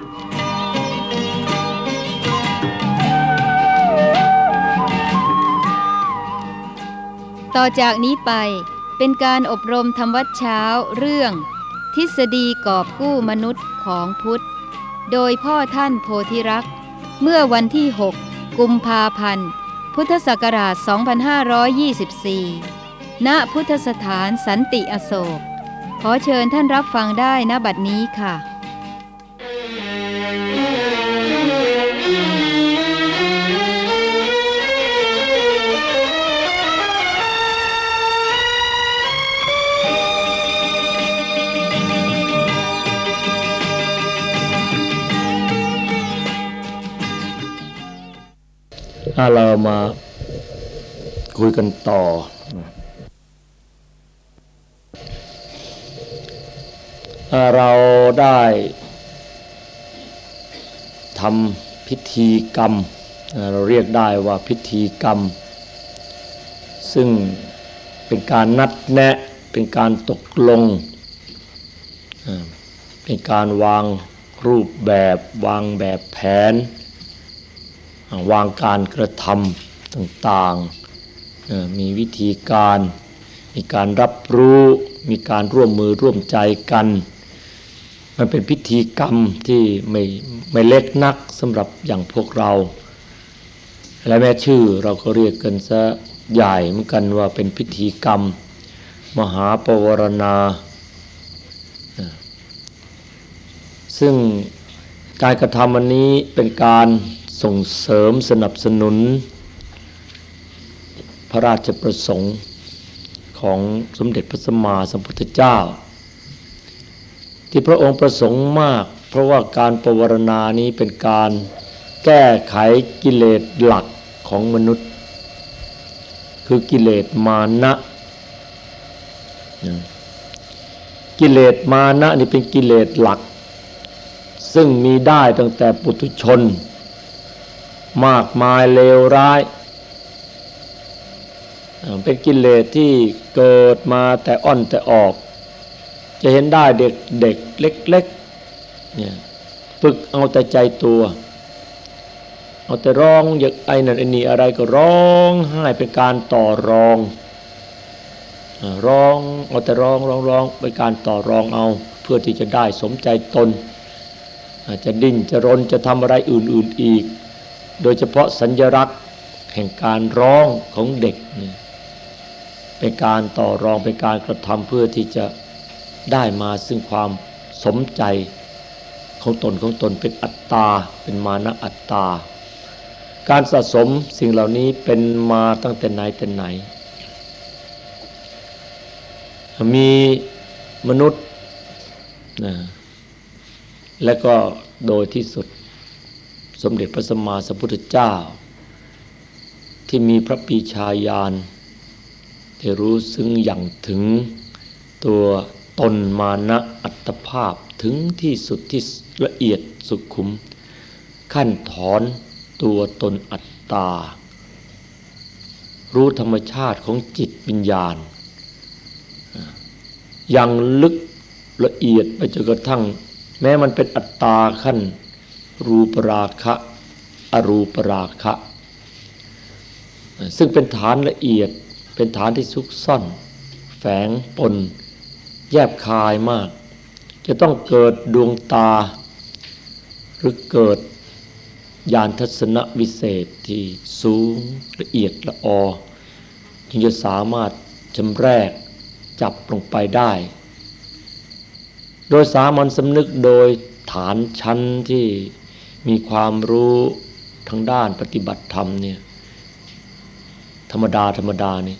ต่อจากนี้ไปเป็นการอบรมธรรมวัดเช้าเรื่อง ทฤษฎีกอบกู้มนุษย์ของพุทธ โดยพ่อท่านโพธิรักษ์ เมื่อวันที่ 6 กุมภาพันธ์ พุทธศักราช 2524 ณ พุทธสถานสันติอโศก ขอเชิญท่านรับฟังได้ณบัดนี้ค่ะ เรามาคุยกันต่อ เราได้ทำพิธีกรรม เราเรียกได้ว่าพิธีกรรม ซึ่งเป็นการนัดแนะเป็นการตกลง เป็นการวางรูปแบบวางแบบแผน วางการกระทำต่างๆ มีวิธีการ มีการรับรู้ มีการร่วมมือร่วมใจกัน มันเป็นพิธีกรรมที่ไม่ไม่เล็กนักสำหรับอย่างพวกเรา และแม่ชื่อเราก็เรียกกันซะใหญ่เหมือนกันว่าเป็นพิธีกรรม มหาปวารณา ซึ่งการกระทำอันนี้เป็นการ ส่งเสริมสนับสนุน พระราชประสงค์ของสมเด็จพระสัมมาสัมพุทธเจ้า ที่พระองค์ประสงค์มาก เพราะว่าการปวารณานี้เป็นการแก้ไขกิเลสหลักของมนุษย์ คือกิเลสมานะกิเลสมานะนี่เป็นกิเลสหลัก ซึ่งมีได้ตั้งแต่ปุถุชน มากมายเลวร้าย เป็นกิเลสที่เกิดมาแต่อ่อนแต่ออก จะเห็นได้เด็กเด็กเล็กๆเนี่ยฝึกเอาแต่ใจตัว เอาแต่ร้องอยากไอ้นั่นไอ้นี่อะไรก็ร้องไห้เป็นการต่อรองร้องเอาแต่ร้องร้องร้องเป็นการต่อรองเอา เพื่อที่จะได้สมใจตนจะดิ้นจะรนจะทำอะไรอื่น ๆอีก โดยเฉพาะสัญญลักษณ์แห่งการร้องของเด็กนี่เป็นการต่อรองเป็นการกระทำเพื่อที่จะได้มาซึ่งความสมใจของตนของตนเป็นอัตตา เป็นมานะอัตตา การสะสมสิ่งเหล่านี้เป็นมาตั้งแต่ไหนแต่ไหน มีมนุษย์นะและก็โดยที่สุด สมเด็จพระสัมมาสัมพุทธเจ้า ที่มีพระปีชาญาณได้รู้ซึ้งอย่างถึงตัวตนมานะอัตภาพถึงที่สุดที่ละเอียดสุขุม ขั้นถอนตัวตนอัตตา รู้ธรรมชาติของจิตวิญญาณอย่างลึกละเอียดไปจนกระทั่ง แม้มันเป็นอัตตาขั้น รูปราคะ อรูปราคะ ซึ่งเป็นฐานละเอียดเป็นฐานที่ซุกซ่อน แฝงปน แยบคายมาก จะต้องเกิดดวงตา หรือเกิดญาณทัศนวิเศษที่สูงละเอียดละออจึงจะสามารถจำแรกจับลงไปได้ โดยสามัญสำนึกโดยฐานชั้นที่ มีความรู้ทางด้านปฏิบัติธรรมเนี่ยธรรมดาธรรมดานี่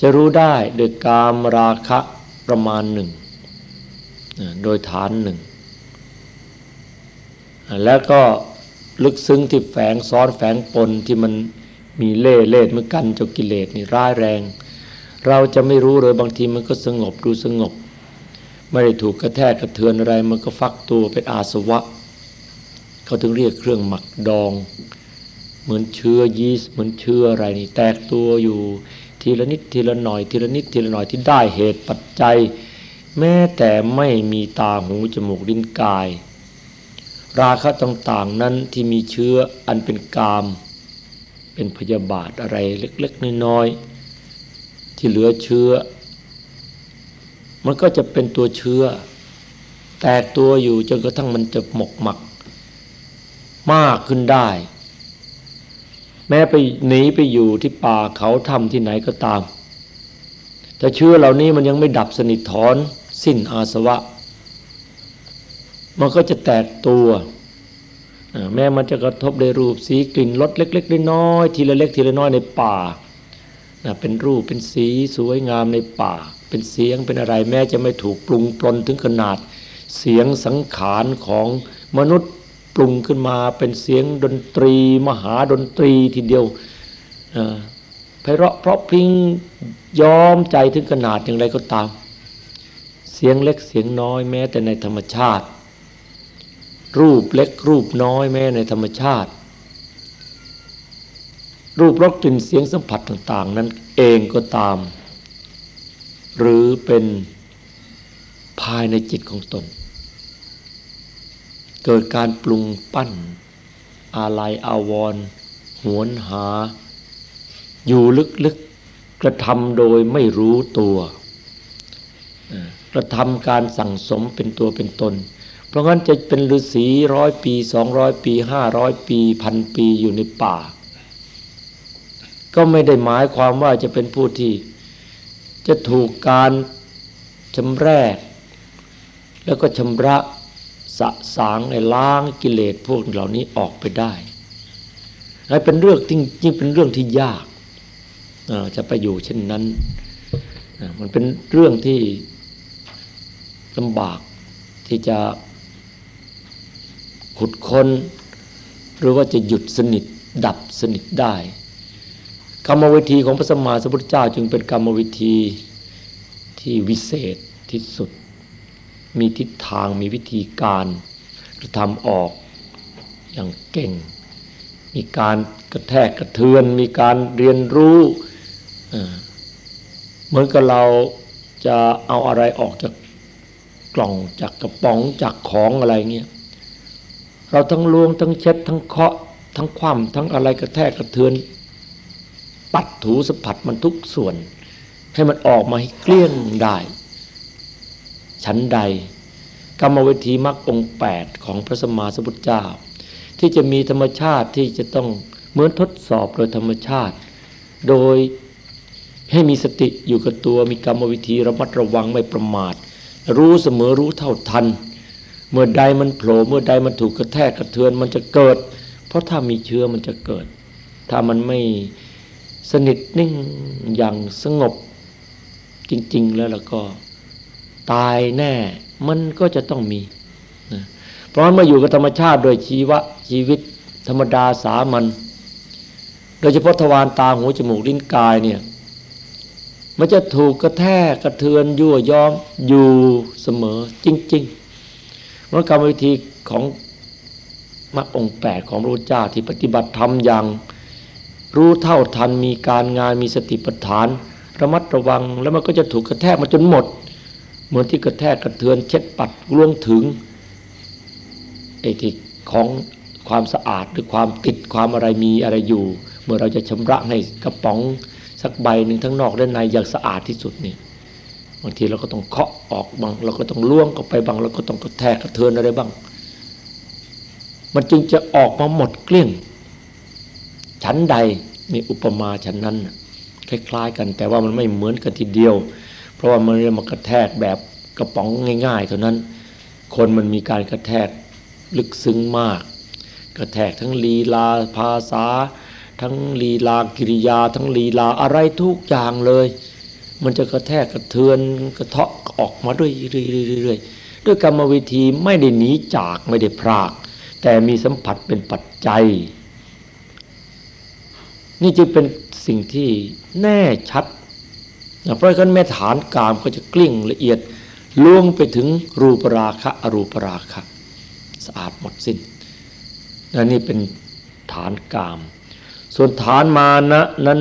จะรู้ได้โดยกามราคะประมาณหนึ่งโดยฐานหนึ่ง แล้วก็ลึกซึ้งที่แฝงซ้อนแฝงปนที่มันมีเล่เล่เมื่อกันจ้ากิเลสนี่ร้ายแรง เราจะไม่รู้เลยบางทีมันก็สงบดูสงบ ไม่ได้ถูกกระแทกกระเทือนอะไร มันก็ฟักตัวเป็นอาสวะ เขาถึงเรียกเครื่องหมักดอง เหมือนเชื้อยีสต์เหมือนเชื้ออะไรนี่แตกตัวอยู่ทีละนิดทีละหน่อยทีละนิดทีละหน่อยที่ได้เหตุปัจจัย แม้แต่ไม่มีตาหูจมูกลิ้นกาย ราคะต่างๆนั้นที่มีเชื้ออันเป็นกาม เป็นพยาบาทอะไรเล็กๆน้อยๆที่เหลือเชื้อ มันก็จะเป็นตัวเชื้อ แตกตัวอยู่จนกระทั่งมันจะหมกหมัก มากขึ้นได้ แม้ไปหนีไปอยู่ที่ป่าเขาทำที่ไหนก็ตาม แต่เชื้อเหล่านี้มันยังไม่ดับสนิทถอนสิ้นอาสวะ มันก็จะแตกตัวแม้มันจะกระทบในรูปสีกลิ่นรสเล็กๆน้อยๆทีละเล็กทีละน้อยในป่าเป็นรูปเป็นสีสวยงามในป่า เป็นเสียงเป็นอะไรแม้จะไม่ถูกปรุงปรนถึงขนาดเสียงสังขารของมนุษย์ ปรุงขึ้นมาเป็นเสียงดนตรี มหาดนตรีทีเดียวไพเราะเพราะพิงยอมใจถึงขนาดอย่างไรก็ตาม เสียงเล็กเสียงน้อยแม้แต่ในธรรมชาติ รูปเล็กรูปน้อยแม้ในธรรมชาติ รูปรสกลิ่นเสียงสัมผัสต่าง ๆ นั้นเองก็ตาม หรือเป็นภายในจิตของตน เกิดการปรุงปั้น อาลัยอาวรหวนหา อยู่ลึกๆกระทำโดยไม่รู้ตัวกระทำการสั่งสมเป็นตัวเป็นตน เพราะงั้นจะเป็นฤาษีร้อยปีสองร้อยปีห้าร้อยปีพันปีอยู่ในป่า ก็ไม่ได้หมายความว่าจะเป็นผู้ที่ จะถูกการชำแรก แล้วก็ชำระ สะสางในล้างกิเลสพวกเหล่านี้ออกไปได้ให้เป็นเรื่องจริงเป็นเรื่องที่ยากจะไปอยู่เช่นนั้น มันเป็นเรื่องที่ลำบากที่จะขุดค้น หรือว่าจะหยุดสนิทดับสนิทได้กรรมวิธีของพระสัมมาสัมพุทธเจ้าจึงเป็นกรรมวิธีที่วิเศษที่สุด มีทิศทางมีวิธีการกระทำออกอย่างเก่ง มีการกระแทกกระเทือน มีการเรียนรู้เหมือนกับเราจะเอาอะไรออกจากกล่องจากกระป๋องจากของอะไรเงี้ยเราทั้งลวงทั้งเช็ดทั้งเคาะทั้งคว่ำทั้งอะไรกระแทกกระเทือน ปัดถูสัมผัสมันทุกส่วน ให้มันออกมาให้เกลี้ยงได้ ชั้นใด กรรมวิธีมรรคองแปดของพระสมมาสัมพุทธเจ้า ที่จะมีธรรมชาติที่จะต้องเหมือนทดสอบโดยธรรมชาติ โดยให้มีสติอยู่กับตัวมีกรรมวิธีระมัดระวังไม่ประมาท รู้เสมอรู้เท่าทัน เมื่อใดมันโผล่เมื่อใดมันถูกกระแทกกระเทือนมันจะเกิด เพราะถ้ามีเชื้อมันจะเกิด ถ้ามันไม่สนิทนิ่งอย่างสงบจริง ๆ แล้วแล้วก็ ตายแน่ มันก็จะต้องมีเพราะมันมาอยู่กับธรรมชาติโดยชีวะชีวิต ธรรมดาสามัญโดยเฉพาะทวารตาหูจมูกลิ้นกายเนี่ยมันจะถูกกระแทกกระเทือนยั่วย้อมอยู่เสมอจริงๆพราะกรรมวิธีของมรรคองแปดของพระเจ้าที่ปฏิบัติธรรมอย่างรู้เท่าทันมีการงานมีสติปัฏฐาน ระมัดระวังแล้วมันก็จะถูกกระแทกมาจนหมด เหมือนที่กระแทกกระเทือน เช็ดปัดล่วงถึงไอ้ที่ของความสะอาดหรือความติดความอะไรมีอะไรอยู่ เมื่อเราจะชำระให้กระป๋องสักใบหนึ่งทั้งนอกและในอย่างสะอาดที่สุดเนี่ยบางทีเราก็ต้องเคาะออกบาง เราก็ต้องล่วงเข้าไปบางเราก็ต้องกระแทกกระเทือนอะไรบ้าง มันจึงจะออกมาหมดเกลี้ยงชั้นใดมีอุปมาชั้นนั้นคล้ายๆกัน แต่ว่ามันไม่เหมือนกันทีเดียว เพราะว่ามันเรียกมากระแทกแบบกระป๋องง่าย ๆ เท่านั้น คนมันมีการกระแทกลึกซึ้งมาก กระแทกทั้งลีลาภาษา ทั้งลีลากิริยา ทั้งลีลาอะไรทุกอย่างเลย มันจะกระแทกกระเทือนกระเทาะออกมาด้วยเรื่อยๆด้วยกรรมวิธีไม่ได้หนีจากไม่ได้พราก แต่มีสัมผัสเป็นปัจจัย นี่จึงเป็นสิ่งที่แน่ชัด เพราะฉะนั้นแม่ฐานกามก็จะกลิ้งละเอียดล่วงไปถึงรูปราคะอรูปราคะสะอาดหมดสิน้นและนี่เป็นฐานกาม ส่วนฐานมานะนั้น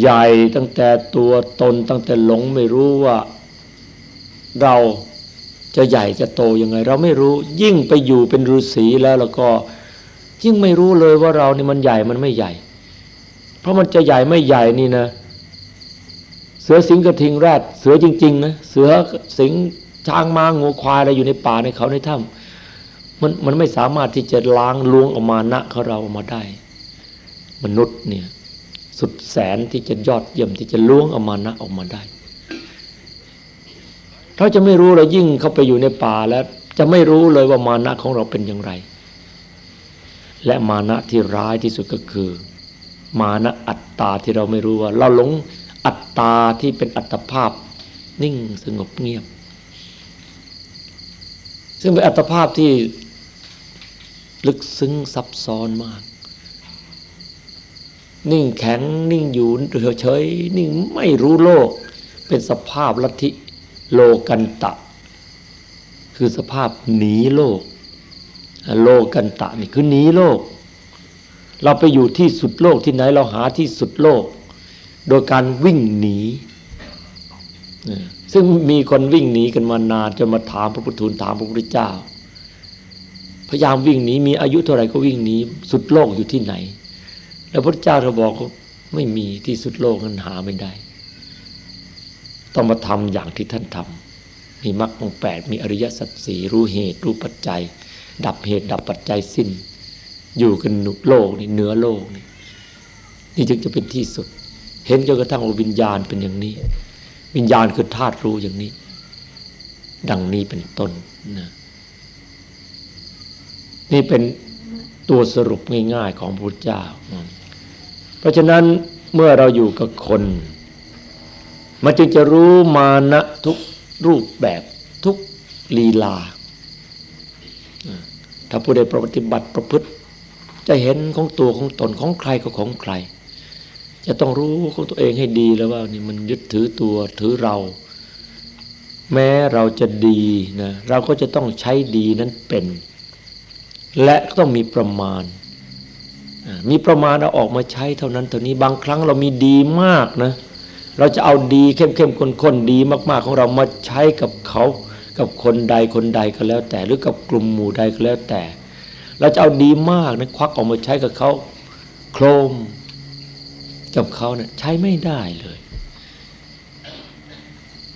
ใหญ่ตั้งแต่ตัวตนตั้งแต่หลงไม่รู้ว่าเราจะใหญ่จะโตยังไง เราไม่รู้ยิ่งไปอยู่เป็นฤาษีแล้วแล้วก็ยิ่งไม่รู้เลยว่าเรานี่มันใหญ่มันไม่ใหญ่ เพราะมันจะใหญ่ไม่ใหญ่นี่นะ เสือสิงกระทิงแรดเสือจริง ๆ นะ เสือสิงช้างม้างูควายอะไรอยู่ในป่าในเขาในถ้ำมันมันไม่สามารถที่จะล้างล้วงออกมานะเขาเราออกมาได้ มนุษย์เนี่ยสุดแสนที่จะยอดเยี่ยมที่จะล้วงออกมานะออกมาได้เราจะไม่รู้เรายิ่งเข้าไปอยู่ในป่าแล้ว จะไม่รู้เลยว่ามานะของเราเป็นอย่างไร และมานะที่ร้ายที่สุดก็คือ มานะอัตตาที่เราไม่รู้ว่า เราหลง อัตตาที่เป็นอัตภาพ นิ่งสงบเงียบ ซึ่งเป็นอัตภาพที่ลึกซึ้งซับซ้อนมาก นิ่งแข็งนิ่งอยู่เฉยนิ่งไม่รู้โลก เป็นสภาพลัทธิโลกันตะ คือสภาพหนีโลก โลกันตะนี่คือหนีโลก เราไปอยู่ที่สุดโลกที่ไหนเราหาที่สุดโลก โดยการวิ่งหนีซึ่งมีคนวิ่งหนีกันมานานจนมาถามพระพุทธทูลถามพระพุทธเจ้า พยายามวิ่งหนีมีอายุเท่าไหร่ก็วิ่งหนีสุดโลกอยู่ที่ไหน แล้วพระเจ้าเขาบอกไม่มีที่สุดโลกนั้นหาไม่ได้ ต้องมาทำอย่างที่ท่านทำมีมรรคองแปดมีอริยสัจสี่รู้เหตุรู้ปัจจัย ดับเหตุดับปัจจัยสิ้น อยู่กันโลกนี่เหนือโลกนี่นี่จึงจะเป็นที่สุด เห็นจนกระทั่งวิญญาณเป็นอย่างนี้ วิญญาณคือธาตุรู้อย่างนี้ ดังนี้เป็นต้นนะนี่เป็นตัวสรุปง่ายๆของพระพุทธเจ้า เพราะฉะนั้นเมื่อเราอยู่กับคน มันจึงจะรู้มานะทุกรูปแบบทุกลีลา ถ้าผู้ใดปฏิบัติประพฤติ จะเห็นของตัวของตนของใครก็ของใคร จะต้องรู้ของตัวเองให้ดีแล้วว่านี่มันยึดถือตัวถือเรา แม้เราจะดีนะเราก็จะต้องใช้ดีนั้นเป็น และต้องมีประมาณ มีประมาณเอาออกมาใช้เท่านั้นเท่านี้บางครั้งเรามีดีมากนะเราจะเอาดีเข้มเข้มข้นๆดีมากๆของเรามาใช้กับเขากับคนใดคนใดก็แล้วแต่ หรือกับกลุ่มหมู่ใดก็แล้วแต่ เราจะเอาดีมากนะควักออกมาใช้กับเขาโครม กับเขาเนะี่ยใช้ไม่ได้เลย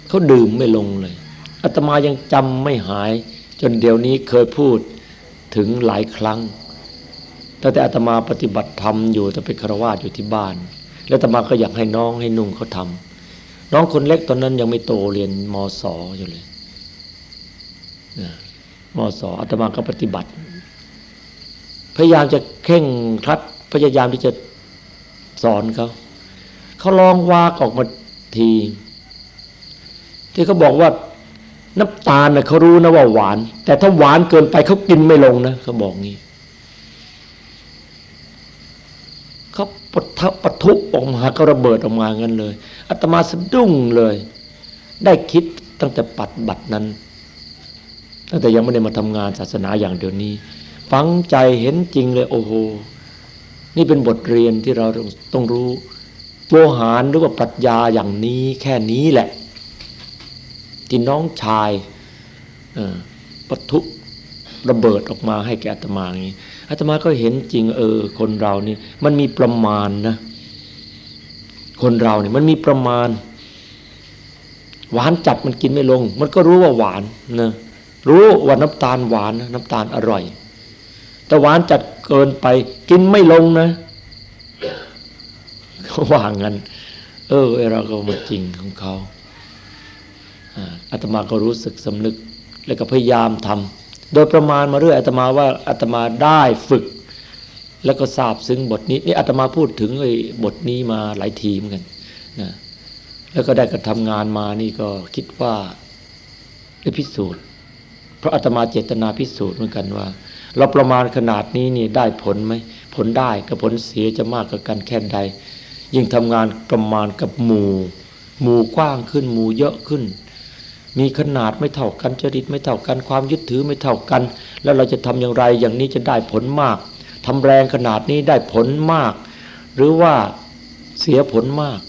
เขาดื่มไม่ลงเลยอาตมายังจำไม่หาย จนเดี๋ยวนี้เคยพูดถึงหลายครั้งตั้งแต่อาตมาปฏิบัติธรรมอยู่แต่เป็นครวาสอยู่ที่บ้าน แล้วอาตมาก็อยากให้น้องให้นุ่งเขาทำน้องคนเล็กตอนนั้นยังไม่โตเรียนมศออยู่เลยมศอาตมาก็ปฏิบัติ พยายามจะเข่งครัดพยายามที่จะ สอนเขาเขาลองวากออกมาที ที่เขาบอกว่าน้ำตาลนะเขารู้นะว่าหวาน แต่ถ้าหวานเกินไปเขากินไม่ลงนะเขาบอกงี้เขาปะทะปะทุออกมาก็ระเบิดออกมางั้นเลยอาตมาสะดุ้งเลย ได้คิดตั้งแต่ปัดบัตรนั้นตั้งแต่ยังไม่ได้มาทำงานศาสนาอย่างเดียวนี้ ฟังใจเห็นจริงเลยโอ้โห นี่เป็นบทเรียนที่เราต้องรู้โวหารหรือว่าปรัชญาอย่างนี้แค่นี้แหละ ที่น้องชายปะทุระเบิดออกมาให้แกอาตมาอย่างนี้อาตมาก็เห็นจริงเออ คนเรานี่มันมีประมาณนะ คนเราเนี่ยมันมีประมาณ หวานจัดมันกินไม่ลง มันก็รู้ว่าหวานนะรู้ว่าน้ำตาลหวานน้ำตาลอร่อย แต่หวานจัด เกินไป กินไม่ลงนะเขาว่างั้น เออเราก็มาจริงของเขาอาตมาก็รู้สึกสำนึก แล้วก็พยายามทำโดยประมาณมาเรื่อยอาตมาว่าอาตมาได้ฝึก แล้วก็ทราบซึ้งบทนี้นี่อาตมาพูดถึงไอ้บทนี้มาหลายทีเหมือนกันนะแล้วก็ได้กระทำงานมานี่ก็คิดว่าได้พิสูจน์ เพราะอาตมาเจตนาพิสูจน์เหมือนกันว่า เราประมาณขนาดนี้นี่ได้ผลไหมผลได้กับผลเสียจะมากกับกันแค่ใด ยิ่งทำงานประมาณกับหมู่หมู่กว้างขึ้นหมู่เยอะขึ้น มีขนาดไม่เท่ากันจริตไม่เท่ากันความยึดถือไม่เท่ากัน แล้วเราจะทำอย่างไรอย่างนี้จะได้ผลมากทำแรงขนาดนี้ได้ผลมาก หรือว่าเสียผลมาก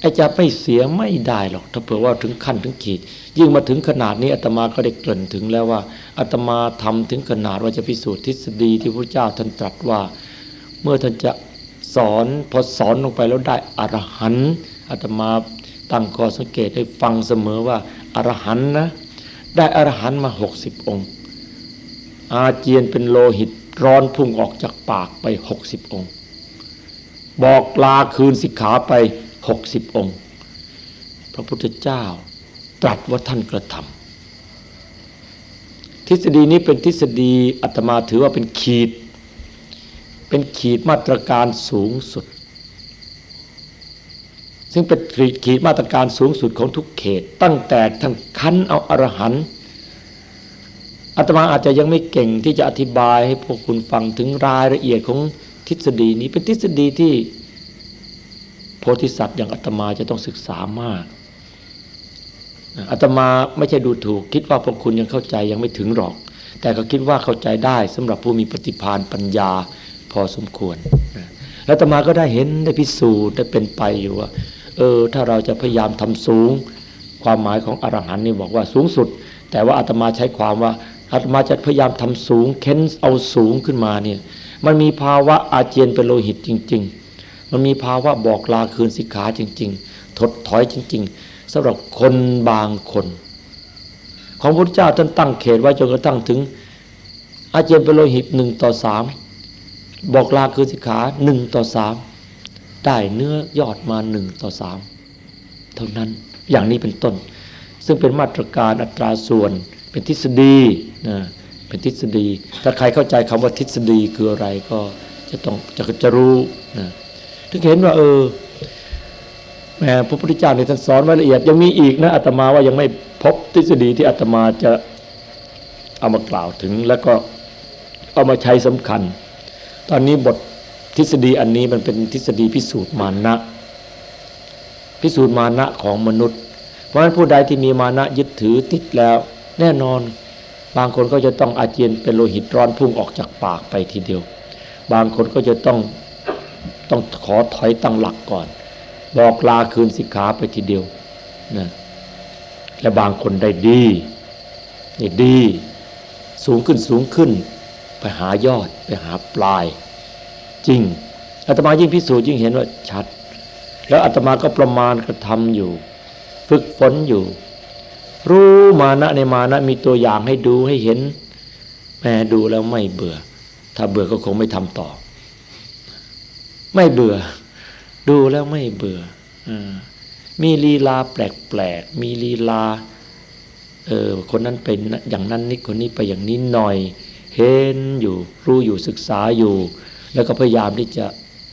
ไอ้จะไม่เสียไม่ได้หรอก ถ้าเผื่อว่าถึงขั้นถึงขีด ยิ่งมาถึงขนาดนี้อาตมาก็ได้เกริ่นถึงแล้วว่าอาตมาทำถึงขนาดว่าจะพิสูจน์ทฤษฎีที่พระเจ้าท่านตรัสว่า เมื่อท่านจะสอนพอสอนลงไปแล้วได้อรหันต์อาตมาตั้งข้อสังเกตให้ฟังเสมอว่าอรหันต์นะ ได้อรหันต์มาหกสิบองค์ อาเจียนเป็นโลหิตร้อนพุ่งออกจากปากไปหกสิบองค์ บอกลาคืนสิกขาไปหกสิบองค์ พระพุทธเจ้า ตรัสว่าท่านกระทำทฤษฎีนี้เป็นทฤษฎีอาตมาถือว่าเป็นขีด เป็นขีดมาตรการสูงสุด ซึ่งเป็นขีดมาตรการสูงสุดของทุกเขต ตั้งแต่ท่านคั้นเอาอรหันต์อาตมาอาจจะยังไม่เก่งที่จะอธิบายให้พวกคุณฟังถึงรายละเอียดของทฤษฎีนี้เป็นทฤษฎีที่โพธิสัตว์อย่างอาตมาจะต้องศึกษามาก อาตมาไม่ใช่ดูถูก คิดว่าพวกคุณยังเข้าใจยังไม่ถึงหรอก แต่ก็คิดว่าเข้าใจได้สำหรับผู้มีปฏิภาณปัญญาพอสมควรแล้วอาตมาก็ได้เห็นได้พิสูจน์ได้เป็นไปอยู่ว่าเออถ้าเราจะพยายามทำสูง ความหมายของอรหันต์นี่บอกว่าสูงสุด แต่ว่าอาตมาใช้ความว่าอาตมาจะพยายามทำสูงเค้นเอาสูงขึ้นมาเนี่ยมันมีภาวะอาเจียนเป็นโลหิตจริง ๆ มันมีภาวะบอกลาคืนสิกขาจริง ๆ ถดถอยจริง ๆ สำหรับคนบางคน ของพระเจ้าท่านตั้งเขตไว้จนกระทั่งถึง อาเจียนเป็นโลหิตหนึ่งต่อสามบอกลาคืนสิกขาหนึ่งต่อสามได้เนื้อยอดมาหนึ่งต่อสามเท่านั้นอย่างนี้เป็นต้น ซึ่งเป็นมาตรการอัตราส่วนเป็นทฤษฎีนะเป็นทฤษฎี ถ้าใครเข้าใจคำว่าทฤษฎีคืออะไรก็จะต้องจะจะรู้นะถึงเห็นว่าเออ แม่พระพุทธเจ้าในท่านสอนไว้ละเอียดยังมีอีกนะอาตมาว่ายังไม่พบทฤษฎีที่อาตมาจะเอามากล่าวถึง แล้วก็เอามาใช้สำคัญ ตอนนี้บททฤษฎีอันนี้มันเป็นทฤษฎีพิสูจน์มานะ พิสูจน์มานะของมนุษย์ เพราะฉะนั้นผู้ใดที่มีมานะยึดถือติดแล้ว แน่นอนบางคนก็จะต้องอาเจียนเป็นโลหิตร้อนพุ่งออกจากปากไปทีเดียว บางคนก็จะต้องต้องขอถอยตั้งหลักก่อน บอกลาคืนสิกขาไปทีเดียวนะและบางคนได้ดีได้ดี สูงขึ้นสูงขึ้น ไปหายอดไปหาปลาย จริงอาตมายิ่งพิสูจน์ยิ่งเห็นว่าชัด แล้วอาตมาก็ประมาณกระทำอยู่ ฝึกฝนอยู่ รู้มานะในมานะมีตัวอย่างให้ดูให้เห็นแม่ดูแล้วไม่เบื่อ ถ้าเบื่อก็คงไม่ทำต่อ ไม่เบื่อ ดูแล้วไม่เบื่ออมีลีลาแปลกๆ มีลีลา เออคนนั้นเป็นอย่างนั้นนิคนนี้ไปอย่างนี้หน่อย เห็นอยู่ รู้อยู่ศึกษาอยู่ แล้วก็พยายามที่จะ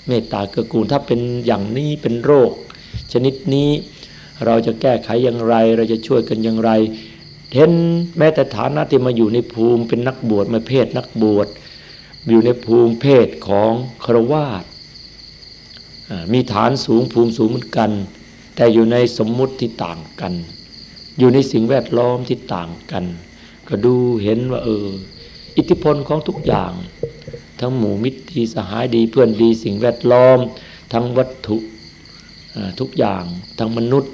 เมตตาเกื้อกูลถ้าเป็นอย่างนี้เป็นโรค ชนิดนี้เราจะแก้ไขอย่างไร เราจะช่วยกันอย่างไร เห็นแม้แต่ฐานะที่มาอยู่ในภูมิเป็นนักบวชมาเพศนักบวชอยู่ในภูมิเพศของครวาส มีฐานสูงภูมิสูงเหมือนกัน แต่อยู่ในสมมุติที่ต่างกัน อยู่ในสิ่งแวดล้อมที่ต่างกัน ก็ดูเห็นว่าเออ อิทธิพลของทุกอย่าง ทั้งหมู่มิตรดีสหายดีเพื่อนดีสิ่งแวดล้อม ทั้งวัตถุทุกอย่างทั้งมนุษย์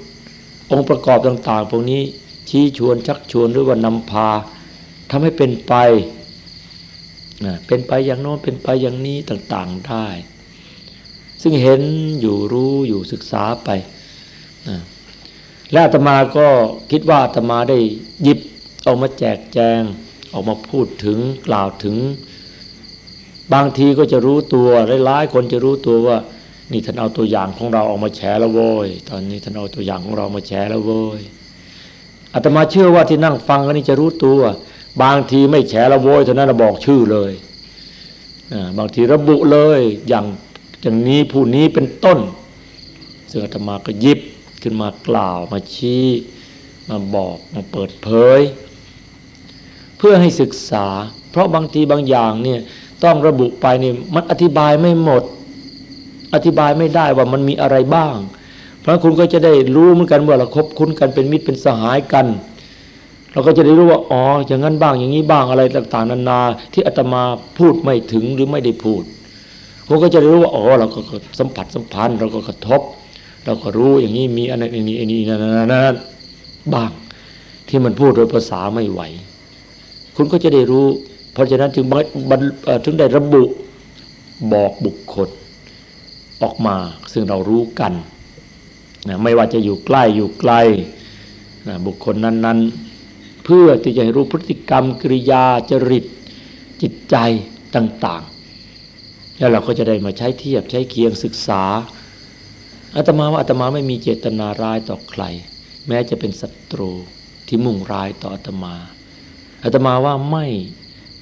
องค์ประกอบต่างๆพวกนี้ชี้ชวนชักชวนหรือว่านำพาทำให้เป็นไปเป็นไปอย่างโน้นเป็นไปอย่างนี้ต่างๆได้ ซึ่งเห็นอยู่รู้อยู่ศึกษาไปและอาตมาก็คิดว่าอาตมาได้หยิบออกมาแจกแจง ออกมาพูดถึงกล่าวถึง บางทีก็จะรู้ตัวหลายๆคนจะรู้ตัวว่า นี่ท่านเอาตัวอย่างของเราออกมาแชร์แล้วโว้ยตอนนี้ท่านเอาตัวอย่างของเรามาแชร์แล้วโว้ยอาตมาเชื่อว่าที่นั่งฟังกันนี่จะรู้ตัว บางทีไม่แชร์แล้วโว้ยเท่านั้นบอกชื่อเลยบางทีระบุเลยอย่าง อย่างนี้ผู้นี้เป็นต้น ซึ่งอาตมาก็ยิบขึ้นมากล่าวมาชี้มาบอกมาเปิดเผย เพื่อให้ศึกษา เพราะบางทีบางอย่างเนี่ยต้องระบุไปนี่มันอธิบายไม่หมด อธิบายไม่ได้ว่ามันมีอะไรบ้าง เพราะคุณก็จะได้รู้เหมือนกันว่าเราคบคุ้นกันเป็นมิตรเป็นสหายกัน เราก็จะได้รู้ว่าอ๋ออย่างนั้นบ้างอย่างนี้บ้างอะไรต่าง ๆนานาที่อาตมาพูดไม่ถึงหรือไม่ได้พูด คุณก็จะได้รู้ว่าอ๋อเราก็สัมผัสสัมพันธ์เราก็กระทบ เราก็รู้อย่างนี้มีอันนั้นอันนี้อันนี้นั่นนั่นบ้างที่มันพูดโดยภาษาไม่ไหว คุณก็จะได้รู้ เพราะฉะนั้นจึงถึงได้ระบุบอกบุคคลออกมาซึ่งเรารู้กันนะไม่ว่าจะอยู่ใกล้อยู่ไกลนะบุคคลนั้น ๆ เพื่อที่จะให้รู้พฤติกรรมกริยาจริตจิตใจต่างๆ แล้วเราก็จะได้มาใช้เทียบใช้เคียงศึกษาอาตมาว่าอาตมาไม่มีเจตนาร้ายต่อใคร แม้จะเป็นศัตรูที่มุ่งร้ายต่ออาตมาอาตมาว่าไม่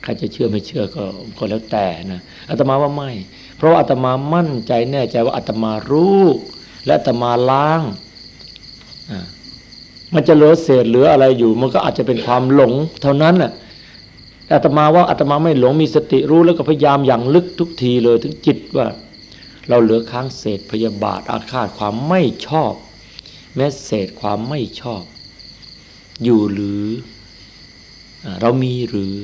ใครจะเชื่อไม่เชื่อก็ก็แล้วแต่นะอาตมาว่าไม่ เพราะาอาตมามั่นใจแน่ใจว่าอาตมารู้และอาตมาล้างมันจะเหลือเศษเหลืออะไรอยู่ มันก็อาจจะเป็นความหลงเท่านั้นแหละ อาตมาว่าอาตมาไม่หลงมีสติรู้แล้วก็พยายามอย่างลึกทุกทีเลยถึงจิตว่า เราเหลือค้างเศษพยาบาทอาฆาตความไม่ชอบ แม้เศษความไม่ชอบ อยู่หรือเรามีหรือ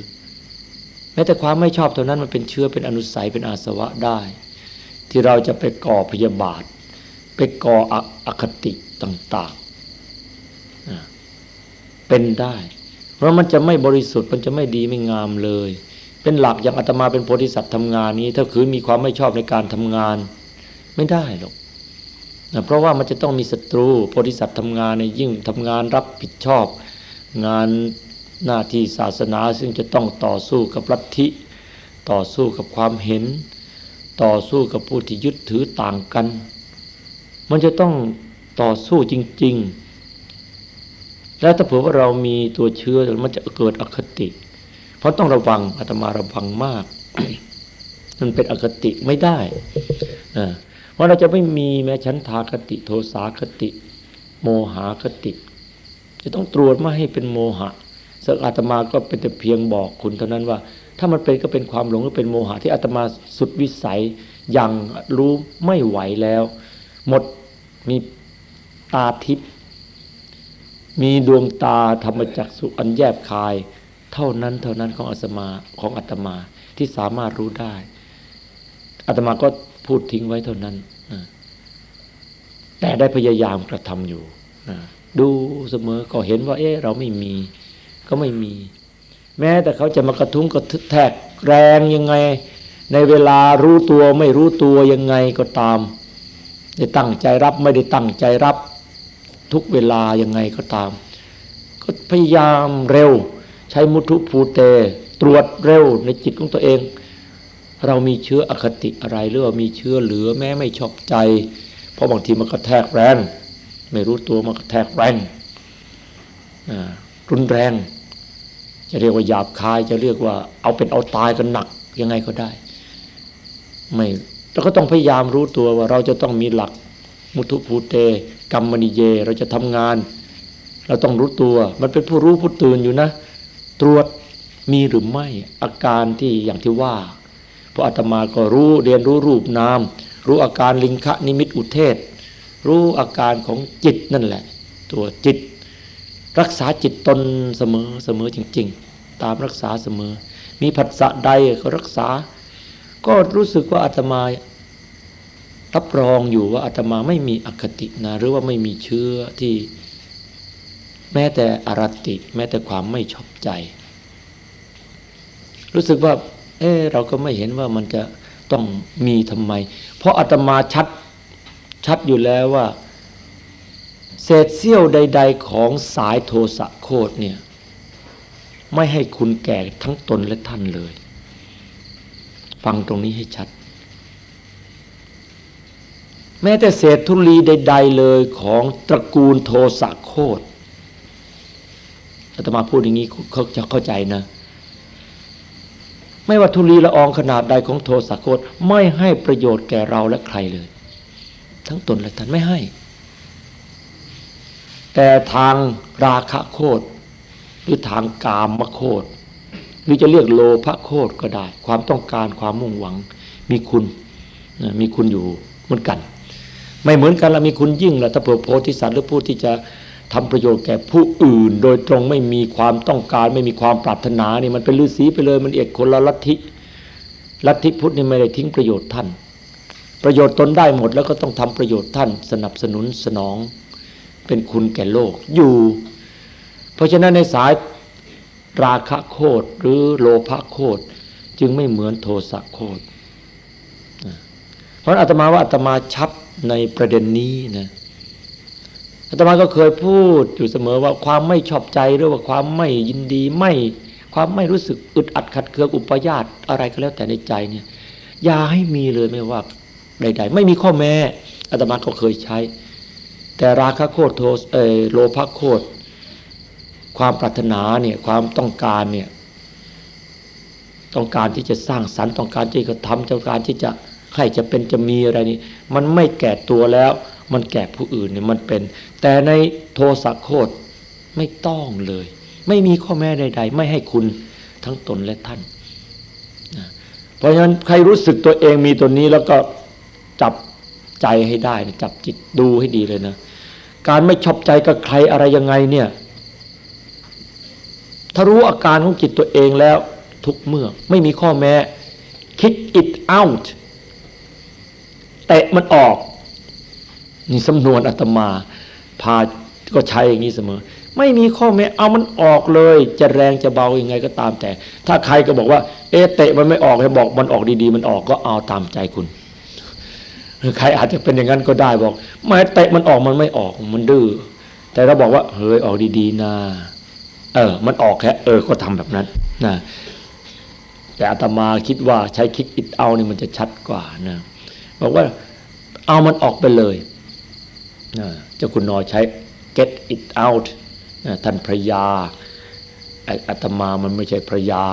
แม้แต่ความไม่ชอบเท่านั้นมันเป็นเชื้อเป็นอนุสัยเป็นอาสวะได้ ที่เราจะไปก่อพยาบาท ไปก่ออคติต่าง ๆ เป็นได้ เพราะมันจะไม่บริสุทธิ์มันจะไม่ดีไม่งามเลย เป็นหลักอย่างอาตมาเป็นโพธิสัตว์ทำงานนี้ ถ้าคือมีความไม่ชอบในการทำงาน ไม่ได้หรอกเพราะว่ามันจะต้องมีศัตรูโพธิสัตว์ทำงานในยิ่งทำงานรับผิดชอบ งานหน้าที่ศาสนาซึ่งจะต้องต่อสู้กับลัทธิต่อสู้กับความเห็น ต่อสู้กับผู้ที่ยึดถือต่างกัน มันจะต้องต่อสู้จริง ๆ แล้วถ้าเผื่อว่าเรามีตัวเชื้อมันจะเกิดอคติ เพราะต้องระวังอาตมาระวังมาก มันเป็นอคติไม่ได้เพราะเราจะไม่มีแม้ชั้นทาคติ โทสาคติ โมหาคติ จะต้องตรวจม่ให้เป็นโมหะซึ่งอาตมาก็เป็นแต่เพียงบอกคุณเท่านั้นว่า ถ้ามันเป็นก็เป็นความหลงหรือเป็นโมหะที่อาตมาสุดวิสัยยังรู้ไม่ไหวแล้ว หมดมีตาทิพย์ มีดวงตาธรรมจักสุอันแยบคาย เท่านั้นเท่านั้นของอาตมาของอาตมาที่สามารถรู้ได้อาตมาก็พูดทิ้งไว้เท่านั้นแต่ได้พยายามกระทำอยู่ดูเสมอก็เห็นว่า เอ๊ะเราไม่มี ก็ไม่มี แม้แต่เขาจะมากระทุ้งกระทแทกแรงยังไง ในเวลารู้ตัวไม่รู้ตัวยังไงก็ตาม ได้ตั้งใจรับไม่ได้ตั้งใจรับ ทุกเวลายังไงก็ตาม ก็พยายามเร็ว ใช้มุทุภูเต ตรวจเร็วในจิตของตัวเอง เรามีเชื้ออคติอะไรหรือว่ามีเชื้อเหลือแม้ไม่ชอบใจ เพราะบางทีมันก็แทกแรงไม่รู้ตัวมันก็แทกแรงรุนแรง จะเรียกว่าหยาบคายจะเรียกว่า เอาเป็นเอาตายกันหนักยังไงก็ได้ ไม่เราก็ต้องพยายามรู้ตัวว่าเราจะต้องมีหลักมุทุภูเต กรรมนิเย เราจะทำงาน เราต้องรู้ตัว มันเป็นผู้รู้ผู้ตื่นอยู่นะ ตรวจมีหรือไม่อาการที่อย่างที่ว่าพระอาตมาก็รู้เรียนรู้รูปนาม รู้อาการลิงคะนิมิตอุเทศ รู้อาการของจิตนั่นแหละ ตัวจิต รักษาจิตตนเสมอเสมอจริง ๆ ตามรักษาเสมอ มีผัสสะใดก็รักษา ก็รู้สึกว่าอาตมา รับรองอยู่ว่าอาตมาไม่มีอคตินะหรือว่าไม่มีเชื้อที่ แม้แต่อรติ แม้แต่ความไม่ชอบใจ รู้สึกว่า เออเราก็ไม่เห็นว่ามันจะต้องมีทำไม เพราะอาตมาชัดชัดอยู่แล้วว่า เศษเสี้ยวใด ๆ ของสายโทสะโคดเนี่ย ไม่ให้คุณแก่ทั้งตนและท่านเลย ฟังตรงนี้ให้ชัด แม้แต่เศษธุลีใด ๆ เลยของตระกูลโทสะโคดอาตมาพูดอย่างนี้เขาจะเข้าใจนะ ไม่ว่าธุลีละอองขนาดใดของโทสะโคดไม่ให้ประโยชน์แก่เราและใครเลย ทั้งตนและท่านไม่ให้ แต่ทางราคะโคตรหรือทางกามโคตรหรือจะเรียกโลภโคตรก็ได้ ความต้องการความมุ่งหวังมีคุณมีคุณอยู่เหมือนกัน ไม่เหมือนกันละมีคุณยิ่งละถ้าเผื่อโพธิสัตว์หรือผู้ที่จะทำประโยชน์แก่ผู้อื่น โดยตรงไม่มีความต้องการ ไม่มีความปรารถนานี่มันเป็นฤาษีไปเลยมันเอกคนละลัทธิลัทธิพุทธนี่ไม่ได้ทิ้งประโยชน์ท่าน ประโยชน์ตนได้หมดแล้วก็ต้องทำประโยชน์ท่าน สนับสนุนสนอง เป็นคุณแก่โลกอยู่ เพราะฉะนั้นในสายราคะโคดหรือโลภะโคดจึงไม่เหมือนโทสะโคดเพราะอาตมาว่าอาตมาชัด ในประเด็นนี้นะอาตมาก็เคยพูดอยู่เสมอว่าความไม่ชอบใจหรือว่าความไม่ยินดีไม่ความไม่รู้สึกอึดอัดขัดเคืองอุปยาตอะไรก็แล้วแต่ในใจเนี่ยอย่าให้มีเลยไม่ว่าใด ๆ ไม่มีข้อแม้อาตมาก็เคยใช้ แต่ราคะโคตรโทสเอโลภะโคตรความปรารถนาเนี่ยความต้องการเนี่ยต้องการที่จะสร้างสรรค์ต้องการที่จะทำต้องการที่จะ ใครจะเป็นจะมีอะไรนี่มันไม่แก่ตัวแล้ว มันแก่ผู้อื่นเนี่ยมันเป็น แต่ในโทสะโคตรไม่ต้องเลย ไม่มีข้อแม้ใด ๆ ไม่ให้คุณทั้งตนและท่านเพราะฉะนั้นใครรู้สึกตัวเองมีตัวนี้แล้วก็จับใจให้ได้จับจิตดูให้ดีเลยนะ การไม่ชอบใจกับใครอะไรยังไงเนี่ย ถ้ารู้อาการของจิตตัวเองแล้ว ทุกเมื่อไม่มีข้อแม้ kick it out เตะมันออก นี่สำนวนอาตมาพาก็ใช้อย่างนี้เสมอ ไม่มีข้อแม้เอามันออกเลย จะแรงจะเบายังไงก็ตามแต่ ถ้าใครก็บอกว่า เอ๊เตะมันไม่ออกให้บอกมันออกดีๆ มันออกก็เอาตามใจคุณใครอาจจะเป็นอย่างนั้นก็ได้บอกไม่เตะมันออกมันไม่ออกมันดื้อแต่เราบอกว่า เฮ้ยออกดีๆนะเออ มันออกแค่เออก็ทำแบบนั้นนะแต่อาตมาคิดว่าใช้คิกอิดเอานี่มันจะชัดกว่านะ บอกว่าเอามันออกไปเลยเจ้าคุณนอใช้ get it out ท่านพระยาอาตมามันไม่ใช่พระยา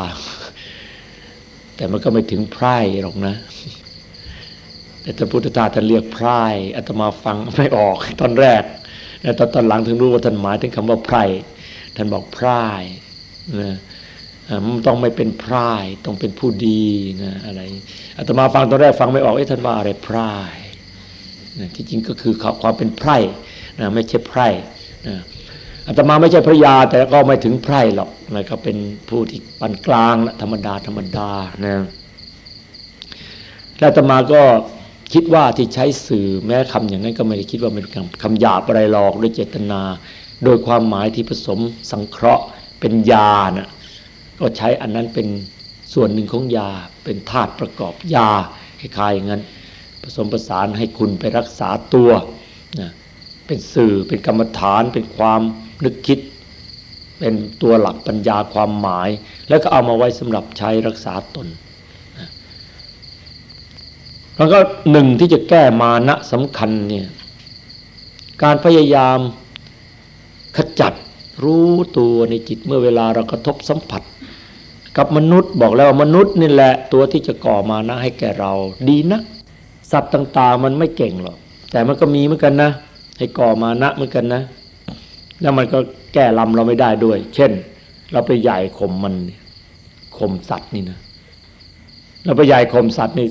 แต่มันก็ไม่ถึงไพร่หรอกนะ แต่ท่านพุทธทาสท่านเรียกไพร่อาตมาฟังไม่ออกตอนแรกแต่ตอนหลังถึงรู้ว่าท่านหมายถึงคำว่าไพร่ท่านบอกไพร่นะ ต้องไม่เป็นไพร่ต้องเป็นผู้ดีนะอะไรอาตมาฟังตอนแรกฟังไม่ออกเอ้ท่านว่าอะไรไพร่นะที่จริงก็คือความเป็นไพร่นะไม่ใช่ไพร่นะอาตมาไม่ใช่พระยา แต่ก็ไม่ถึงไพร่หรอกนะก็เป็นผู้ที่ปานกลางนะธรรมดาธรรมดานะแล้วอาตมาก็คิดว่าที่ใช้สื่อแม้คำอย่างนั้นก็ไม่ได้คิดว่าเป็นคำคำหยาบอะไรหรอกด้วยเจตนา โดยความหมายที่ผสมสังเคราะห์เป็นยานะ ก็ใช้อันนั้นเป็นส่วนหนึ่งของยาเป็นธาตุประกอบยาคล้ายๆอย่างนั้น ผสมประสานให้คุณไปรักษาตัวนะเป็นสื่อเป็นกรรมฐาน เป็นความนึกคิด เป็นตัวหลักปัญญาความหมาย แล้วก็เอามาไว้สำหรับใช้รักษาตนแล้วก็หนึ่งที่จะแก้มานะสำคัญเนี่ยการพยายามขจัดรู้ตัวในจิตเมื่อเวลาเรากระทบสัมผัส กับมนุษย์บอกแล้วว่ามนุษย์นี่แหละตัวที่จะก่อมานะให้แก่เราดีนะสัตว์ต่างๆมันไม่เก่งหรอก แต่มันก็มีเหมือนกันนะ ให้ก่อมานะเหมือนกันนะ แล้วมันก็แก้ลำเราไม่ได้ด้วย เช่น เราไปใหญ่ข่มมันข่มสัตว์นี่นะเราไปใหญ่ข่มสัตว์นี่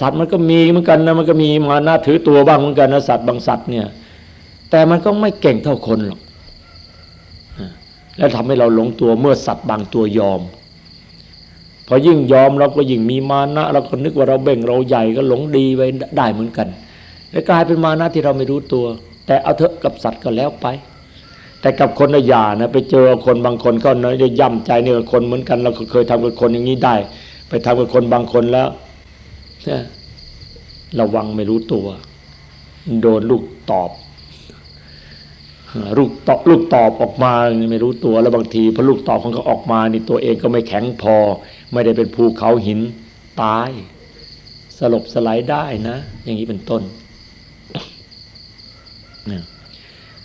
สัตว์มันก็มีเหมือนกันนะมันก็มีมานะถือตัวบ้างเหมือนกันนะสัตว์บางสัตว์เนี่ย แต่มันก็ไม่เก่งเท่าคนหรอก แล้วทำให้เราหลงตัวเมื่อสัตว์บางตัวยอม พอยิ่งยอมเราก็ยิ่งมีมานะเราก็นึกว่าเราเบ่งเราใหญ่ก็หลงดีไปได้เหมือนกันแล้วกลายเป็นมานะที่เราไม่รู้ตัว แต่เอาเถอะกับสัตว์ก็แล้วไป แต่กับคนละอย่านะไปเจอคนบางคนก็เนยย่ำใจเนี่ยคนเหมือนกัน เราก็เคยทำกับคนอย่างนี้ได้ ไปทำกับคนบางคนแล้วระวังไม่รู้ตัว โดนลูกตอบ ลูกตอบลูกตอบออกมาไม่รู้ตัวแล้วบางทีพอลูกตอบของเขาออกมานี่ตัวเองก็ไม่แข็งพอ ไม่ได้เป็นภูเขาหินตาย สลบสลายได้นะ อย่างนี้เป็นต้น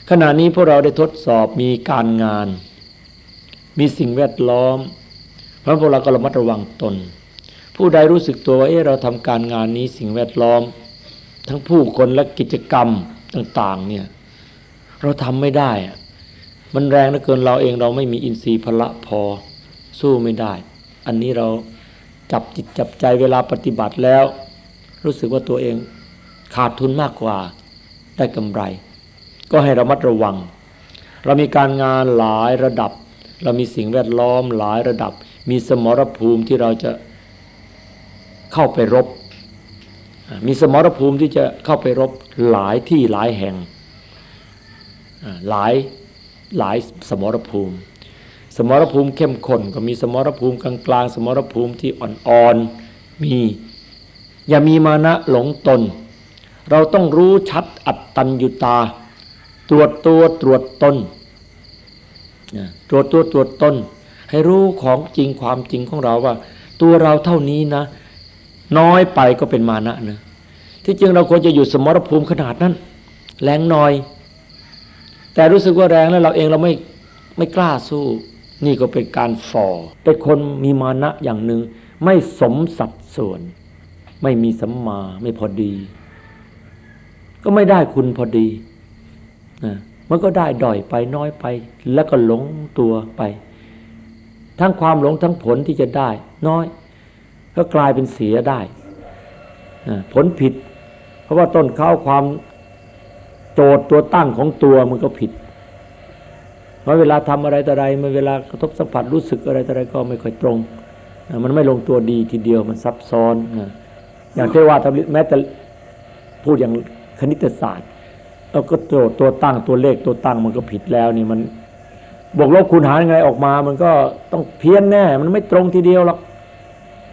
ขณะนี้พวกเราได้ทดสอบมีการงาน มีสิ่งแวดล้อม เพราะพวกเราก็ระมัดระวังตน ผู้ใดรู้สึกตัวว่าเออเราทำการงานนี้สิ่งแวดล้อม ทั้งผู้คนและกิจกรรมต่าง ๆ เนี่ย เราทำไม่ได้ มันแรงเหลือเกินเราเองเราไม่มีอินทรีย์พละพอสู้ไม่ได้ อันนี้เราจับจิตจับใจเวลาปฏิบัติแล้ว รู้สึกว่าตัวเองขาดทุนมากกว่าได้กำไร ก็ให้ระมัดระวัง เรามีการงานหลายระดับ เรามีสิ่งแวดล้อมหลายระดับ มีสมรภูมิที่เราจะเข้าไปรบ มีสมรภูมิที่จะเข้าไปรบหลายที่หลายแห่ง หลายหลายสมรภูมิ สมรภูมิเข้มข้นก็มีสมรภูมิกลางๆ สมรภูมิที่อ่อนๆมีอย่ามีมานะหลงตน เราต้องรู้ชัดอัตตัญญุตา ตรวจตัวตรวจตนตรวจตัวตรวจตน ให้รู้ของจริงความจริงของเราว่า ตัวเราเท่านี้นะ น้อยไปก็เป็นมานะนะที่จริงเราควรจะอยู่สมรภูมิขนาดนั้นแรงน้อย แต่รู้สึกว่าแรงแล้วเราเองเราไม่ไม่กล้าสู้ นี่ก็เป็นการฝ่อเป็นคนมีมานะอย่างหนึ่งไม่สมสัดส่วน ไม่มีสัมมาไม่พอดี ก็ไม่ได้คุณพอดีนะมันก็ได้ด่อยไปน้อยไป แล้วก็หลงตัวไป ทั้งความหลงทั้งผลที่จะได้ น้อย ก็กลายเป็นเสียได้ ผลผิด เพราะว่าต้นข้าวความ โจทย์ตัวตั้งของตัวมันก็ผิดเมื่อเวลาทำอะไรแต่ไรมื่อเวลากระทบสัมผัสรู้สึกอะไรแต่ไรก็ไม่ค่อยตรงมันไม่ลงตัวดีทีเดียวมันซับซ้อนอย่างที่ว่าแม้แต่พูดอย่างคณิตศาสตร์เราก็โจทย์ตัวตั้งตัวเลขตัวตั้งมันก็ผิดแล้วนี่มันบวกลบคูณหารไงออกมา มันก็ต้องเพี้ยนแน่ มันไม่ตรงทีเดียวหรอก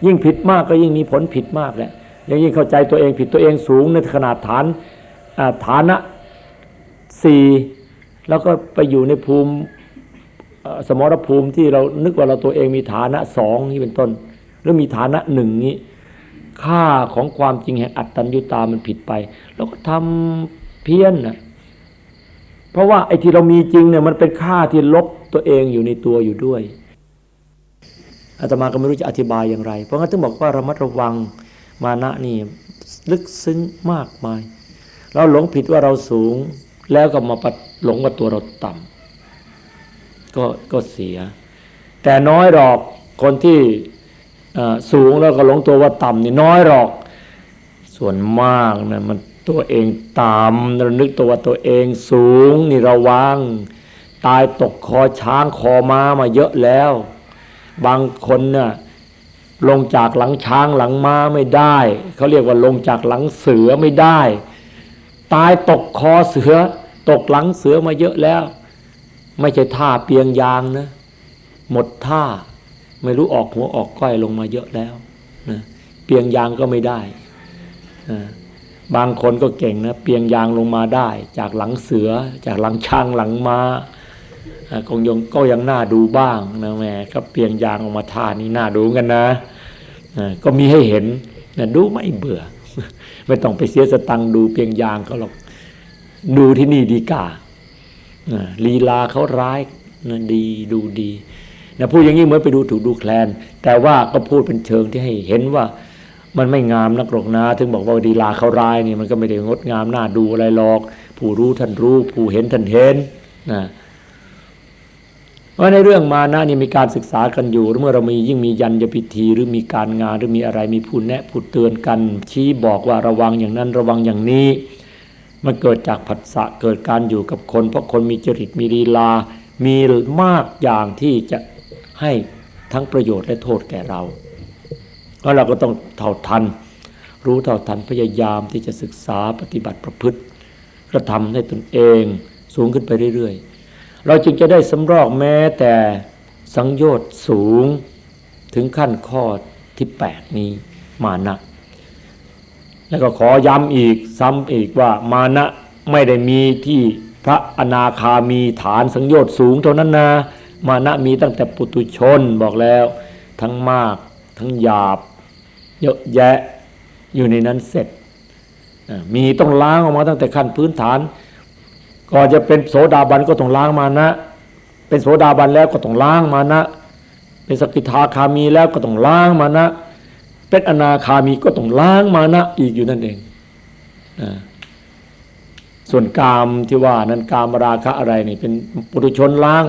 ยิ่งผิดมากก็ยิ่งมีผลผิดมากแหละยิ่งเข้าใจตัวเองผิดตัวเองสูงในขนาดฐานฐานะ สี่แล้วก็ไปอยู่ในภูมิสมรภูมิที่เรานึกว่าเราตัวเองมีฐานะสองนี่เป็นต้น หรือมีฐานะหนึ่งนี้ ค่าของความจริงแห่งอัตตัญญุตามันผิดไป แล้วก็ทำเพี้ยนนะเพราะว่าไอ้ที่เรามีจริงเนี่ยมันเป็นค่าที่ลบตัวเองอยู่ในตัวอยู่ด้วยอาตมาก็ไม่รู้จะอธิบายอย่างไร เพราะงั้นถึงบอกว่าระมัดระวังมานะนี่ลึกซึ้งมากมาย เราหลงผิดว่าเราสูง แล้วก็มาปัดหลงว่าตัวเราต่ำก็ก็เสีย แต่น้อยหรอกคนที่สูงแล้วก็หลงตัวว่าต่ำนี่น้อยหรอก ส่วนมากนะมันตัวเองต่ำเรานึกตัวว่าตัวเองสูงนี่ระวัง ตายตกคอช้างคอม้ามาเยอะแล้ว บางคนเนี่ยลงจากหลังช้างหลังม้าไม่ได้ เขาเรียกว่าลงจากหลังเสือไม่ได้ ตายตกคอเสือ ตกหลังเสือมาเยอะแล้ว ไม่ใช่ท่าเปียงยางนะ หมดท่า ไม่รู้ออกหัวออกก้อยลงมาเยอะแล้วนะเปียงยางก็ไม่ได้นะบางคนก็เก่งนะ เปียงยางลงมาได้ จากหลังเสือ จากหลังช้างหลังมา้าคงยังก็ยังน่าดูบ้างนะแม่ก็เปียงยางออกมาท่านี้น่าดูกันนะก็มีให้เห็นนะดูไม่เบื่อ ไม่ต้องไปเสียสตังดูเปียงยางเขาหรอกดูที่นี่ดีกาลีลาเขาร้ายนะดีดูดีนะพูดอย่างนี้เหมือนไปดูถูกดูแคลน แต่ว่าก็พูดเป็นเชิงที่ให้เห็นว่ามันไม่งามนักหรอกนะถึงบอกว่าดีลาเขาร้ายนี่มันก็ไม่ได้งดงามน่าดูอะไรหรอก ผู้รู้ท่านรู้ ผู้เห็นท่านเห็นนะ ว่าในเรื่องมานะนี่มีการศึกษากันอยู่เมื่อเรามียิ่งมียันยพิธีหรือมีการงานหรือมีอะไรมีผู้แนะผู้เตือนกัน ชี้บอกว่าระวังอย่างนั้นระวังอย่างนี้มันเกิดจากผัสสะเกิดการอยู่กับคน เพราะคนมีจริตมีลีลา มีมากอย่างที่จะให้ทั้งประโยชน์และโทษแก่เราก็เราก็ต้องเท่าทัน รู้เท่าทันพยายามที่จะศึกษาปฏิบัติประพฤติกระทำให้ตนเองสูงขึ้นไปเรื่อยๆ เราจึงจะได้สำรอกแม้แต่สังโยชน์สูงถึงขั้นข้อที่แปดนี้มานะ แล้วก็ขอย้ำอีกซ้ำอีกว่ามานะไม่ได้มีที่พระอนาคามีฐานสังโยชน์สูงเท่านั้นนะมานะมีตั้งแต่ปุตุชนบอกแล้ว ทั้งมากทั้งหยาบ เยอะแยะอยู่ในนั้นเสร็จ มีต้องล้างออกมาตั้งแต่ขั้นพื้นฐาน ก่อนจะเป็นโสดาบันก็ต้องล้างมานะ เป็นโสดาบันแล้วก็ต้องล้างมานะ เป็นสกิทาคามีแล้วก็ต้องล้างมานะ เป็นอนาคามีก็ต้องล้างมานะอีกอยู่นั่นเองนะส่วนกามที่ว่านั้นกามราคะอะไรนี่เป็นปุถุชนล้าง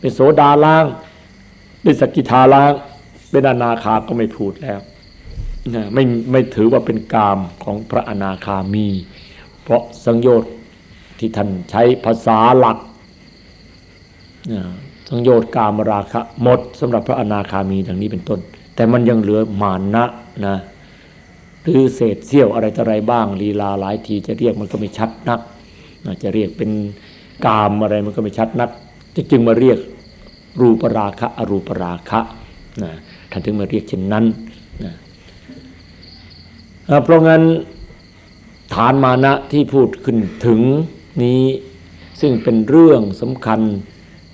เป็นโสดาล้าง เป็นสกิทาล้าง เป็นอนาคาก็ไม่พูดแล้วนะไม่ไม่ถือว่าเป็นกามของพระอนาคามี เพราะสังโยชน์ ที่ท่านใช้ภาษาหลักสังโยชน์กามราคะหมดสำหรับพระอนาคามีดังนี้เป็นต้น แต่มันยังเหลือมานะนะหรือเศษเสี้ยวอะไรต่ออะไรบ้างลีลาหลายทีจะเรียกมันก็ไม่ชัดนักจะเรียกเป็นกามอะไรมันก็ไม่ชัดนักจึงมาเรียกรูปราคะอรูปราคะนะท่านถึงมาเรียกเช่นนั้นนะเพราะงั้นฐานมานะที่พูดขึ้นถึง นี้ซึ่งเป็นเรื่องสำคัญ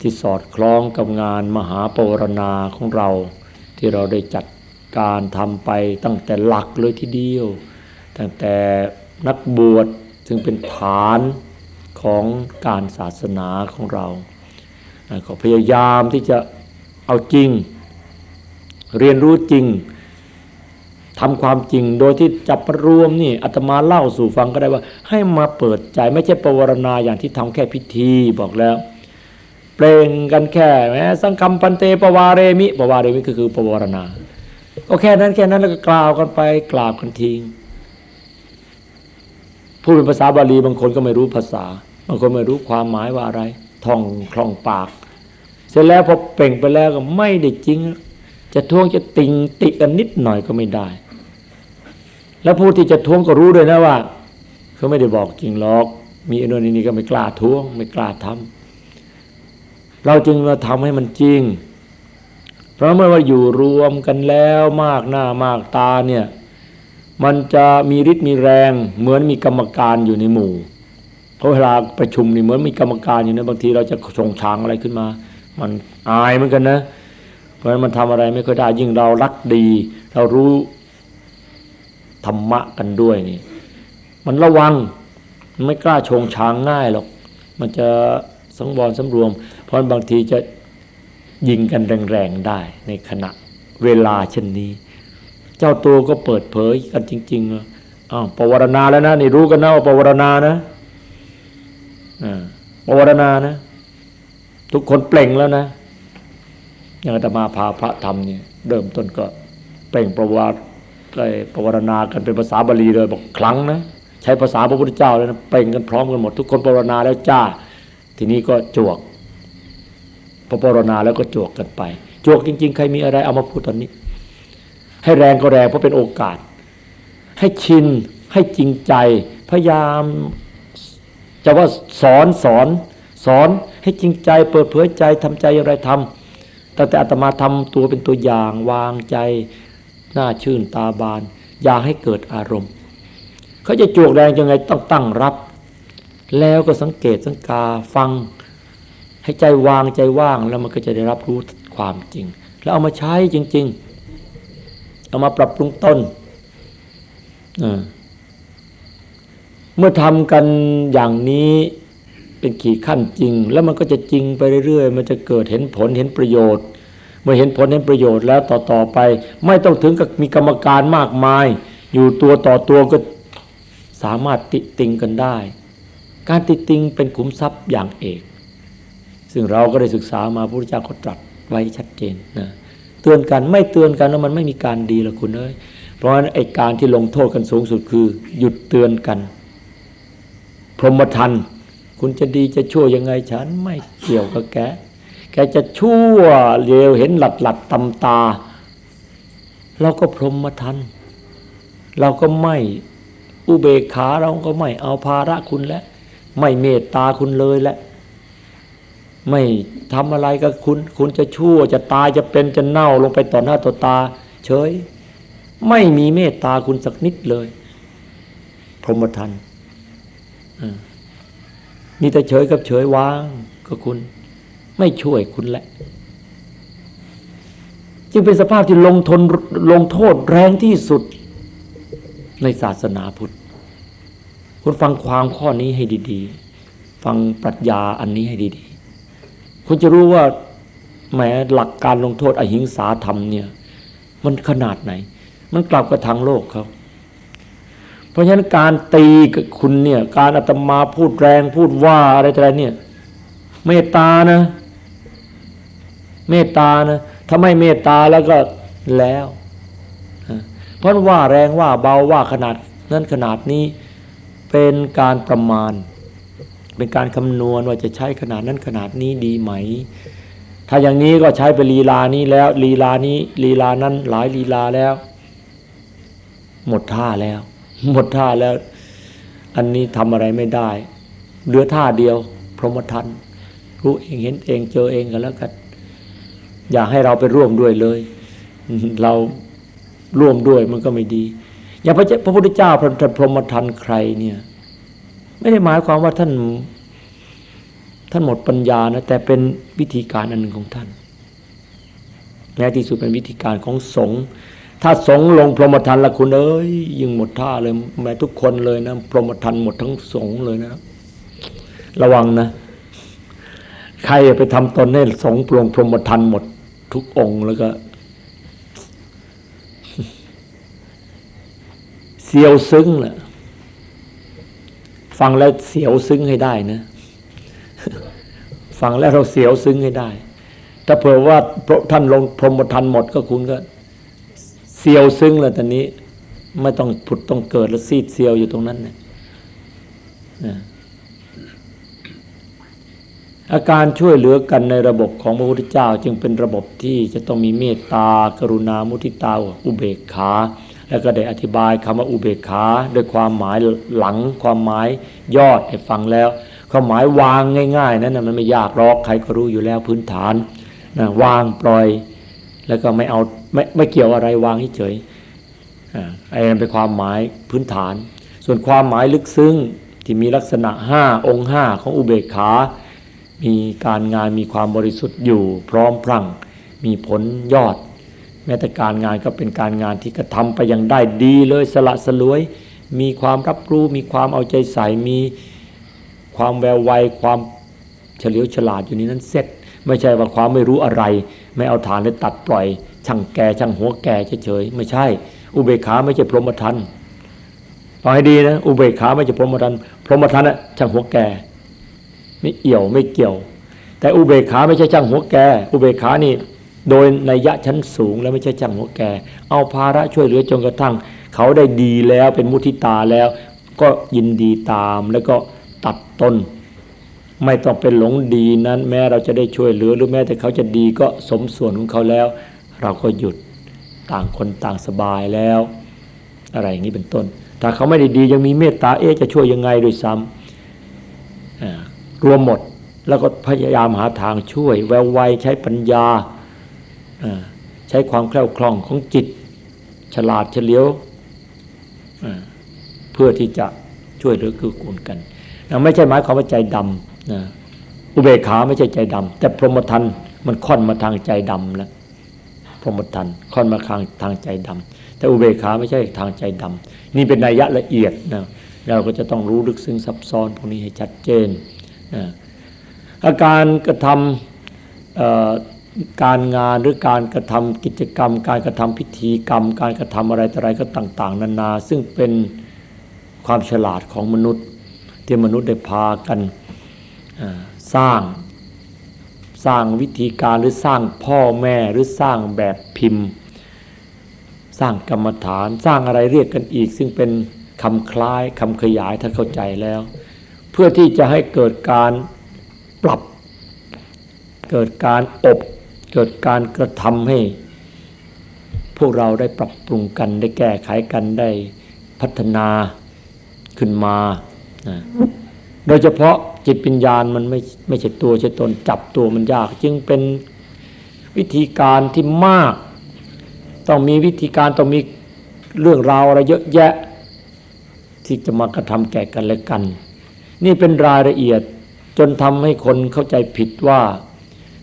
ที่สอดคล้องกับงานมหาปวารณาของเรา ที่เราได้จัดการทำไปตั้งแต่หลักเลยทีเดียว ตั้งแต่นักบวชซึ่งเป็นฐานของการศาสนาของเราก็พยายามที่จะเอาจริง เรียนรู้จริง ทำความจริงโดยที่จับรวมนี่อาตมาเล่าสู่ฟังก็ได้ว่า ให้มาเปิดใจไม่ใช่ปวารณาอย่างที่ทำแค่พิธีบอกแล้ว เปล่งกันแค่แม้สังคำปันเตปวารเรมิปวารเรมิก็คือปวารณาก็แค่นั้นแค่นั้นแล้วก็กล่าวกันไปกราบกันทิ้งพูดเป็นภาษาบาลีบางคนก็ไม่รู้ภาษาบางคนไม่รู้ความหมายว่าอะไรท่องคล่องปาก เสร็จแล้วพอเปล่งไปแล้วก็ไม่ได้จริง จะท้วงจะติงติกันนิดหน่อยก็ไม่ได้ แล้วผู้ที่จะท้วงก็รู้ด้วยนะว่าเขาไม่ได้บอกจริงหรอก มีอนุนีนี้ก็ไม่กล้าท้วง ไม่กล้าทำเราจึงมาทำให้มันจริง เพราะเมื่อว่าอยู่รวมกันแล้วมากหน้ามากตาเนี่ยมันจะมีฤทธิ์มีแรง เหมือนมีกรรมการอยู่ในหมู่เพราะเวลาประชุมนี่เหมือนมีกรรมการอยู่นะบางทีเราจะส่งช้างอะไรขึ้นมา มันอายเหมือนกันนะ เพราะฉะนั้นมันทำอะไรไม่ค่อยได้ยิ่งเรารักดี เรารู้ ธรรมะกันด้วยนี่ มันระวังมันไม่กล้าชงช้างง่ายหรอก มันจะสังวรสำรวม เพราะบางทีจะยิงกันแรงๆได้ในขณะเวลาเช่นนี้ เจ้าตัวก็เปิดเผยกันจริงๆอ้าวปวารณาแล้วนะนี่รู้กันนะว่าปวารณานะปวารณานะ ทุกคนเปล่งแล้วนะอย่างอาตมาพาพระธรรมเนี่ยเริ่มต้นก็เปล่งประวัติ เลยปวารณากันเป็นภาษาบาลีเลยบอกครั้งนะใช้ภาษาพระพุทธเจ้าเลยนะเปล่งกันพร้อมกันหมดทุกคนปวารณาแล้วจ้า ทีนี้ก็จวกพอปวารณาแล้วก็จวกกันไป จวกจริง ๆ ใครมีอะไรเอามาพูดตอนนี้ ให้แรงก็แรงเพราะเป็นโอกาส ให้ชินให้จริงใจ พยายามจะว่าสอนสอนสอนให้จริงใจ เปิดเผยใจทำใจอย่างไรทำตั้งแต่อาตมาทำตัวเป็นตัวอย่างวางใจ หน้าชื่นตาบาน อย่าให้เกิดอารมณ์ เขาจะจวกแรงยังไงต้องตั้งรับ แล้วก็สังเกตสังกาฟัง ให้ใจวางใจว่างแล้วมันก็จะได้รับรู้ความจริง แล้วเอามาใช้จริง ๆ เอามาปรับปรุงต้นเมื่อทำกันอย่างนี้เป็นขีดขั้นจริง แล้วมันก็จะจริงไปเรื่อยๆ มันจะเกิดเห็นผลเห็นประโยชน์ เมื่อเห็นผลเห็นประโยชน์แล้วต่อๆไป ไม่ต้องถึงกับมีกรรมการมากมาย อยู่ตัวต่อตัวก็สามารถติติงกันได้ การติติงเป็นขุมทรัพย์อย่างเอก ซึ่งเราก็ได้ศึกษามาพระพุทธเจ้าเขาตรัสไว้ชัดเจนนะเตือนกันไม่เตือนกันแล้วมันไม่มีการดีละคุณเอ้ยเพราะฉะนั้นไอ้การที่ลงโทษกันสูงสุดคือ หยุดเตือนกัน พรหมทันคุณจะดีจะชั่วยังไงฉันไม่เกี่ยวกับแก แกจะชั่วเลวเห็นหลัดหลัดตำตา เราก็พรหมทัน เราก็ไม่อุเบกขาเราก็ไม่เอาภาระคุณแล้วไม่เมตตาคุณเลยแหละไม่ทำอะไรกับคุณ คุณจะชั่วจะตายจะเป็นจะเน่าลงไปต่อหน้าต่อตา เฉย ไม่มีเมตตาคุณสักนิดเลย พรหมทันมีแต่เฉยกับเฉยวางก็คุณ ไม่ช่วยคุณแหละจึงเป็นสภาพที่ลงทนลงโทษแรงที่สุดในศาสนาพุทธ คุณฟังความข้อนี้ให้ดี ๆ ฟังปรัชญาอันนี้ให้ดี ๆ คุณจะรู้ว่าแม้หลักการลงโทษอหิงสาธรรมเนี่ย มันขนาดไหน มันกลับกับทางโลกเขาเพราะฉะนั้นการตีกับคุณเนี่ย การอาตมาพูดแรงพูดว่าอะไรอะไรเนี่ย เมตตานะ เมตตานะถ้าไม่เมตตาแล้วก็แล้วเพราะว่าแรงว่าเบาว่าขนาดนั้นขนาดนี้เป็นการประมาณ เป็นการคำนวณว่าจะใช้ขนาดนั้นขนาดนี้ดีไหม ถ้าอย่างนี้ก็ใช้ไปลีลานี้แล้วลีลานี้ลีลานั้นหลายลีลาแล้ว หมดท่าแล้ว หมดท่าแล้ว อันนี้ทำอะไรไม่ได้เหลือท่าเดียว พรหมทันรู้เองเห็นเองเจอเองกันแล้วกัน อย่าให้เราไปร่วมด้วยเลย เราร่วมด้วยมันก็ไม่ดี อย่างพระพุทธเจ้าพระพรหมทันใครเนี่ย ไม่ได้หมายความว่าท่าน ท่านหมดปัญญานะแต่เป็นวิธีการอันหนึ่งของท่านแม้ที่สุดเป็นวิธีการของสงฆ์ถ้าสงฆ์ลงพรหมทันละคุณเอ้ยยิ่งหมดท่าเลยแม้ทุกคนเลยนะพรหมทันหมดทั้งสงฆ์เลยนะ ระวังนะ ใครไปทำตนให้สงฆ์ปลงพรหมทันหมด ทุกองค์แล้วก็ เสียวซึ้งแหละฟังแล้วเสียวซึ้งให้ได้นะ ฟังแล้วเราเสียวซึ้งให้ได้ ถ้าเผื่อว่าท่านลงพรหมทันหมดก็คุณก็ เสียวซึ้งแล้วตอนนี้ ไม่ต้องผุดต้องเกิดแล้วซีดเสียวอยู่ตรงนั้นเนี่ย อาการช่วยเหลือกันในระบบของพระพุทธเจ้าจึงเป็นระบบที่จะต้องมีเมตตา กรุณา มุทิตา อุเบกขา แล้วก็ได้อธิบายคำว่าอุเบกขาด้วยความหมายหลังความหมายยอดให้ฟังแล้วความหมายวางง่ายๆนั้นนะมันไม่ยากหรอกใครก็รู้อยู่แล้วพื้นฐานนะวางปล่อย แล้วก็ไม่เอาไม่ไม่เกี่ยวอะไรวางเฉยไอ้นั่นเป็นความหมายพื้นฐาน ส่วนความหมายลึกซึ้งที่มีลักษณะห้าองค์ห้าของอุเบกขา มีการงานมีความบริสุทธิ์อยู่ พร้อมพรั่ง มีผลยอด แม้แต่การงานก็เป็นการงานที่กระทำไปอย่างได้ดีเลยสละสลวย มีความรับรู้มีความเอาใจใส่มีความแววไวความเฉลียวฉลาดอยู่ในนั้นเสร็จไม่ใช่ว่าความไม่รู้อะไร ไม่เอาฐานเลยตัดปล่อย ช่างแก่ช่างหัวแก่เฉยๆไม่ใช่ อุเบกขาไม่ใช่พรหมทันฟังให้ดีนะอุเบกขาไม่ใช่พรหมทันพรหมทันอะช่างหัวแก่ ไม่เอี่ยวไม่เกี่ยว แต่อุเบกขาไม่ใช่ช่างหัวแกอุเบกขานี่โดยในยะชั้นสูง แล้วไม่ใช่จังหัวแก เอาภาระช่วยเหลือจนกระทั่ง เขาได้ดีแล้วเป็นมุทิตาแล้ว ก็ยินดีตามแล้วก็ตัดต้นไม่ต้องเป็นหลงดีนั้น แม้เราจะได้ช่วยเหลือหรือแม้แต่เขาจะดีก็สมส่วนของเขาแล้ว เราก็หยุดต่างคนต่างสบายแล้ว อะไรอย่างนี้เป็นต้น ถ้าเขาไม่ได้ดียังมีเมตตาเอ๊จะช่วยยังไงด้วยซ้ รวมหมด แล้วก็พยายามหาทางช่วย แววไวใช้ปัญญา ใช้ความแคล่วคล่องของจิต ฉลาดเฉลียวเพื่อที่จะช่วยเหลือคือกูลกัน ไม่ใช่หมายความว่าใจดำนะอุเบกขาไม่ใช่ใจดำแต่พรหมทันมันค่อนมาทางใจดำแล้วพรหมทันค่อนมาทางทางใจดำแต่อุเบกขาไม่ใช่ทางใจดำนี่เป็นนัยยะละเอียดนะเราก็จะต้องรู้ลึกซึ้งซับซ้อนพวกนี้ให้ชัดเจน อาการกระทำการงานหรือการกระทำกิจกรรม การกระทำพิธีกรรม การกระทำอะไรต่ออะไรก็ต่าง ๆ นานา ซึ่งเป็นความฉลาดของมนุษย์ ที่มนุษย์ได้พากันสร้างสร้างวิธีการหรือสร้างพ่อแม่หรือสร้างแบบพิมพ์ สร้างกรรมฐาน สร้างอะไรเรียกกันอีก ซึ่งเป็นคำคล้ายคำขยายถ้าเข้าใจแล้ว เพื่อที่จะให้เกิดการปรับ เกิดการอบ เกิดการกระทำให้ พวกเราได้ปรับปรุงกันได้แก้ไขกันได้พัฒนาขึ้นมาโดยเฉพาะจิตปัญญาณมันไม่ไม่ใช่ตัวใช่ตนจับตัวมันยาก จึงเป็นวิธีการที่มาก ต้องมีวิธีการต้องมีเรื่องราวอะไรเยอะแยะ ที่จะมากระทำแก่กันและกัน นี่เป็นรายละเอียดจนทำให้คนเข้าใจผิดว่า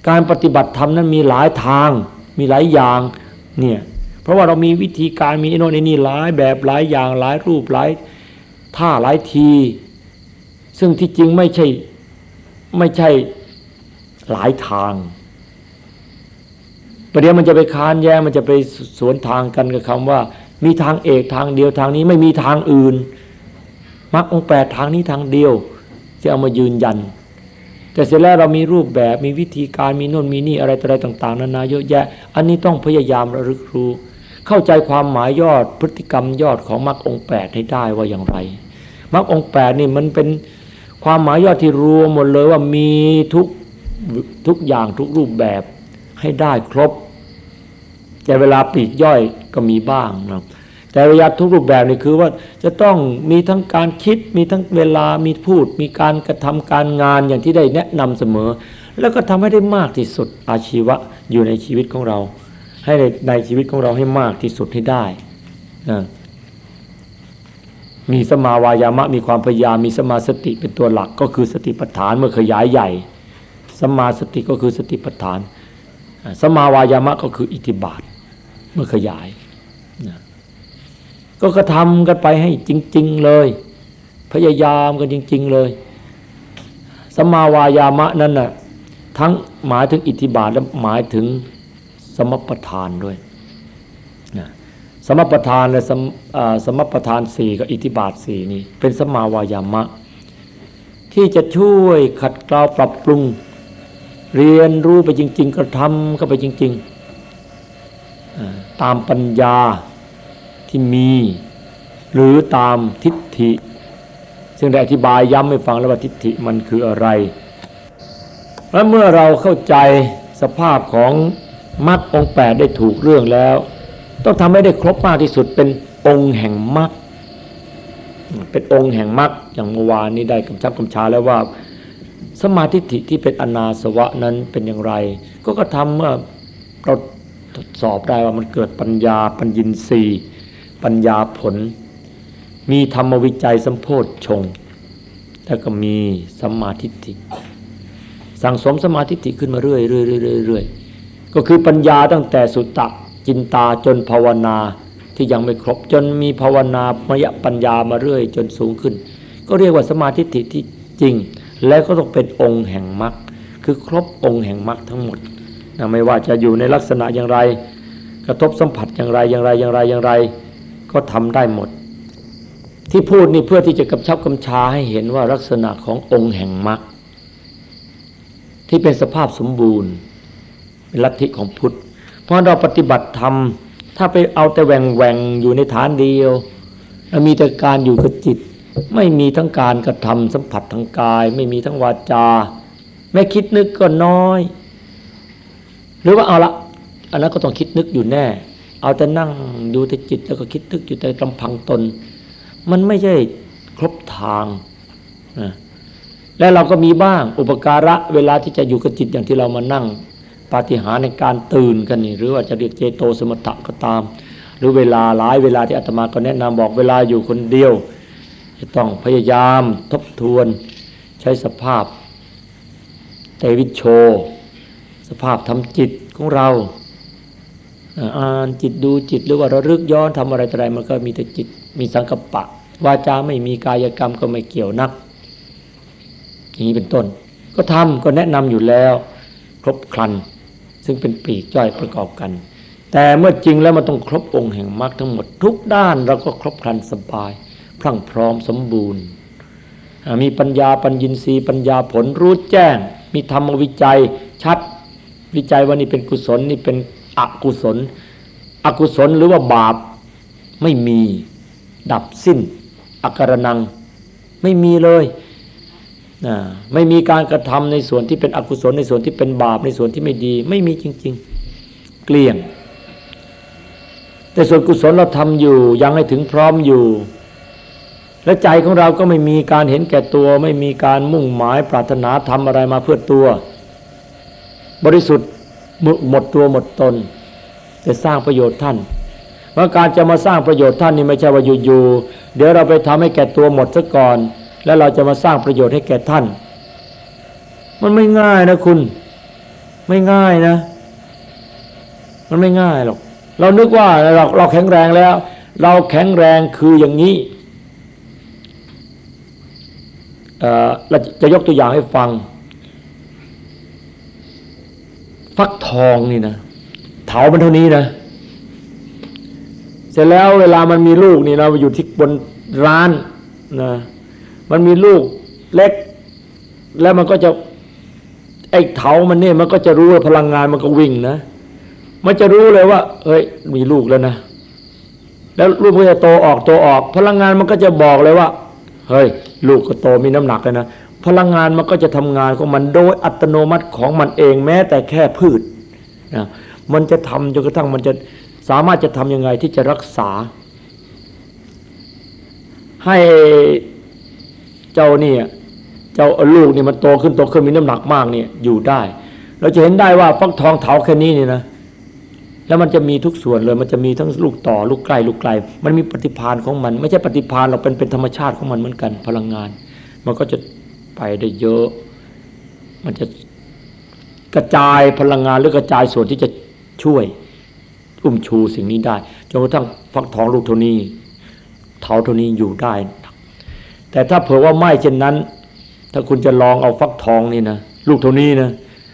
การปฏิบัติธรรมนั้นมีหลายทางมีหลายอย่างเนี่ยเพราะว่าเรามีวิธีการมีโน่นนี่หลายแบบหลายอย่างหลายรูปหลายท่าหลายที ซึ่งที่จริงไม่ใช่ไม่ใช่หลายทางประเดี๋ยวมันจะไปค้านแย้งมันจะไปสวนทางกันกับคำว่า มีทางเอกทางเดียวทางนี้ไม่มีทางอื่น มรรคองแปดทางนี้ทางเดียว จะเอามายืนยัน แต่เสร็จแล้วเรามีรูปแบบมีวิธีการมีโน่นมีนี่อะไรอะไรต่าง ๆนานาเยอะแยะ อันนี้ต้องพยายามระลึกรู้ เข้าใจความหมายยอดพฤติกรรมยอดของมรรคองแปดให้ได้ว่าอย่างไรมรรคองแปดนี่มันเป็นความหมายยอดที่รวมหมดเลยว่ามีทุกทุกอย่างทุกรูปแบบให้ได้ครบ แต่เวลาปีกย่อยก็มีบ้างนะ แต่วิริยะทุกรูปแบบนี่คือว่าจะต้องมีทั้งการคิดมีทั้งเวลามีพูด มีการกระทำการงานอย่างที่ได้แนะนำเสมอ แล้วก็ทำให้ได้มากที่สุดอาชีวะอยู่ในชีวิตของเรา ให้ในในชีวิตของเราให้มากที่สุดให้ได้นะมีสมาวายามะมีความพยายามมีสมาสติเป็นตัวหลักก็คือสติปัฏฐานเมื่อขยายใหญ่ สมาสติก็คือสติปัฏฐาน สมาวายามะก็คืออิทธิบาทเมื่อขยาย ก็กระทำกันไปให้จริง ๆเลย พยายามกันจริง ๆเลยสมาวายามะนั้นน่ะทั้งหมายถึงอิทธิบาทและหมายถึงสมปทานด้วยนะสมปทานและสมสมปทานสี่กับอิทธิบาทสี่นี่เป็นสมาวายามะ ที่จะช่วยขัดเกลาปรับปรุง เรียนรู้ไปจริง ๆ กระทำเข้าไปจริง ๆ ตามปัญญา ที่มี หรือตามทิฏฐิ ซึ่งได้อธิบายย้ำให้ฟังแล้วว่าทิฏฐิมันคืออะไร และเมื่อเราเข้าใจสภาพของมรรคองแปดได้ถูกเรื่องแล้ว ต้องทำให้ได้ครบมากที่สุดเป็นองค์แห่งมรรคเป็นองค์แห่งมรรคอย่างเมื่อวานนี้ได้กำชับกำชาแล้วว่า สมาธิที่เป็นอนาสวะนั้นเป็นอย่างไร ก็กระทำเมื่อเราทดสอบได้ว่ามันเกิดปัญญาปัญญินทรีย์ ปัญญาผล มีธรรมวิจัยสัมโพธชง แล้วก็มีสมาธิิสั่งสมสมาธิิขึ้นมาเรื่อยเรื่อยเรื่อยเรื่อยก็คือปัญญาตั้งแต่สุตตะจินตาจนภาวนาที่ยังไม่ครบจนมีภาวนามยปัญญามาเรื่อยจนสูงขึ้น ก็เรียกว่าสมาธิิที่จริง แล้วก็ต้องเป็นองค์แห่งมรรคคือครบองค์แห่งมรรคทั้งหมดนะไม่ว่าจะอยู่ในลักษณะอย่างไร กระทบสัมผัสอย่างไรอย่างไรอย่างไรอย่างไร ก็ทำได้หมด ที่พูดนี่เพื่อที่จะกำชับกำชาให้เห็นว่าลักษณะขององค์แห่งมรรคที่เป็นสภาพสมบูรณ์เป็นลัทธิของพุทธเพราะเราปฏิบัติธรรมถ้าไปเอาแต่แหวงแหวงอยู่ในฐานเดียวมีแต่การอยู่กับจิต ไม่มีทั้งการกระทำสัมผัสทางกาย ไม่มีทั้งวาจาแม้คิดนึกก็น้อย หรือว่าเอาละอันนั้นก็ต้องคิดนึกอยู่แน่ เอาแต่นั่งดูแต่จิตแล้วก็คิดนึกอยู่แต่ลำพังตน มันไม่ใช่ครบทางนะและเราก็มีบ้างอุปการะเวลาที่จะอยู่กับจิตอย่างที่เรามานั่งปาฏิหาริย์ในการตื่นกันนี่หรือว่าจะเรียกเจโตสมถะก็ตาม หรือเวลาหลายเวลาที่อาตมาก็แนะนำบอกเวลาอยู่คนเดียว จะต้องพยายามทบทวนใช้สภาพเตวิชโช สภาพทำจิตของเรา อ่านจิตดูจิตหรือว่าระลึกย้อนทำอะไรอะไรมันก็มีแต่จิตมีสังกปะวาจาไม่มีกายกรรมก็ไม่เกี่ยวนัก อย่างนี้เป็นต้น ก็ทำก็แนะนำอยู่แล้ว ครบครัน ซึ่งเป็นปีกจ้อยประกอบกัน แต่เมื่อจริงแล้วมันต้องครบองค์แห่งมรรคทั้งหมดทุกด้านเราก็ครบครันสบาย พรั่งพร้อมสมบูรณ์ มีปัญญาปัญญินทรีย์ปัญญาผลรู้แจ้ง มีธรรมวิจัยชัดวิจัยว่านี่เป็นกุศลนี่เป็น อกุศล อกุศลหรือว่าบาปไม่มีดับสิ้นอักรนัง ไม่มีเลยนะไม่มีการกระทำในส่วนที่เป็นอกุศลในส่วนที่เป็นบาปในส่วนที่ไม่ดี ไม่มีจริง ๆ เกลี้ยง แต่ส่วนกุศลเราทำอยู่ยังให้ถึงพร้อมอยู่ และใจของเราก็ไม่มีการเห็นแก่ตัว ไม่มีการมุ่งหมายปรารถนาทำอะไรมาเพื่อตัว บริสุทธิ์ หมดตัวหมดตนจะสร้างประโยชน์ท่านว่าะการจะมาสร้างประโยชน์ท่านนี่ไม่ใช่ว่าอยู่ๆเดี๋ยวเราไปทำให้แก่ตัวหมดซะก่อน แล้วเราจะมาสร้างประโยชน์ให้แก่ท่าน มันไม่ง่ายนะคุณ ไม่ง่ายนะ มันไม่ง่ายหรอกเรานึกว่าเราเราแข็งแรงแล้ว เราแข็งแรงคืออย่างนี้เราจะยกตัวอย่างให้ฟัง ฟักทองนี่นะเถามันเท่านี้นะ เสร็จแล้วเวลามันมีลูกนี่เราอยู่ที่บนร้านนะมันมีลูกเล็ก แล้วมันก็จะไอ้เถามันเนี่ยมันก็จะรู้ว่าพลังงานมันก็วิ่งนะ มันจะรู้เลยว่าเฮ้ยมีลูกแล้วนะ แล้วลูกมันจะโตออกโตออก พลังงานมันก็จะบอกเลยว่า เฮ้ย ลูกก็โตมีน้ำหนักเลยนะ พลังงานมันก็จะทำงานของมันโดยอัตโนมัติของมันเองแม้แต่แค่พืชนะมันจะทำจนกระทั่งมันจะสามารถจะทํำยังไงที่จะรักษา ให้เจ้านี่เจ้าลูกนี่มันโตขึ้นโตขึ้นมีน้ำหนักมากเนี่ยอยู่ได้ เราจะเห็นได้ว่าฟักทองเถาแค่นี้นี่นะแล้วมันจะมีทุกส่วนเลย มันจะมีทั้งลูกต่อลูกใกล้ลูกไกล มันมีปฏิพานของมัน ไม่ใช่ปฏิพานเราเป็นเป็นธรรมชาติของมันเหมือนกัน พลังงาน มันก็จะ ไปได้เยอะ มันจะกระจายพลังงานหรือกระจายส่วนที่จะช่วยอุ้มชูสิ่งนี้ได้จนกระทั่งฟักทองลูกเท่านี้เถาเท่านี้อยู่ได้ แต่ถ้าเผื่อว่าไม่เช่นนั้น ถ้าคุณจะลองเอาฟักทองนี่นะลูกเท่านี้นะ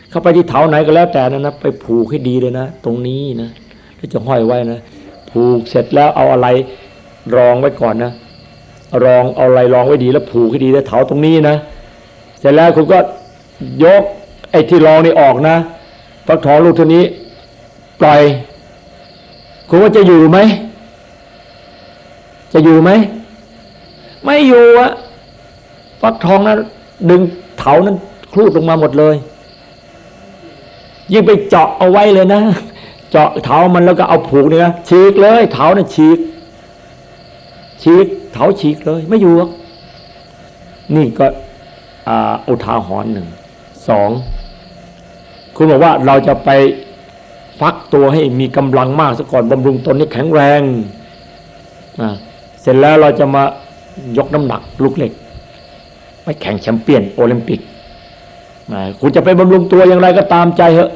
เข้าไปที่เถาไหนก็แล้วแต่นะนะไปผูกให้ดีเลยนะ ตรงนี้นะแล้วจะห้อยไว้นะผูกเสร็จแล้วเอาอะไรรองไว้ก่อนนะรองเอาอะไรรองไว้ดีแล้วผูกให้ดีแล้วเถาตรงนี้นะ ร็จแล้วคุณก็ยกไอ้ที่รองนี่ออกนะฟักทองลูกเท่านี้ปล่อย คุณว่าจะอยู่ไหม จะอยู่ไหม ไม่อยู่อะฟักทองนั้นดึงเถานั้นคลูดลงมาหมดเลย ยิ่งไปเจาะเอาไว้เลยนะ เจาะเถามันแล้วก็เอาผูกเนี่ยฉีกเลย เถานั้นฉีก ฉีก เถาฉีกเลย ไม่อยู่นี่ก็ อุทาหรณ์หนึ่งสองคุณบอกว่าเราจะไปฟักตัวให้มีกำลังมากซะก่อนบำรุงตนให้แข็งแรงเสร็จแล้วเราจะมายกน้ำหนักลูกเหล็กไปแข่งแชมเปี้ยนโอลิมปิกคุณจะไปบำรุงตัวอย่างไรก็ตามใจเหอะ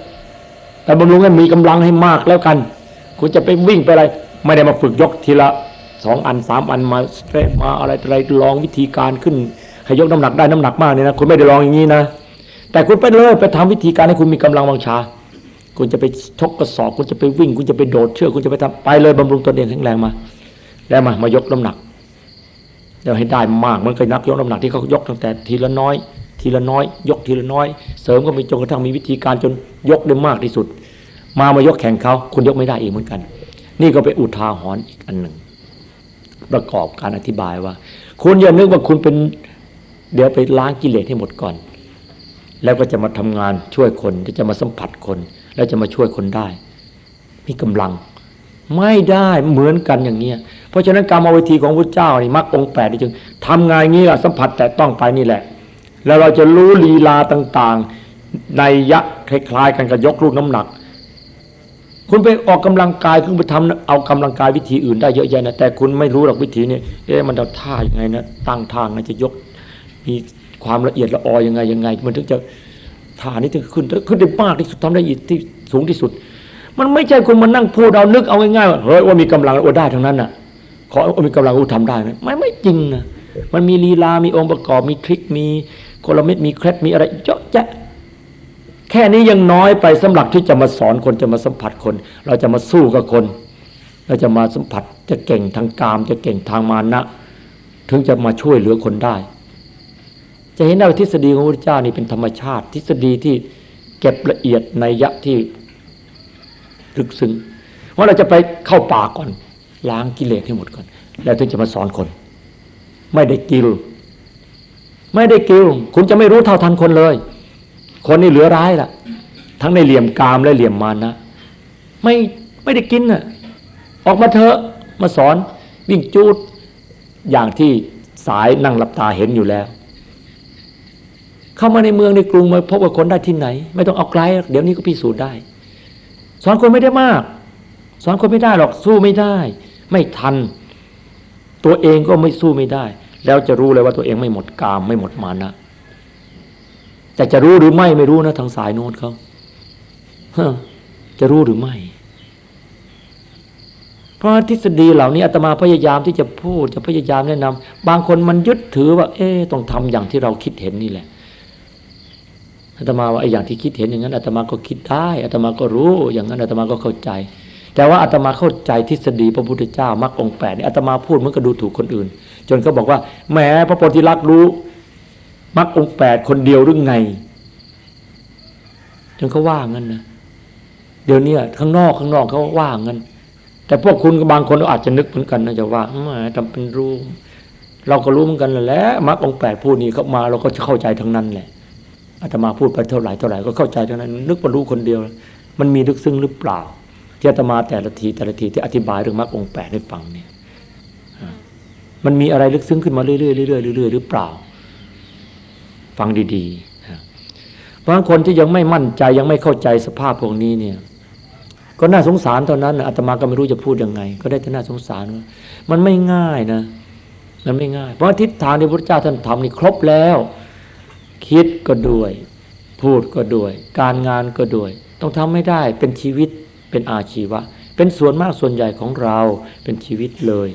แต่บำรุงให้มีกำลังให้มากแล้วกัน คุณจะไปวิ่งไปอะไร ไม่ได้มาฝึกยกทีละสองอันสามอันมาเตะมาอะไรอะไรลองวิธีการขึ้น ให้ยกน้ำหนักได้น้ำหนักมากเนี่ยนะคุณไม่ได้ลองอย่างนี้นะ แต่คุณไปเลยไปทำวิธีการให้คุณมีกำลังวังชา คุณจะไปชกกระสอบคุณจะไปวิ่ง คุณจะไปโดดเชือกคุณจะไปทำไปเลยบำรุงตนเองแข็งแรงมา แล้วมามายกน้ำหนักแล้วให้ได้มากมันก็นักยกน้ำหนักที่เขายกตั้งแต่ทีละน้อย ทีละน้อย ยกทีละน้อย เสริมก็มีจนกระทั่งมีวิธีการจนยกได้มากที่สุด มามายกแข่งเขาคุณยกไม่ได้เองเหมือนกัน นี่ก็เป็นอุทาหรณ์อีกอันหนึ่งประกอบการอธิบายว่า คุณอย่านึกว่าคุณเป็น เดี๋ยวไปล้างกิเลสให้หมดก่อน แล้วก็จะมาทำงานช่วยคนที่จะมาสัมผัสคน แล้วจะมาช่วยคนได้ มีกำลัง ไม่ได้เหมือนกันอย่างเนี้ยเพราะฉะนั้นการมาวิธีของพระเจ้านี่มรรคองแปดนี่จึงทำงานงี้แหละสัมผัสแต่ต้องไปนี่แหละ แล้วเราจะรู้ลีลาต่างๆ ในยะคล้ายๆ กันกับยกลูกน้ำหนักคุณไปออกกำลังกายคุณไปทำเอากำลังกายวิธีอื่นได้เยอะแยะนะแต่คุณไม่รู้หรอกวิธีนี้เอ๊ะมันจะท่ายังไงนะตั้งทางนะจะยก มีความละเอียดละออยังไงยังไง มันถึงจะฐานนี้ถึงขึ้นขึ้นได้มากที่สุดทำได้ที่สูงที่สุด มันไม่ใช่คุณมานั่งพูดเอานึกเอาง่ายๆว่าเฮ้ยว่ามีกำลังโอ้ได้ทั้งนั้นน่ะ ขอมีกำลังอุทำได้นะมันไม่จริงนะมันมีลีลา มีองค์ประกอบ มีทริค มีกลเม็ด มีเคล็ด มีอะไรเยอะแยะ แค่นี้ยังน้อยไปสำหรับที่จะมาสอนคน จะมาสัมผัสคน เราจะมาสู้กับคน เราจะมาสัมผัส จะเก่งทางกาม จะเก่งทางมานะ ถึงจะมาช่วยเหลือคนได้ จะเห็นได้ว่าทฤษฎีของพระเจ้านี่เป็นธรรมชาติ ทฤษฎีที่เก็บละเอียดในยะที่ลึกซึ้งว่าเราจะไปเข้าป่าก่อน ล้างกิเลสให้หมดก่อน แล้วถึงจะมาสอนคน ไม่ได้กิลไม่ได้กิลคุณจะไม่รู้เท่าทันคนเลย คนนี่เหลือร้ายล่ะ ทั้งในเหลี่ยมกามและเหลี่ยมมานะไม่ไม่ได้กินน่ะออกมาเถอะมาสอนวิ่งจูดอย่างที่สายนั่งหลับตาเห็นอยู่แล้ว เข้ามาในเมืองในกรุงมาพบกับคนได้ที่ไหน ไม่ต้องเอาไกลเดี๋ยวนี้ก็พิสูจน์ได้ สอนคนไม่ได้มาก สอนคนไม่ได้หรอกสู้ไม่ได้ ไม่ทัน ตัวเองก็ไม่สู้ไม่ได้ แล้วจะรู้เลยว่าตัวเองไม่หมดกามไม่หมดมานะแต่จะรู้หรือไม่ไม่รู้นะทางสายโน้นเขาจะรู้หรือไม่ เพราะทฤษฎีเหล่านี้อาตมาพยายามที่จะพูดจะพยายามแนะนำบางคนมันยึดถือว่า เอ๊ต้องทำอย่างที่เราคิดเห็นนี่แหละ อาตมาว่าไอ้อย่างที่คิดเห็นอย่างนั้นอาตมาก็คิดได้อาตมาก็รู้ อย่างนั้นอาตมาก็เข้าใจ แต่ว่าอาตมาเข้าใจทฤษฎีพระพุทธเจ้ามรรคองแปดนี่อาตมาพูดมันก็ดูถูกคนอื่น จนเขาบอกว่าแหมพระโพธิลักษ์รู้มรรคองแปดคนเดียวหรือไงจนเขาว่างั้นนะเดี๋ยวนี้ข้างนอกข้างนอกเขาว่างั้น แต่พวกคุณบางคนอาจจะนึกเหมือนกันนะจะว่าแหมทำเป็นรู้ เราก็รู้เหมือนกันแหละมรรคองแปดพูดนี้เขามาเราก็จะเข้าใจทั้งนั้นแหละ อาตมาพูดไปเท่าไหร่เท่าไหร่ก็เข้าใจเท่านั้นนึกว่ารู้คนเดียว มันมีลึกซึ้งหรือเปล่าที่อาตมาแต่ละทีแต่ละทีที่อธิบายเรื่องมรรคองแปดให้ฟังเนี่ยมันมีอะไรลึกซึ้งขึ้นมาเรื่อยๆเรื่อยๆเรื่อยๆหรือเปล่า ฟังดีๆเพราะคนที่ยังไม่มั่นใจยังไม่เข้าใจสภาพพวกนี้เนี่ย ก็น่าสงสารเท่านั้นอาตมาก็ไม่รู้จะพูดยังไง ก็ได้แต่น่าสงสารว่ามันไม่ง่ายนะ มันไม่ง่าย เพราะทิศทางที่พระเจ้าท่านทำนี่ครบแล้ว คิดก็ด้วย พูดก็ด้วย การงานก็ด้วย ต้องทำไม่ได้เป็นชีวิตเป็นอาชีวะ เป็นส่วนมากส่วนใหญ่ของเราเป็นชีวิตเลย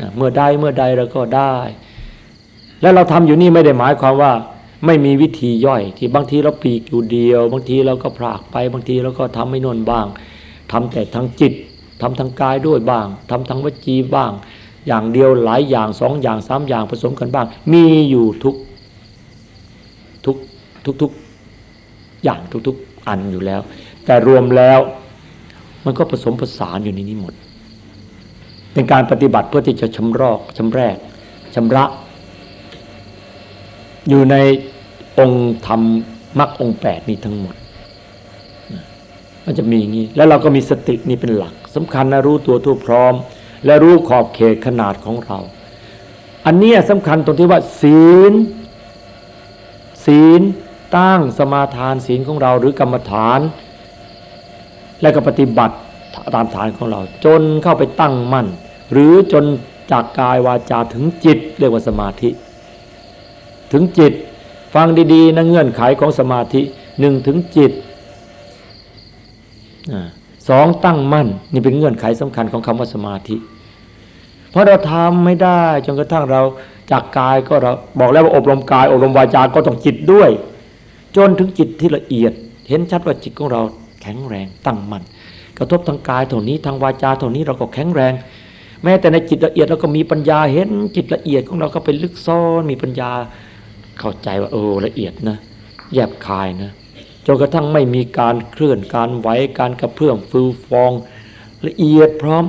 นะเมื่อใดเมื่อใดเราก็ได้ แล้วเราทำอยู่นี่ไม่ได้หมายความว่าไม่มีวิธีย่อย ที่บางทีเราปีกอยู่เดียว บางทีเราก็พลากไป บางทีเราก็ทำไม่นนบ้างทำแต่ทางจิตทำทางกายด้วยบ้างทำทางวจีบ้าง อย่างเดียวหลายอย่างสองอย่างสามอย่างผสมกันบ้าง มีอยู่ทุก ทุกทุกทุกอย่างทุกๆอันอยู่แล้ว แต่รวมแล้วมันก็ผสมผสานอยู่ในนี้หมด เป็นการปฏิบัติเพื่อที่จะชำรอกชำแรกชำระ อยู่ในองค์ธรรมมรรคองแปดนี้ทั้งหมดมันจะมีอย่างนี้ แล้วเราก็มีสตินี่เป็นหลักสำคัญนะรู้ตัวทั่วพร้อม และรู้ขอบเขตขนาดของเรา อันนี้สำคัญตรงที่ว่า ศีล ศีล ตั้งสมาทานศีลของเราหรือกรรมฐาน และก็ปฏิบัติตามฐานของเรา จนเข้าไปตั้งมั่น หรือจนจากกายวาจาถึงจิตเรียกว่าสมาธิ ถึงจิตฟังดีๆนะเงื่อนไขของสมาธิหนึ่งถึงจิตสองตั้งมั่น นี่เป็นเงื่อนไขสำคัญของคำว่าสมาธิ เพราะเราทำไม่ได้จนกระทั่งเราจากกายก็เราบอกแล้วว่าอบรมกาย อบรมวาจาก็ต้องจิตด้วย จนถึงจิตที่ละเอียด เห็นชัดว่าจิตของเราแข็งแรงตั้งมัน่นกระทบทางกายเท่านี้ทางวาจาเท่านี้เราก็แข็งแรง แม้แต่ในจิตละเอียดเราก็มีปัญญาเห็นจิตละเอียดของเราก็เป็นลึกซ้อนมีปัญญาเข้าใจว่าเออละเอียดนะแยบคายนะจนกระทั่งไม่มีการเคลื่อนการไหวการกระเพื่อมฟูฟอง ละเอียดพร้อม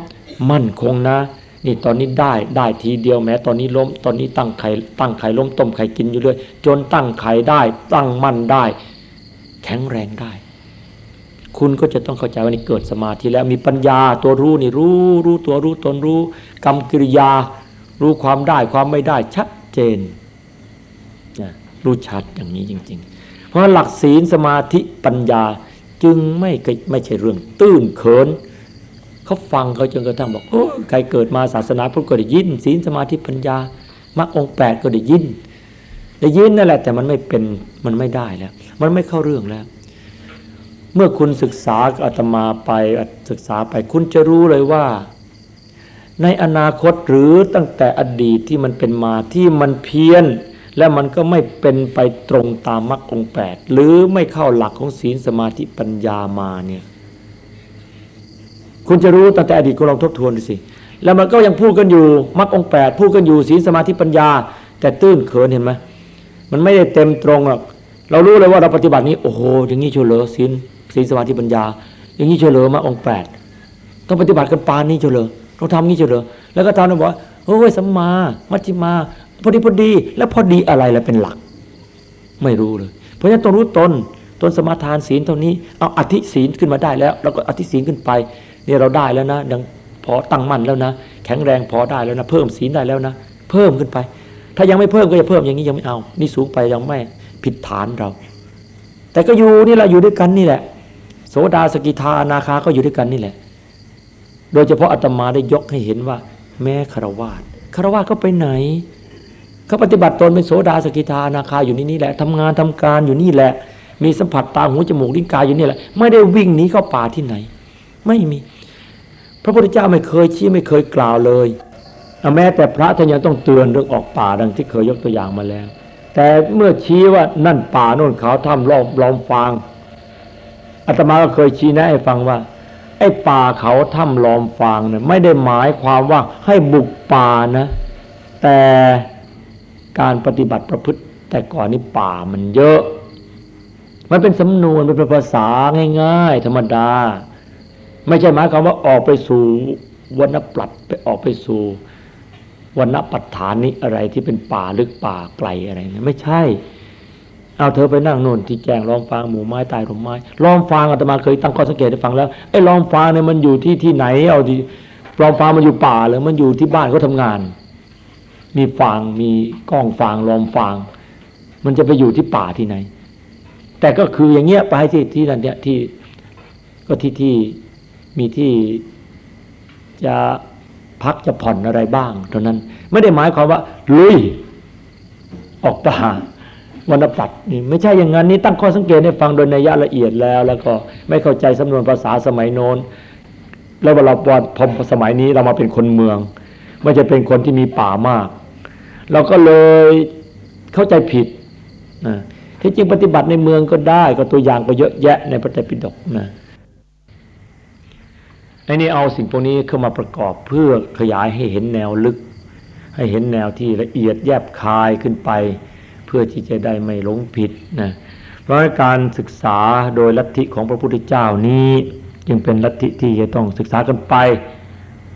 มั่นคงนะ นี่ตอนนี้ได้ได้ทีเดียวแม้ ตอนนี้ล้มตอนนี้ตั้งไข่ตั้งไข่ล้มต้มไข่กินอยู่ด้วยจนตั้งไข่ได้ ตั้งมั่นได้ แข็งแรงได้ คุณก็จะต้องเข้าใจว่านี่เกิดสมาธิแล้วมีปัญญาตัวรู้นี่รู้รู้ตัวรู้ตนรู้กรรมกิริยา รู้ความได้ความไม่ได้ชัดเจนนะรู้ชัดอย่างนี้จริง ๆ เพราะหลักศีลสมาธิปัญญาจึงไม่ไม่ใช่เรื่องตื้นเขิน เขาฟังเขาจนกระทั่งบอกโอ้ใครเกิดมาศาสนาพุทธก็ได้ยินศีลสมาธิปัญญามรรคองแปดก็ได้ยินได้ยินนั่นแหละ แต่มันไม่เป็นมันไม่ได้แล้ว มันไม่เข้าเรื่องแล้ว เมื่อคุณศึกษาอาตมาไปศึกษาไป คุณจะรู้เลยว่า ในอนาคตหรือตั้งแต่อดีตที่มันเป็นมาที่มันเพี้ยน และมันก็ไม่เป็นไปตรงตามมรรคองแปดหรือไม่เข้าหลักของศีลสมาธิปัญญามาเนี่ย คุณจะรู้ตั้งแต่อดีตก็ลองทบทวนดูสิ แล้วมันก็ยังพูดกันอยู่มรรคองแปดพูดกันอยู่ศีลสมาธิปัญญา แต่ตื้นเขินเห็นไหมมันไม่ได้เต็มตรงหรอกเรารู้เลยว่าเราปฏิบัตินี้โอ้โหอย่างนี้เฉลอศีลศีลสมาธิปัญญา อย่างนี้เฉลยมาองค์แปดต้องปฏิบัติกันปานนี้เฉลยต้องทำนี้เฉลยแล้วก็ทำนะบอกโอ้ยสัมมามัชฌิมาพอดีพอดีแล้วพอดีอะไรแล้วเป็นหลัก ไม่รู้เลย เพราะฉะนั้นต้องรู้ตนตนสมาทานศีลเท่านี้เอาอธิศีลขึ้นมาได้แล้ว แล้วก็อธิศีลขึ้นไป นี่ยเราได้แล้วนะดังพอตั้งมั่นแล้วนะ แข็งแรงพอได้แล้วนะ เพิ่มศีลได้แล้วนะ เพิ่มขึ้นไป ถ้ายังไม่เพิ่มก็จะเพิ่มอย่างนี้ยังไม่เอา นี่สูงไปยังไม่ผิดฐานเรา แต่ก็อยู่นี่แหละอยู่ด้วยกันนี่แหละ โสดาสกิทานาคาก็อยู่ด้วยกันนี่แหละ โดยเฉพาะอาตมาได้ยกให้เห็นว่า แม้คารวาสคารวาสก็ไปไหนเขาปฏิบัติตนเป็นโสดาสกิทานาคาอยู่นี่นี่แหละทำงานทำการอยู่นี่แหละ มีสัมผัสตาหูจมูกลิ้นกายอยู่นี่แหละ ไม่ได้วิ่งหนีเข้าป่าที่ไหน ไม่มี พระพุทธเจ้าไม่เคยชี้ไม่เคยกล่าวเลยแม้แต่พระท่านยังต้องเตือนเรื่องออกป่าดังที่เคยยกตัวอย่างมาแล้ว แต่เมื่อชี้ว่านั่นป่าโน่นเขาถ้ำล้อมล้อมฟางอาตมาก็เคยชี้แนะให้ฟังว่า ไอ้ป่าเขาถ้ำล้อมฟางเนี่ยไม่ได้หมายความว่าให้บุกป่านะ แต่การปฏิบัติประพฤติ แต่ก่อนนี้ป่ามันเยอะ มันเป็นสำนวนเป็นภาษาง่าย ๆ ธรรมดา ไม่ใช่หมายความว่าออกไปสู่วันปลัดไปออกไปสู่วันปัฏฐานนี้อะไรที่เป็นป่าลึกป่าไกลอะไรเนี่ยไม่ใช่ เอาเธอไปนั่งนู่นที่แจงล้อมฟางหมู่ไม้ตายร่มไม้ล้อมฟางอาตมาเคยตั้งข้อสังเกตให้ฟังแล้วไอ้ล้อมฟางเนี่ยมันอยู่ที่ที่ไหน เอาที่ล้อมฟางมันอยู่ป่าหรือมันอยู่ที่บ้านเขาทางาน มีฟางมีกล้องฟางลมฟาง มันจะไปอยู่ที่ป่าที่ไหน แต่ก็คืออย่างเงี้ยไปที่ที่นั่นเนี่ยที่ก็ที่ที่ มีที่จะพักจะผ่อนอะไรบ้างเท่านั้น ไม่ได้หมายความว่า ลุย ออกป่าวันปัดนี่ไม่ใช่อย่างนั้นนี่ตั้งข้อสังเกตให้ฟังโดยในยะละเอียดแล้ว แล้วก็ไม่เข้าใจสำนวนภาษาสมัยโน้น แล้วเวลาพอพอสมัยนี้เรามาเป็นคนเมือง ไม่จะเป็นคนที่มีป่ามาก เราก็เลยเข้าใจผิดนะที่จริงปฏิบัติในเมืองก็ได้ ก็ตัวอย่างก็เยอะแยะในพระไตรปิฎกนะ อ้นี่เอาสิ่งพวกนี้เข้ามาประกอบเพื่อขยายให้เห็นแนวลึก ให้เห็นแนวที่ละเอียดแยบคายขึ้นไป เพื่อที่จะได้ไม่หลงผิดนะเพราะการศึกษาโดยลัทธิของพระพุทธเจ้านี้ จึงเป็นลัทธิที่จะต้องศึกษากันไป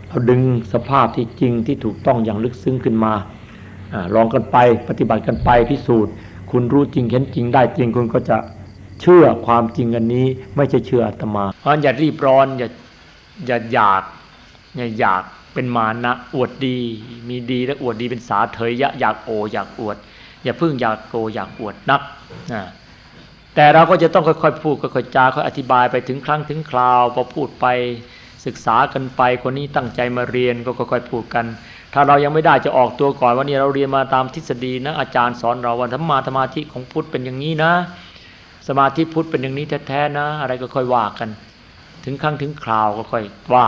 เราดึงสภาพที่จริงที่ถูกต้องอย่างลึกซึ้งขึ้นมาอลองกันไปปฏิบัติกันไปพิสูจน์ คุณรู้จริงเห็นจริงได้จริงคุณก็จะเชื่อความจริงอันนี้ ไม่ใช่เชื่ออาตมาเพราะอย่ารีบร้อนอย่า อย่าอยากอย่าอยากเป็นมานะอวดดี มีดีและอวดดีเป็นสาเถยยะอยากโออยากอวด อย่าพึ่งอยากโกอยากอวดนักนะแต่เราก็จะต้องค่อยๆพูดค่อยๆจาค่อยอธิบายไปถึงครั้งถึงคราวพอพูดไปศึกษากันไปคนนี้ตั้งใจมาเรียนก็ค่อยๆพูดกัน ถ้าเรายังไม่ได้จะออกตัวก่อนว่านี่เราเรียนมาตามทฤษฎีนะอาจารย์สอนเราว่าธรรมาธรรมาธิของพุทธเป็นอย่างนี้นะ สมาธิพุทธเป็นอย่างนี้แท้ๆนะ อะไรก็ค่อยว่ากัน ถึงครั้งถึงคราวก็ค่อยว่า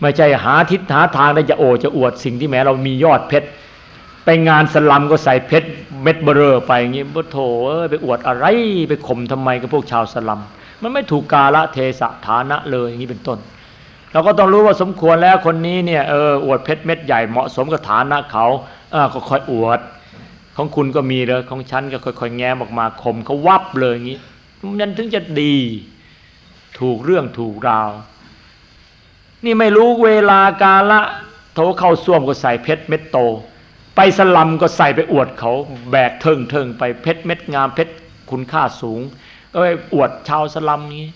ไม่ใช่หาทิศหาทางได้จะโอจะอวดสิ่งที่แม้เรามียอดเพชรไปงานสลัมก็ใส่เพชรเม็ดเบอร์ไปอย่างนี้บ่โถเอ้ยไปอวดอะไรไปข่มทำไมกับพวกชาวสลัม มันไม่ถูกกาละเทศะฐานะเลยอย่างนี้เป็นต้น เราก็ต้องรู้ว่าสมควรแล้วคนนี้เนี่ยเอออวดเพชรเม็ดใหญ่เหมาะสมกับฐานะเขาเออก็ค่อยอวด ของคุณก็มีเลยของฉันก็ค่อยๆแง้มออกมาข่มเขาวับเลยอย่างนี้มันถึงจะดี ถูกเรื่องถูกราว นี่ไม่รู้เวลากาละ โถเข้าส้วมก็ใส่เพชรเม็ดโต ไปสลัมก็ใส่ไปอวดเขาแบกเทิงเทิงไปเพชรเม็ดงามเพชรคุณค่าสูงเอ้ยอวดชาวสลัมนี้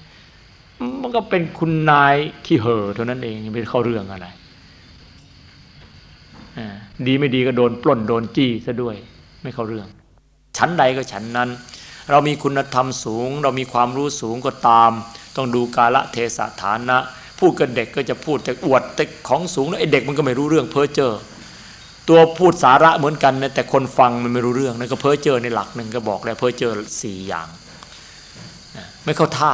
มันก็เป็นคุณนายขี้เห่อเท่านั้นเองไม่เข้าเรื่องอะไรดีไม่ดีก็โดนปล้นโดนจี้ซะด้วย ไม่เข้าเรื่อง ชั้นใดก็ชั้นนั้น เรามีคุณธรรมสูง เรามีความรู้สูงก็ตาม ต้องดูกาละเทศะฐานะ พูดกับเด็กก็จะพูดแต่อวดแต่ของสูงแล้วไอ้เด็กมันก็ไม่รู้เรื่องเพ้อเจ้อตัวพูดสาระเหมือนกันนะแต่คนฟังมันไม่รู้เรื่องนั่นก็เพ้อเจอในหลักหนึ่งก็บอกแล้วเพ้อเจอสี่อย่างไม่เข้าท่า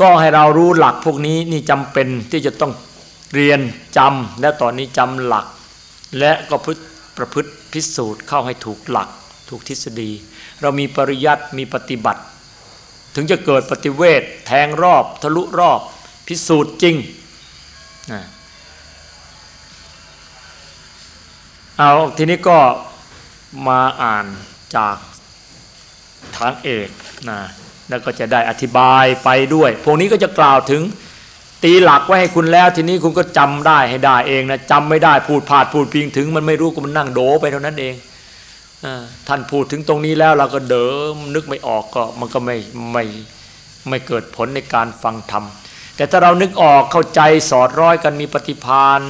ก็ให้เรารู้หลักพวกนี้นี่จำเป็นที่จะต้องเรียนจำและตอนนี้จำหลัก และก็พประพฤติพิสูจน์เข้าให้ถูกหลัก ถูกทฤษฎี เรามีปริยัติมีปฏิบัติ ถึงจะเกิดปฏิเวทแทงรอบ ทะลุรอบ พิสูจน์จริงเอาทีนี้ก็มาอ่านจากทางเอกนะแล้วก็จะได้อธิบายไปด้วย พวกนี้ก็จะกล่าวถึงตีหลักไว้ให้คุณแล้ว ทีนี้คุณก็จำได้ให้ได้เองนะจำไม่ได้พูดพลาดพูดพิงถึง มันไม่รู้ก็มันนั่งโดไปเท่านั้นเอง ท่านพูดถึงตรงนี้แล้วเราก็เดิมนึกไม่ออกก็มันก็ไม่ไม่ไม่เกิดผลในการฟังธรรม แต่ถ้าเรานึกออกเข้าใจสอดร้อยกันมีปฏิพาน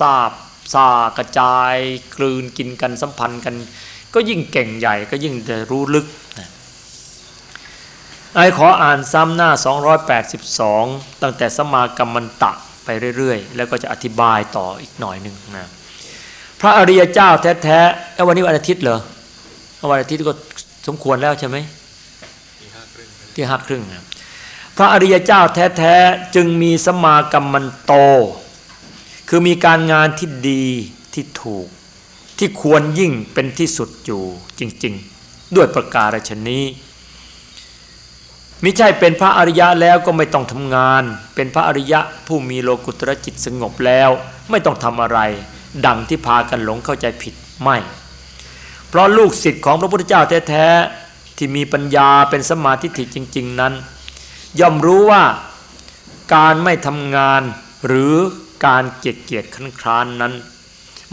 ทราบซากระจาย กลืนกินกันสัมพันธ์กัน ก็ยิ่งเก่งใหญ่ก็ยิ่งจะรู้ลึกไอ้ขออ่านซ้ำหน้า 282 ตั้งแต่สมากรรมันตะไปเรื่อยๆ แล้วก็จะอธิบายต่ออีกหน่อยหนึ่งนะ พระอริยเจ้าแท้ๆวันนี้วันอาทิตย์เหรอวันอาทิตย์ก็สมควรแล้วใช่ไหมที่ห้าครึ่งนะพระอริยเจ้าแท้ๆจึงมีสมากรรมันโต คือมีการงานที่ดีที่ถูก ที่ควรยิ่งเป็นที่สุดอยู่จริง ๆ ด้วยประการฉนี้มิใช่เป็นพระอริยะแล้วก็ไม่ต้องทำงาน เป็นพระอริยะผู้มีโลกุตรจิตสงบแล้ว ไม่ต้องทำอะไร ดังที่พากันหลงเข้าใจผิดไม่ เพราะลูกศิษย์ของพระพุทธเจ้าแท้ๆที่มีปัญญาเป็นสมาธิจริง ๆ นั้น ย่อมรู้ว่าการไม่ทำงานหรือการเกียดเกียดคันครานนั้น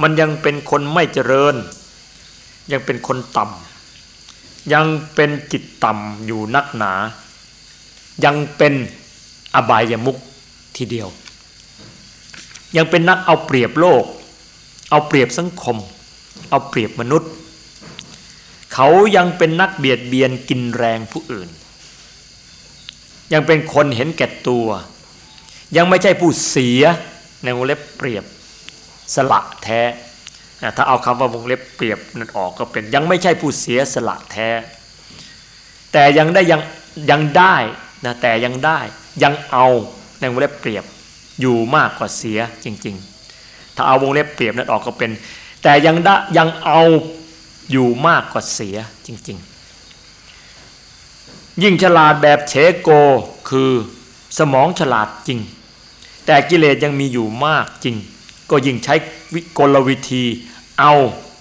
มันยังเป็นคนไม่เจริญ ยังเป็นคนต่ำยังเป็นจิตต่ำอยู่นักหนา ยังเป็นอบายมุกทีเดียว ยังเป็นนักเอาเปรียบโลก เอาเปรียบสังคม เอาเปรียบมนุษย์ เขายังเป็นนักเบียดเบียนกินแรงผู้อื่น ยังเป็นคนเห็นแก่ตัว ยังไม่ใช่ผู้เสียในวงเล็บเปรียบสละแท้ ถ้าเอาคำว่าวงเล็บเปรียบนั่นออกก็เป็นยังไม่ใช่ผู้เสียสละแท้ แต่ยังได้ยังยังได้นะแต่ยังได้ยังเอาในวงเล็บเปรียบอยู่มากกว่าเสียจริง ๆ ถ้าเอาวงเล็บเปรียบนั่นออกก็เป็น แต่ยังได้ยังเอาอยู่มากกว่าเสียจริง ๆ ยิ่งฉลาดแบบเชโกคือสมองฉลาดจริง แต่กิเลสยังมีอยู่มากจริง ก็ยิ่งใช้วิกลวิธีเอา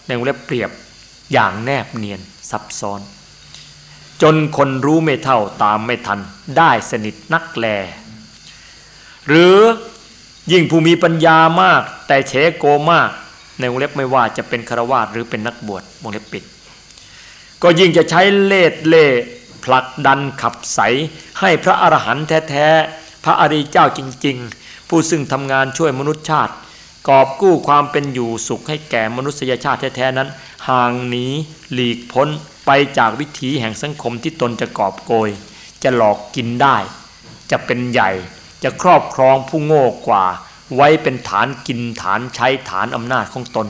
ในวงเล็บเปรียบอย่างแนบเนียนซับซ้อน จนคนรู้ไม่เท่าตามไม่ทันได้สนิทนักแล หรือ ยิ่งผู้มีปัญญามาก แต่เฉโกมาก ในวงเล็บไม่ว่าจะเป็นคารวาสหรือเป็นนักบวชวงเล็บปิด ก็ยิ่งจะใช้เล่เล่ผลักดันขับใสให้พระอรหันต์แท้ๆ พระอริยเจ้าจริง ๆ ผู้ซึ่งทำงานช่วยมนุษยชาติ กอบกู้ความเป็นอยู่สุขให้แก่มนุษยชาติแท้ๆนั้น ห่างหนีหลีกพ้นไปจากวิถีแห่งสังคมที่ตนจะกอบโกย จะหลอกกินได้ จะเป็นใหญ่ จะครอบครองผู้โง่กว่า ไว้เป็นฐานกินฐานใช้ฐานอำนาจของตน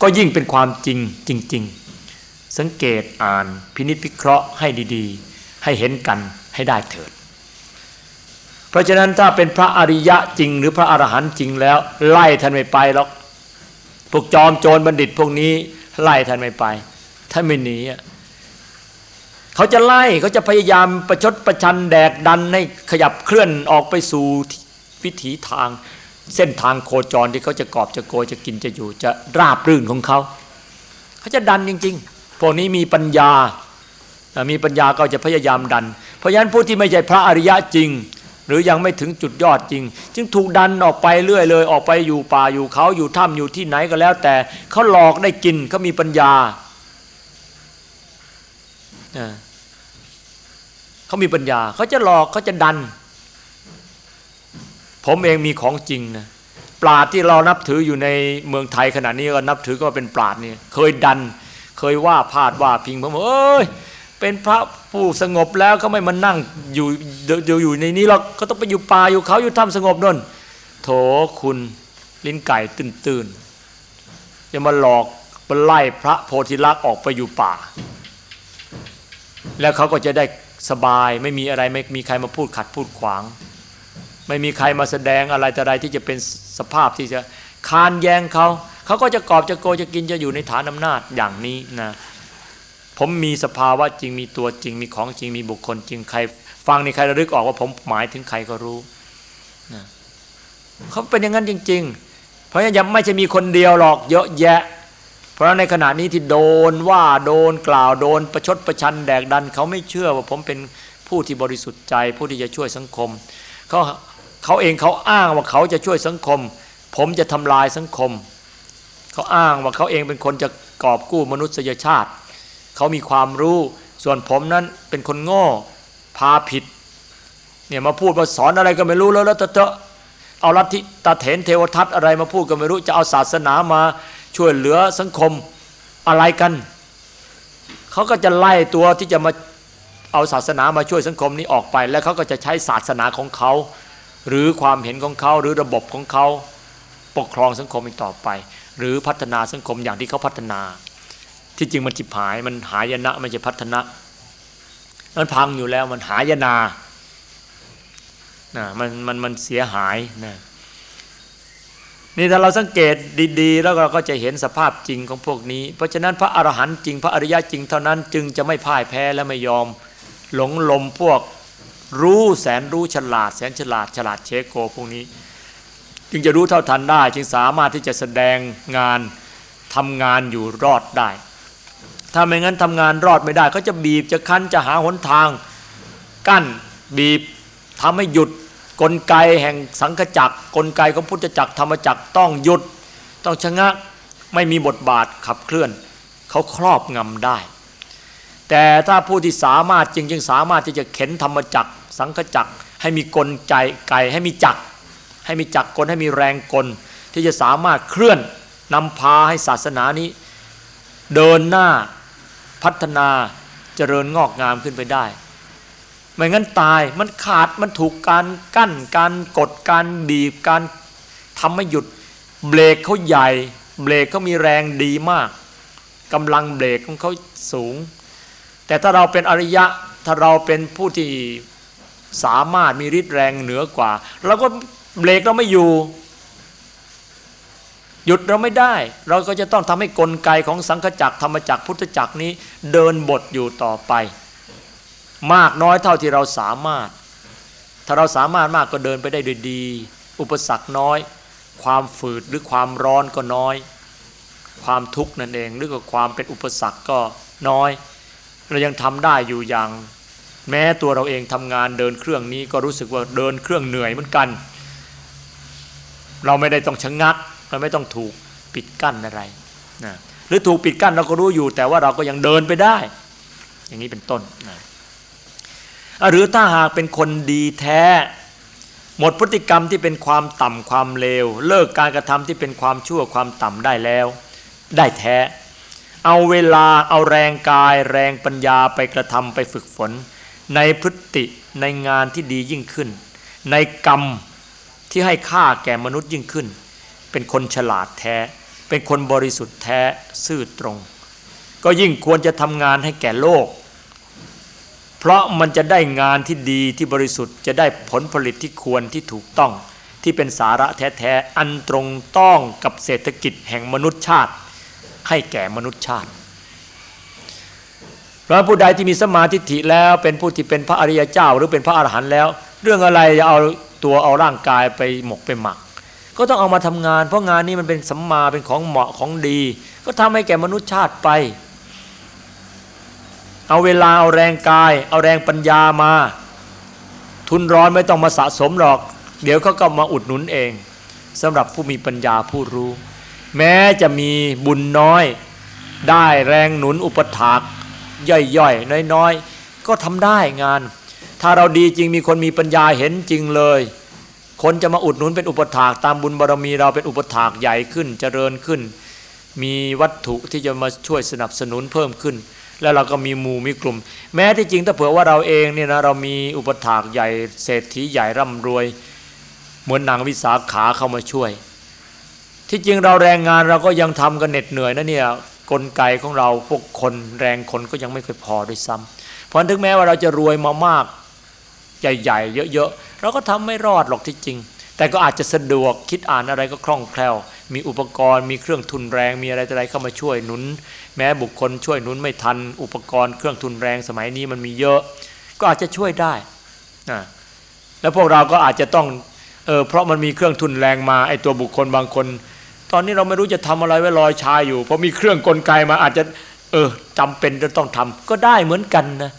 ก็ยิ่งเป็นความจริงจริง ๆ สังเกตอ่านพินิจพิเคราะห์ให้ดีๆ ให้เห็นกันให้ได้เถิด เพราะฉะนั้นถ้าเป็นพระอริยะจริง หรือพระอรหันต์จริงแล้ว ไล่ท่านไม่ไปหรอกพวกจอมโจรบัณฑิตพวกนี้ไล่ท่านไม่ไปท่านไม่หนี เขาจะไล่เขาจะพยายามประชดประชันแดกดันให้ขยับเคลื่อนออกไปสู่วิถีทาง เส้นทางโคจรที่เขาจะกอบจะโกยจะกินจะอยู่จะราบรื่นของเขาเขาจะดันจริง ๆ พวกนี้มีปัญญา มีปัญญาก็จะพยายามดัน เพราะฉะนั้นผู้ที่ไม่ใช่พระอริยะจริง หรือยังไม่ถึงจุดยอดจริง จึงถูกดันออกไปเรื่อยเลยออกไปอยู่ป่าอยู่เขาอยู่ถ้ำอยู่ที่ไหนก็แล้ว แต่เขาหลอกได้กินเขามีปัญญา เขามีปัญญาเขาจะหลอกเขาจะดัน ผมเองมีของจริงนะปราดที่เรานับถืออยู่ในเมืองไทยขณะนี้ก็นับถือก็เป็นปราดนี่เคยดัน เคยว่าพาดว่าพิงผมเอ้ยเป็นพระผู้สงบแล้วเขาไม่มานั่งอยู่อยู่อยู่ในนี้หรอกเขาต้องไปอยู่ป่าอยู่เขาอยู่ถ้ำสงบนั่นโถคุณลิ้นไก่ตื่นตื่นจะมาหลอกมาไล่พระโพธิลักษ์ออกไปอยู่ป่า แล้วเขาก็จะได้ สบายไม่มีอะไรไม่มีใครมาพูดขัดพูดขวาง ไม่มีใครมาแสดงอะไรแต่ใดที่จะเป็นสภาพที่จะคานแยงเขาเขาก็จะกอบจะโกจะกินจะอยู่ในฐานอำนาจอย่างนี้นะผมมีสภาวะจริงมีตัวจริงมีของจริงมีบุคคลจริงใคร ฟังในใครระลึกออกว่าผมหมายถึงใครก็รู้นะเขาเป็นอย่างนั้นจริง ๆ เพราะฉะนั้นไม่ใช่มีคนเดียวหรอกเยอะแยะ เพราะในขณะนี้ที่โดนว่าโดนกล่าวโดนประชดประชันแดกดัน เขาไม่เชื่อว่าผมเป็นผู้ที่บริสุทธิ์ใจ ผู้ที่จะช่วยสังคมเขาเขาเองเขาอ้างว่าเขาจะช่วยสังคม ผมจะทำลายสังคม เขาอ้างว่าเขาเองเป็นคนจะกอบกู้มนุษยชาติ เขามีความรู้ส่วนผมนั้นเป็นคนโง่พาผิดเนี่ยมาพูดมาสอนอะไรก็ไม่รู้แล้วแล้วเถอะเอาลัทธิตาเถนเทวทัตอะไรมาพูดก็ไม่รู้จะเอาศาสนามา ช่วยเหลือสังคมอะไรกัน เขาก็จะไล่ตัวที่จะมาเอาศาสนามาช่วยสังคมนี้ออกไป แล้วเขาก็จะใช้ศาสนาของเขา หรือความเห็นของเขาหรือระบบของเขาปกครองสังคมอีกต่อไป หรือพัฒนาสังคมอย่างที่เขาพัฒนา ที่จริงมันจิบหายมันหายนะไม่ใช่พัฒนามันพังอยู่แล้วมันหายนานะมันมันมันเสียหายนะ นี่ถ้าเราสังเกตดีๆ แล้วเราก็จะเห็นสภาพจริงของพวกนี้ เพราะฉะนั้นพระอรหันต์จริง พระอริยะจริงเท่านั้นจึงจะไม่พ่ายแพ้และไม่ยอม หลงลมพวกรู้แสนรู้ฉลาด แสนฉลาดฉลาดเชโกพวกนี้ จึงจะรู้เท่าทันได้ จึงสามารถที่จะแสดงงานทำงานอยู่รอดได้ ถ้าไม่งั้นทำงานรอดไม่ได้ ก็จะบีบจะคั้นจะหาหนทาง กั้นบีบทำให้หยุด กลไกแห่งสังคจักรกลไกของพุทธจักรธรรมจักรต้องหยุด ต้องชะงักไม่มีบทบาทขับเคลื่อน เขาครอบงำได้ แต่ถ้าผู้ที่สามารถจริงๆสามารถที่จะเข็นธรรมจักร สังคจักรให้มีกลใจไกให้มีจักร ให้มีจักรกลให้มีแรงกล ที่จะสามารถเคลื่อนนำพาให้ศาสนานี้ เดินหน้าพัฒนาเจริญงอกงามขึ้นไปได้ ไม่งั้นตายมันขาดมันถูกการกั้นการกดการบีบการทำให้หยุดเบรกเขาใหญ่ เบรกเขามีแรงดีมากกำลังเบรกของเขาสูง แต่ถ้าเราเป็นอริยะถ้าเราเป็นผู้ที่สามารถมีฤทธิ์แรงเหนือกว่าเราก็เบรกเราไม่อยู่ หยุดเราไม่ได้ เราก็จะต้องทำให้กลไกของสังฆจักรธรรมจักรพุทธจักรนี้ เดินบทอยู่ต่อไป มากน้อยเท่าที่เราสามารถ ถ้าเราสามารถมากก็เดินไปได้ด้วยดี อุปสรรคน้อย ความฝืดหรือความร้อนก็น้อย ความทุกข์นั่นเองหรือก็ความเป็นอุปสรรคก็น้อย เรายังทำได้อยู่อย่าง แม้ตัวเราเองทำงานเดินเครื่องนี้ก็รู้สึกว่าเดินเครื่องเหนื่อยเหมือนกัน เราไม่ได้ต้องชะงัก เราไม่ต้องถูกปิดกั้นอะไรนะหรือถูกปิดกั้นเราก็รู้อยู่ แต่ว่าเราก็ยังเดินไปได้ อย่างนี้เป็นต้นนะ หรือถ้าหากเป็นคนดีแท้ หมดพฤติกรรมที่เป็นความต่ำความเลว เลิกการกระทำที่เป็นความชั่วความต่ำได้แล้ว ได้แท้ เอาเวลาเอาแรงกาย แรงปัญญาไปกระทำไปฝึกฝน ในพฤติในงานที่ดียิ่งขึ้น ในกรรมที่ให้ค่าแก่มนุษย์ยิ่งขึ้น เป็นคนฉลาดแท้ เป็นคนบริสุทธิ์แท้ซื่อตรง ก็ยิ่งควรจะทำงานให้แก่โลก เพราะมันจะได้งานที่ดีที่บริสุทธิ์จะได้ผลผลิตที่ควรที่ถูกต้อง ที่เป็นสาระแท้ๆอันตรงต้องกับเศรษฐกิจแห่งมนุษยชาติ ให้แก่มนุษยชาติพระผู้ใดที่มีสมาธิฐิแล้วเป็นผู้ที่เป็นพระอริยเจ้า หรือเป็นพระอรหันต์แล้ว เรื่องอะไรจะเอาตัวเอาร่างกายไปหมกไปหมัก ก็ต้องเอามาทำงาน เพราะงานนี้มันเป็นสัมมาเป็นของเหมาะของดี ก็ทำให้แก่มนุษยชาติไป เอาเวลาเอาแรงกาย เอาแรงปัญญามา ทุนร้อนไม่ต้องมาสะสมหรอก เดี๋ยวเขาก็มาอุดหนุนเองสำหรับผู้มีปัญญาผู้รู้ แม้จะมีบุญน้อย ได้แรงหนุนอุปถากย่อยๆ น้อยๆ ก็ทำได้งาน ถ้าเราดีจริงมีคนมีปัญญาเห็นจริงเลย คนจะมาอุดหนุนเป็นอุปถากตามบุญบารรมีเราเป็นอุปถากใหญ่ขึ้นเจริญขึ้น มีวัตถุที่จะมาช่วยสนับสนุนเพิ่มขึ้น แล้วเราก็มีหมู่มีกลุ่ม แม้ที่จริงถ้าเผื่อว่าเราเองเนี่ยนะเรามีอุปถากใหญ่เศรษฐีใหญ่ร่ำรวย เหมือนนางวิสาขาเข้ามาช่วย ที่จริงเราแรงงานเราก็ยังทำกันเหน็ดเหนื่อยนะเนี่ยกลไกของเราพวกคนแรงคนก็ยังไม่เคยพอด้วยซ้ำเพราะถึงแม้ว่าเราจะรวยมามากใหญ่ๆเยอะๆเราก็ทำไม่รอดหรอกที่จริง แต่ก็อาจจะสะดวกคิดอ่านอะไรก็คล่องแคล่ว มีอุปกรณ์มีเครื่องทุนแรงมีอะไรอะไรเข้ามาช่วยหนุน แม้บุคคลช่วยหนุนไม่ทัน อุปกรณ์เครื่องทุนแรงสมัยนี้มันมีเยอะ ก็อาจจะช่วยได้นะแล้วพวกเราก็อาจจะต้องเออเพราะมันมีเครื่องทุนแรงมาไอตัวบุคคลบางคน ตอนนี้เราไม่รู้จะทำอะไรไว้ลอยชายอยู่เพราะมีเครื่องกลไกมาอาจจะเออจำเป็นจะต้องทำก็ได้เหมือนกันนะ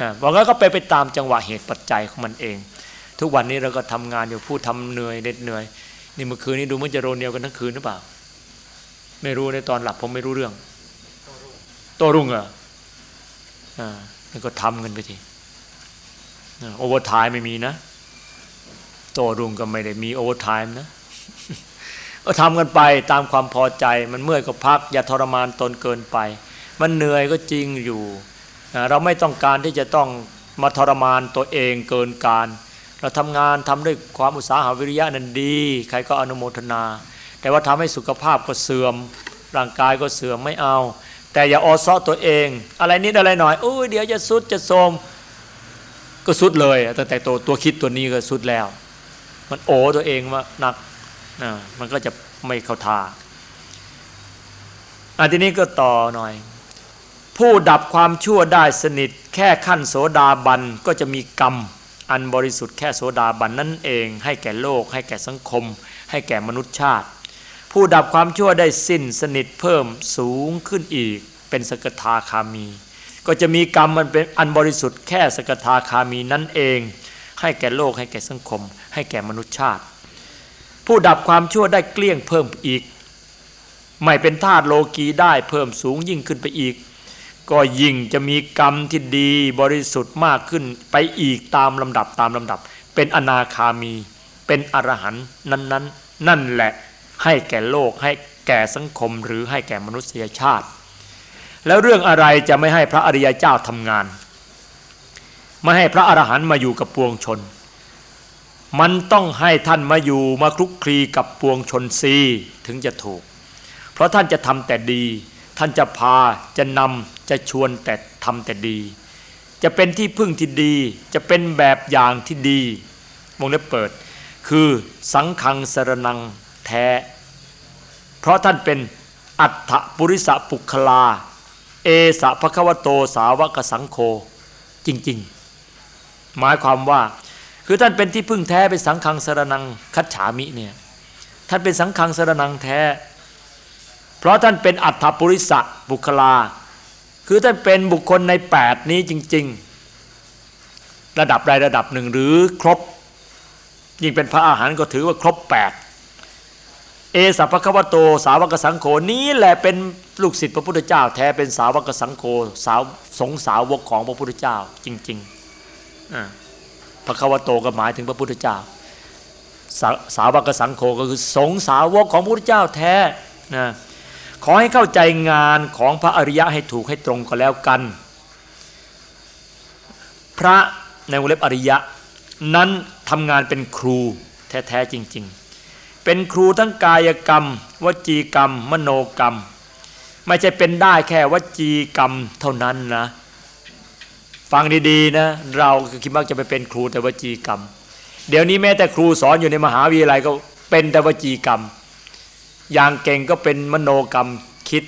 อ่าบอกแล้วก็ไปไปตามจังหวะเหตุปัจจัยของมันเอง ทุกวันนี้เราก็ทำงานอยู่ผู้ทำเหนื่อยเหน็ดเหนื่อยนี่เมื่อคืนนี้ดูมันจะโรนเดียวกันทั้งคืนหรือเปล่า ไม่รู้ในตอนหลับผมไม่รู้เรื่อง โต้รุ่งเหรออ่านี่ก็ทำกันไปที overtime ไม่มีนะ โต้รุ่งก็ไม่ได้มี overtime นะก็ทำกันไปตามความพอใจ มันเมื่อยก็พัก อย่าทรมานตนเกินไป มันเหนื่อยก็จริงอยู่ เราไม่ต้องการที่จะต้องมาทรมานตัวเองเกินการ เราทำงานทำด้วยความอุตสาหะวิริยะนั้นดี ใครก็อนุโมทนา แต่ว่าทำให้สุขภาพก็เสื่อม ร่างกายก็เสื่อมไม่เอา แต่อย่าออเซาะตัวเอง อะไรนิดอะไรหน่อยอุ้ยเดี๋ยวจะทรุดจะโทรมก็สุดเลยตั้งแต่ตัวตัวคิดตัวนี้ก็สุดแล้ว มันโอตัวเองว่านักนะมันก็จะไม่เข้าทาอันทีนี้ก็ต่อหน่อย ผู้ดับความชั่วได้สนิท แค่ขั้นโสดาบันก็จะมีกรรม อันบริสุทธิ์แค่โสดาบันนั่นเอง ให้แก่โลก ให้แก่สังคม ให้แก่มนุษยชาติ ผู้ดับความชั่วได้สิ้นสนิทเพิ่มสูงขึ้นอีก เป็นสกทาคามี ก็จะมีกรรมมันเป็นอันบริสุทธิ์แค่สกทาคามีนั่นเอง ให้แก่โลกให้แก่สังคม ให้แก่มนุษยชาติ ผู้ดับความชั่วได้เกลี้ยงเพิ่มอีก ไม่เป็นธาตุโลกีได้เพิ่มสูงยิ่งขึ้นไปอีก ก็ยิ่งจะมีกรรมที่ดีบริสุทธิ์มากขึ้นไปอีกตามลำดับตามลำดับ เป็นอนาคามี เป็นอรหันต์นั้นๆ นั่นแหละ ให้แก่โลก ให้แก่สังคม หรือให้แก่มนุษยชาติ แล้วเรื่องอะไรจะไม่ให้พระอริยเจ้าทำงาน ไม่ให้พระอรหันต์มาอยู่กับปวงชน มันต้องให้ท่านมาอยู่มาคลุกคลีกับปวงชนซีถึงจะถูก เพราะท่านจะทำแต่ดี ท่านจะพาจะนำจะชวนแต่ทำแต่ดี จะเป็นที่พึ่งที่ดี จะเป็นแบบอย่างที่ดีวงเล็บเปิด คือสังขังสรนังแท้ เพราะท่านเป็นอัฏฐปุริสปุคลา เอสะภควโตสาวกสังโฆจริงๆ หมายความว่า คือท่านเป็นที่พึ่งแท้เป็นสังขังสรนังคัจฉามิเนี่ยท่านเป็นสังขังสรนังแท้ เพราะท่านเป็นอัฏฐปุริสปุคลา คือท่านเป็นบุคคลใน 8 นี้จริง ๆ ระดับใดระดับหนึ่งหรือครบยิ่งเป็นพระอาหารก็ถือว่าครบ 8 เอสัพพะควโต สาวกสังโฆนี้แหละเป็นลูกศิษย์พระพุทธเจ้า แท้เป็นสาวกสังโฆสาวสงสาวกของพระพุทธเจ้า จริงๆพระควโตก็หมายถึงพระพุทธเจ้า สาสาวกสังโฆก็คือสงสาวกของพระพุทธเจ้าแท้นะขอให้เข้าใจงานของพระอริยะให้ถูกให้ตรงก็แล้วกัน พระในวงเล็บอริยะ นั้นทำงานเป็นครูแท้ๆจริง ๆ เป็นครูทั้งกายกรรม วจีกรรม มโนกรรม ไม่ใช่เป็นได้แค่วจีกรรมเท่านั้นนะ ฟังดีๆนะ เราคิดมักจะไปเป็นครูแต่วจีกรรม เดี๋ยวนี้แม้แต่ครูสอนอยู่ในมหาวิทยาลัยก็เป็นแต่วจีกรรม อย่างเก่งก็เป็นมโนกรรมคิด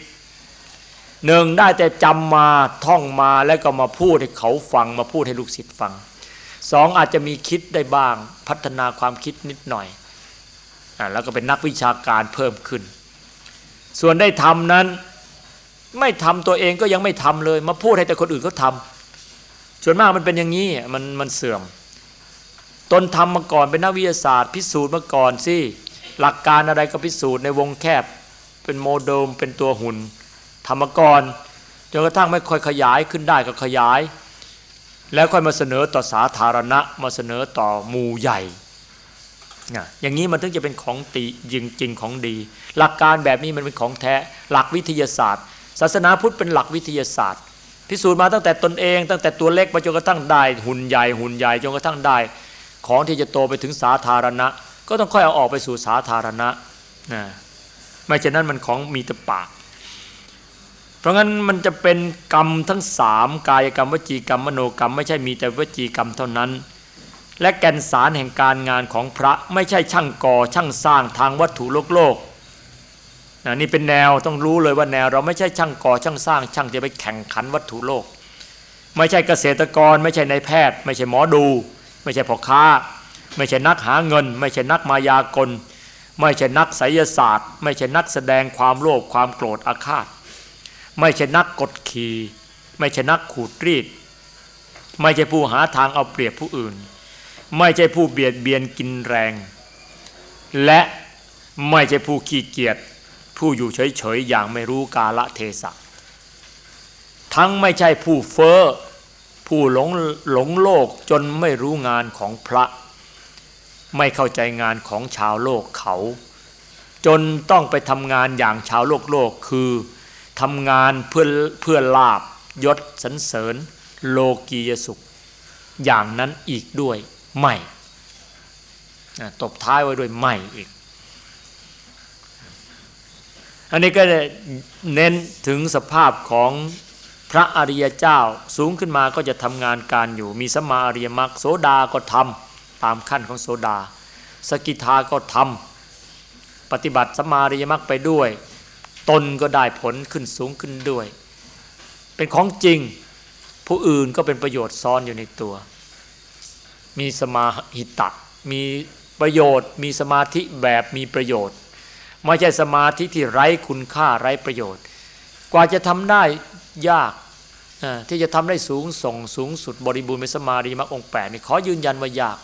หนึ่งได้แต่จำมาท่องมาแล้วก็มาพูดให้เขาฟังมาพูดให้ลูกศิษย์ฟังสองอาจจะมีคิดได้บ้างพัฒนาความคิดนิดหน่อย แล้วก็เป็นนักวิชาการเพิ่มขึ้น ส่วนได้ทำนั้นไม่ทำตัวเองก็ยังไม่ทำเลย มาพูดให้แต่คนอื่นเขาทำส่วนมากมันเป็นอย่างนี้มันมันเสื่อม ตนทำมาก่อนเป็นนักวิทยาศาสตร์ พิสูจน์มาก่อนสิหลักการอะไรก็พิสูจน์ในวงแคบ เป็นโมเดลเป็นตัวหุ่นธรรมกรจนกระทั่งไม่ค่อยขยายขึ้นได้ก็ขยาย แล้วค่อยมาเสนอต่อสาธารณะมาเสนอต่อหมู่ใหญ่ อย่างนี้มันถึงจะเป็นของตีจริงจริงของดี หลักการแบบนี้มันเป็นของแท้หลักวิทยาศาสตร์ ศาสนาพุทธเป็นหลักวิทยาศาสตร์ พิสูจน์มาตั้งแต่ตนเอง ตั้งแต่ตัวเล็กมาจนกระทั่งได้หุ่นใหญ่หุ่นใหญ่จนกระทั่งได้ ของที่จะโตไปถึงสาธารณะ ก็ต้องค่อยเอาออกไปสู่สาธารณะนะไม่เช่นนั้นมันของมีแต่ปากเพราะงั้นมันจะเป็นกรรมทั้งสามกายกรรมวจีกรรมมโนกรรม ไม่ใช่มีแต่วจีกรรมเท่านั้น และแก่นสารแห่งการงานของพระไม่ใช่ช่างก่อช่างสร้างทางวัตถุโลกโลกนะนี่เป็นแนวต้องรู้เลยว่าแนวเราไม่ใช่ช่างก่อช่างสร้าง ช่างจะไปแข่งขันวัตถุโลก ไม่ใช่เกษตรกร ไม่ใช่นายแพทย์ ไม่ใช่หมอดู ไม่ใช่พ่อค้า ไม่ใช่นักหาเงิน ไม่ใช่นักมายากล ไม่ใช่นักไสยศาสตร์ ไม่ใช่นักแสดงความโลภความโกรธอาฆาต ไม่ใช่นักกดขี่ไม่ใช่นักขูดรีด ไม่ใช่ผู้หาทางเอาเปรียบผู้อื่น ไม่ใช่ผู้เบียดเบียนกินแรง และไม่ใช่ผู้ขี้เกียจผู้อยู่เฉยๆอย่างไม่รู้กาละเทศะ ทั้งไม่ใช่ผู้เฟ้อผู้หลงหลงโลกจนไม่รู้งานของพระ ไม่เข้าใจงานของชาวโลกเขา จนต้องไปทำงานอย่างชาวโลกโลกคือทำงานเพื่อเพื่อลาบยศสันเสริญ โลกียสุข อย่างนั้นอีกด้วย ไม่ตบท้ายไว้ด้วยไม่อีก อันนี้ก็เน้นถึงสภาพของพระอริยเจ้าสูงขึ้นมาก็จะทำงานการอยู่ มีสมาอริยมรรคโสดาก็ทำตามขั้นของโสดา สกิทาก็ทำปฏิบัติสมาอริยมรรคไปด้วย ตนก็ได้ผลขึ้นสูงขึ้นด้วย เป็นของจริง ผู้อื่นก็เป็นประโยชน์ซ้อนอยู่ในตัว มีสมาหิตะ มีประโยชน์ มีสมาธิแบบมีประโยชน์ ไม่ใช่สมาธิที่ไร้คุณค่าไร้ประโยชน์ กว่าจะทำได้ยากที่จะทำได้สูงส่งสูงสุดบริบูรณ์เป็นสมาธิมรรคองแปดนี่ขอยืนยันว่ายาก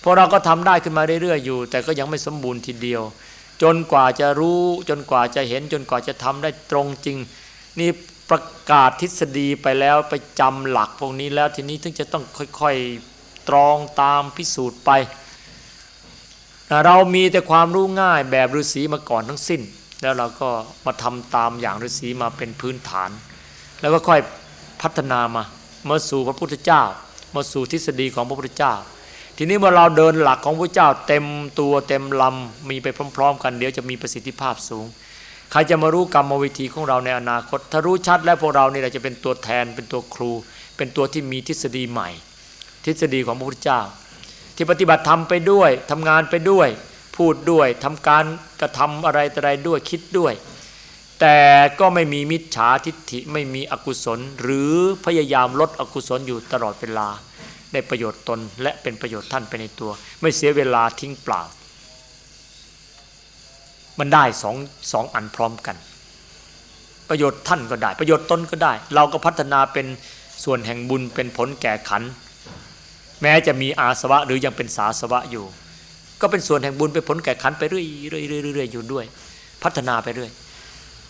เพราะเราก็ทำได้ขึ้นมาเรื่อยๆอยู่ แต่ก็ยังไม่สมบูรณ์ทีเดียว จนกว่าจะรู้จนกว่าจะเห็นจนกว่าจะทำได้ตรงจริง นี่ประกาศทฤษฎีไปแล้วไปจำหลักพวกนี้แล้วทีนี้ถึงจะต้องค่อยๆ ตรองตามพิสูจน์ไปเรามีแต่ความรู้ง่ายแบบฤาษีมาก่อนทั้งสิ้น แล้วเราก็มาทำตามอย่างฤาษีมาเป็นพื้นฐาน แล้วก็ค่อยพัฒนามามาสู่พระพุทธเจ้า มาสู่ทฤษฎีของพระพุทธเจ้า ทีนี้เมื่อเราเดินหลักของพระเจ้า เต็มตัวเต็มลำมีไปพร้อม ๆ กันเดี๋ยวจะมีประสิทธิภาพสูง ใครจะมารู้กรรมวิธีของเราในอนาคต ถ้ารู้ชัดแล้วพวกเรานี่แหละจะเป็นตัวแทนเป็นตัวครู เป็นตัวที่มีทฤษฎีใหม่ ทฤษฎีของพระพุทธเจ้า ที่ปฏิบัติธรรมไปด้วยทำงานไปด้วย พูดด้วยทำการกระทำอะไรต่ออะไรด้วยคิดด้วย แต่ก็ไม่มีมิจฉาทิฏฐิไม่มีอกุศล หรือพยายามลดอกุศลอยู่ตลอดเวลา ได้ประโยชน์ตนและเป็นประโยชน์ท่านไปในตัว ไม่เสียเวลาทิ้งเปล่า มันได้สองสองอันพร้อมกัน ประโยชน์ท่านก็ได้ ประโยชน์ตนก็ได้ เราก็พัฒนาเป็นส่วนแห่งบุญเป็นผลแก่ขัน แม้จะมีอาสวะหรือยังเป็นสาสวะอยู่ ก็เป็นส่วนแห่งบุญเป็นผลแก่ขันไปเรื่อยเรื่อยเรื่อยอยู่ด้วย พัฒนาไปเรื่อย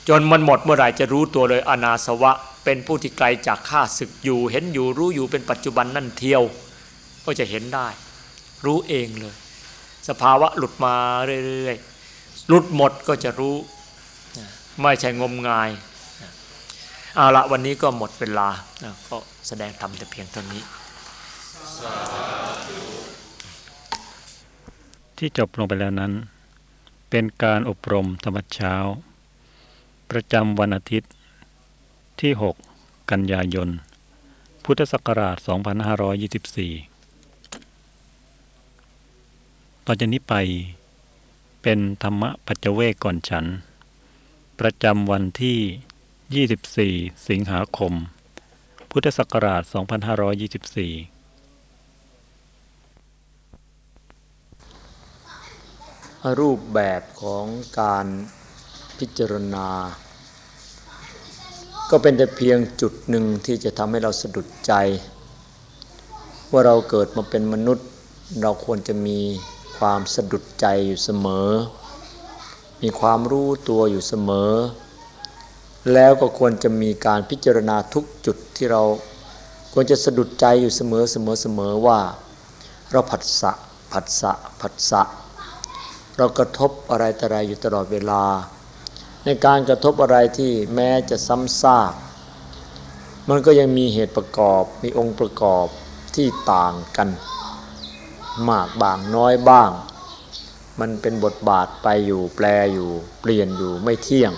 จนมันหมดเมื่อไหร่จะรู้ตัวเลยอนาสวะ เป็นผู้ที่ไกลจากข้าศึกอยู่ เห็นอยู่รู้อยู่เป็นปัจจุบันนั่นเทียว ก็จะเห็นได้ รู้เองเลย สภาวะหลุดมาเรื่อยๆหลุดหมดก็จะรู้ ไม่ใช่งมงายเอาละวันนี้ก็หมดเวลาก็แสดงธรรมแต่เพียงเท่านี้ ที่จบลงไปแล้วนั้น เป็นการอบรมธรรมเช้า ประจำวันอาทิตย์ที่ 6 กันยายน พุทธศักราช 2524 ต่อจากนี้ไปเป็นธรรมะปัจเจเวกก่อนฉัน ประจำวันที่ 24 สิงหาคม พุทธศักราช 2524 รูปแบบของการพิจารณา ก็เป็นแต่เพียงจุดหนึ่งที่จะทำให้เราสะดุดใจ ว่าเราเกิดมาเป็นมนุษย์ เราควรจะมีความสะดุดใจอยู่เสมอ มีความรู้ตัวอยู่เสมอ แล้วก็ควรจะมีการพิจารณาทุกจุดที่เราควรจะสะดุดใจอยู่เสมอเสมอเสมอว่า เราผัสสะผัสสะผัสสะ เรากระทบอะไรแต่อะไรอยู่ตลอดเวลา ในการกระทบอะไรที่แม้จะซ้ำซากมันก็ยังมีเหตุประกอบมีองค์ประกอบที่ต่างกัน มากบางน้อยบ้าง มันเป็นบทบาทไปอยู่แปลอยู่ เปลี่ยนอยู่ไม่เที่ยง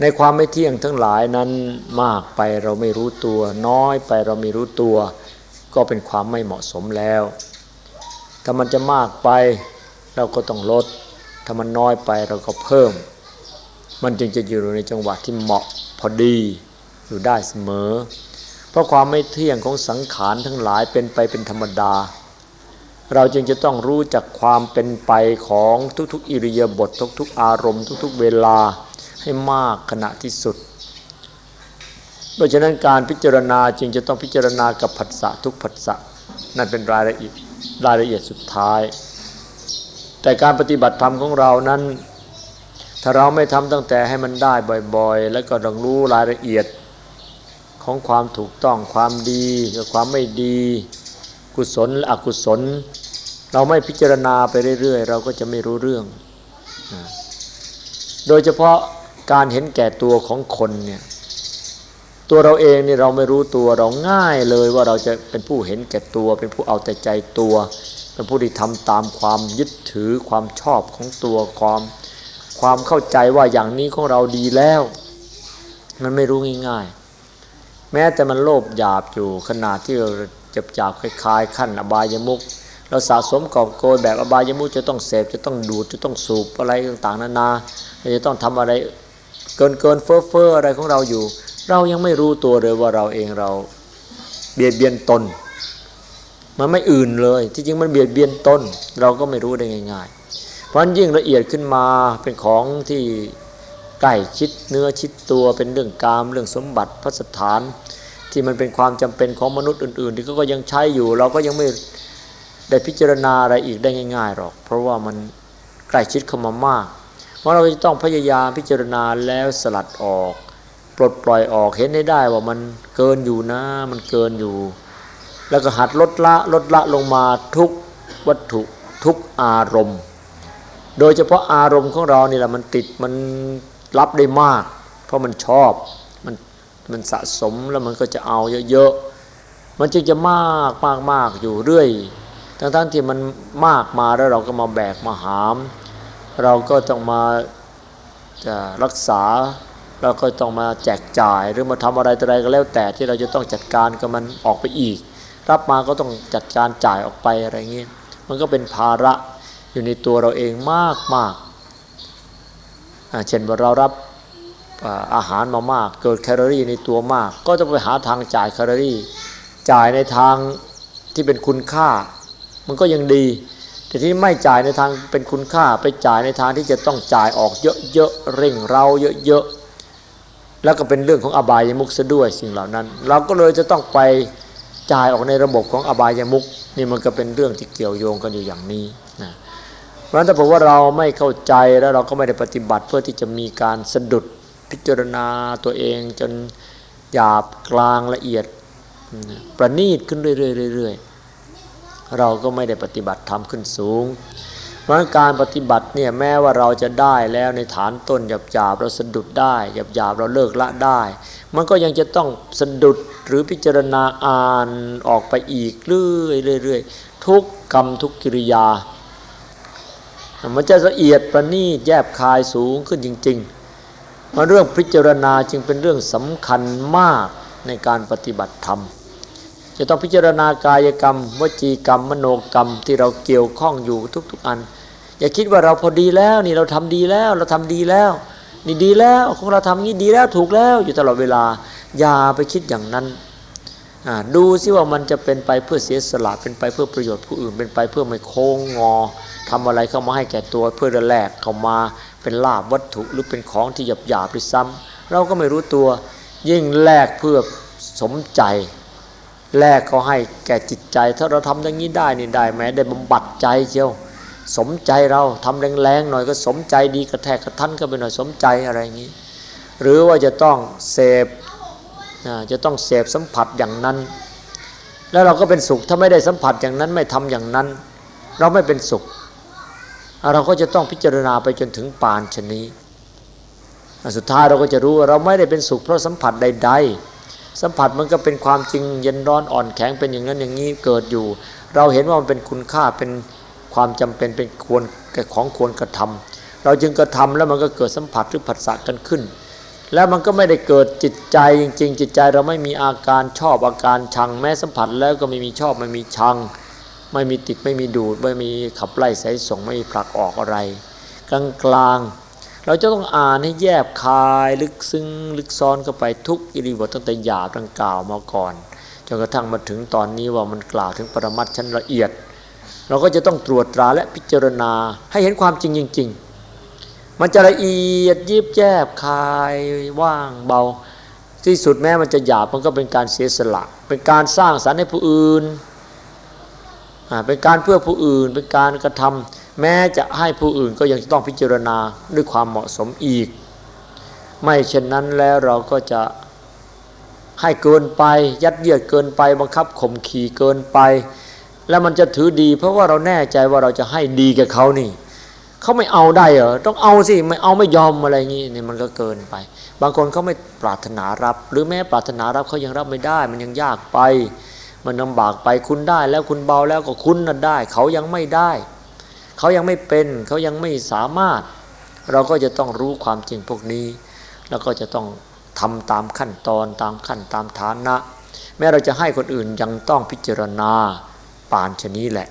ในความไม่เที่ยงทั้งหลายนั้นมากไปเราไม่รู้ตัว น้อยไปเราไม่รู้ตัว ก็เป็นความไม่เหมาะสมแล้ว ถ้ามันจะมากไป เราก็ต้องลด ถ้ามันน้อยไปเราก็เพิ่ม มันจึงจะอยู่ในจังหวะที่เหมาะพอดีอยู่ได้เสมอ เพราะความไม่เที่ยงของสังขารทั้งหลายเป็นไปเป็นธรรมดา เราจึงจะต้องรู้จักความเป็นไปของทุกๆ อิริยาบถทุกๆ อารมณ์ ทุกๆ เวลาให้มากขณะที่สุดโดยฉะนั้นการพิจารณาจึงจะต้องพิจารณากับผัสสะทุกผัสสะนั่นเป็นรายละเอียดรายละเอียดสุดท้าย แต่การปฏิบัติธรรมของเรานั้น ถ้าเราไม่ทำตั้งแต่ให้มันได้บ่อยๆ แล้วก็ต้องรู้รายละเอียดของความถูกต้องความดีกับความไม่ดี กุศลและอกุศล เราไม่พิจารณาไปเรื่อยๆ เราก็จะไม่รู้เรื่อง โดยเฉพาะการเห็นแก่ตัวของคนเนี่ยตัวเราเองนี่เราไม่รู้ตัวเราง่ายเลยว่าเราจะเป็นผู้เห็นแก่ตัว เป็นผู้เอาแต่ใจตัว เป็นผู้ที่ทำตามความยึดถือความชอบของตัวความความเข้าใจว่าอย่างนี้ของเราดีแล้ว มันไม่รู้ง่ายๆ แม้แต่มันโลภหยาบอยู่ขนาดที่เราจ็บจับคล้ายๆ ขั้นอบายมุกเราสะสมกอบโกยแบบอบายมุกจะต้องเสพจะต้องดูดจะต้องสูบอะไรต่างๆนานาจะต้องทำอะไรเกินเกินเฟ้อเฟ้ออะไรของเราอยู่ เรายังไม่รู้ตัวเลยว่าเราเองเราเบียดเบียนตน มันไม่อื่นเลยที่จริงมันเบียดเบียนตนเราก็ไม่รู้ได้ง่าย ๆ เพราะยิ่งละเอียดขึ้นมาเป็นของที่ใกล้ชิดเนื้อชิดตัวเป็นเรื่องกามเรื่องสมบัติพระสถาน ที่มันเป็นความจำเป็นของมนุษย์อื่น ๆ ที่ก็ยังใช้อยู่ เราก็ยังไม่ได้พิจารณาอะไรอีกได้ง่ายๆหรอก เพราะว่ามันใกล้ชิดเข้ามามาก เพราะเราจะต้องพยายามพิจารณาแล้วสลัดออก ปลดปล่อยออกเห็นได้ได้ว่ามันเกินอยู่นะมันเกินอยู่ แล้วก็หัดลดละลดละลงมาทุกวัตถุทุกอารมณ์ โดยเฉพาะอารมณ์ของเรานี่แหละมันติดมันรับได้มาก เพราะมันชอบมันมันสะสมแล้วมันก็จะเอาเยอะๆมันจึงจะมากมากมากอยู่เรื่อยทั้งๆที่มันมากมาแล้วเราก็มาแบกมาหาม เราก็ต้องมาจะรักษาเราก็ต้องมาแจกจ่ายหรือมาทำอะไรอะไรก็แล้วแต่ที่เราจะต้องจัดการกับมันออกไปอีก รับมาก็ต้องจัดการจ่ายออกไปอะไรเงี้ยมันก็เป็นภาระอยู่ในตัวเราเองมากมากเช่นว่าเรารับอาหารมามาก เกิดแคลอรี่ในตัวมาก ก็จะไปหาทางจ่ายแคลอรี่ จ่ายในทางที่เป็นคุณค่า มันก็ยังดี แต่ที่ไม่จ่ายในทางเป็นคุณค่า ไปจ่ายในทางที่จะต้องจ่ายออกเยอะๆเร่งเราเยอะๆแล้วก็เป็นเรื่องของอบายมุกซะด้วยสิ่งเหล่านั้น เราก็เลยจะต้องไป จ่ายออกในระบบของอบายมุกนี่มันก็เป็นเรื่องที่เกี่ยวโยงกันอยู่อย่างนี้นะเพราะฉะนั้นถ้าบอกว่าเราไม่เข้าใจแล้วเราก็ไม่ได้ปฏิบัติเพื่อที่จะมีการสะดุดพิจารณาตัวเองจนหยาบกลางละเอียดประณีตขึ้นเรื่อยๆเราก็ไม่ได้ปฏิบัติทำขึ้นสูง เพราะการปฏิบัติเนี่ยแม้ว่าเราจะได้แล้วในฐานต้นหยาบหยาบเราสะดุดได้หยาบหยาบเราเลิกละได้ มันก็ยังจะต้องสะดุด หรือพิจารณาอ่านออกไปอีกเรื่อยๆทุกกรรมทุกกิริยา มันจะละเอียดประณีตแยบคายสูงขึ้นจริงๆมันเรื่องพิจารณาจึงเป็นเรื่องสำคัญมากในการปฏิบัติธรรม จะต้องพิจารณากายกรรม วจีกรรม มโนกรรมที่เราเกี่ยวข้องอยู่ทุก ๆ อัน อย่าคิดว่าเราพอดีแล้วนี่เราทำดีแล้วเราทำดีแล้ว นี่ดีแล้วของเราทำนี้ดีแล้วถูกแล้วอยู่ตลอดเวลา อย่าไปคิดอย่างนั้นดูซิว่ามันจะเป็นไปเพื่อเสียสละเป็นไปเพื่อประโยชน์ผู้อื่น เป็นไปเพื่อไม่โค้งงอทำอะไรเข้ามาให้แก่ตัวเพื่อแลกเข้ามาเป็นลาบวัตถุหรือเป็นของที่หยาบหยาบไปซ้ำเราก็ไม่รู้ตัวยิ่งแลกเพื่อสมใจแลกเขาให้แก่จิตใจ ถ้าเราทำอย่างนี้ได้นี่ได้แม้ได้บำบัดใจเชียว สมใจเราทำแรงๆหน่อยก็สมใจดีกระแทกกระทันก็ไปหน่อยสมใจอะไรอย่างนี้ หรือว่าจะต้องเสพจะต้องเสพสัมผัสอย่างนั้น แล้วเราก็เป็นสุขถ้าไม่ได้สัมผัสอย่างนั้นไม่ทำอย่างนั้น เราไม่เป็นสุข เราก็จะต้องพิจารณาไปจนถึงปานชนีสุดท้ายเราก็จะรู้ว่าเราไม่ได้เป็นสุขเพราะสัมผัสใด ๆ สัมผัสมันก็เป็นความจริงเย็นร้อนอ่อนแข็งเป็นอย่างนั้นอย่างนี้เกิดอยู่ เราเห็นว่ามันเป็นคุณค่าเป็น ความจำเป็นเป็นควรของควรกระทำเราจึงกระทำแล้วมันก็เกิดสัมผัสหรือผัสสะกันขึ้น แล้วมันก็ไม่ได้เกิดจิตใจจริง ๆ จิตใจเราไม่มีอาการชอบอาการชังแม้สัมผัสแล้วก็ไม่มีชอบไม่มีชัง ไม่มีติดไม่มีดูด ไม่มีขับไล่สายส่งไม่มีผลักออกอะไร กลางกลางเราจะต้องอ่านให้แยบคายลึกซึ้งลึกซ้อนเข้าไปทุกอิริบทตั้งแต่หยาบตั้งกล่าวมาก่อนจนกระทั่งมาถึงตอนนี้ว่ามันกล่าวถึงปรมัตชั้นละเอียด เราก็จะต้องตรวจตราและพิจารณาให้เห็นความจริงจริง ๆ มันจะละเอียดยิบแยบคายว่างเบา ที่สุดแม้มันจะหยาบมันก็เป็นการเสียสละ เป็นการสร้างสรรค์ให้ผู้อื่นเป็นการเพื่อผู้อื่น เป็นการกระทำแม้จะให้ผู้อื่นก็ยังต้องพิจารณาด้วยความเหมาะสมอีก ไม่เช่นนั้นแล้วเราก็จะให้เกินไป ยัดเยียดเกินไป บังคับข่มขี่เกินไป แล้วมันจะถือดี เพราะว่าเราแน่ใจว่าเราจะให้ดีกับเขานี่เขาไม่เอาได้เหรอต้องเอาสิไม่เอาไม่ยอมอะไรอย่างนี้นี่มันก็เกินไป บางคนเขาไม่ปรารถนารับ หรือแม้ปรารถนารับเขายังรับไม่ได้ มันยังยากไป มันลาบากไปคุณได้ แล้วคุณเบาแล้วก็คุณนั่นได้ เขายังไม่ได้ เขายังไม่เป็นเขายังไม่สามารถ เราก็จะต้องรู้ความจริงพวกนี้ แล้วก็จะต้องทำตามขั้นตอนตามขั้นตามฐานะ แม้เราจะให้คนอื่นยังต้องพิจารณา ปานชนี้แหละ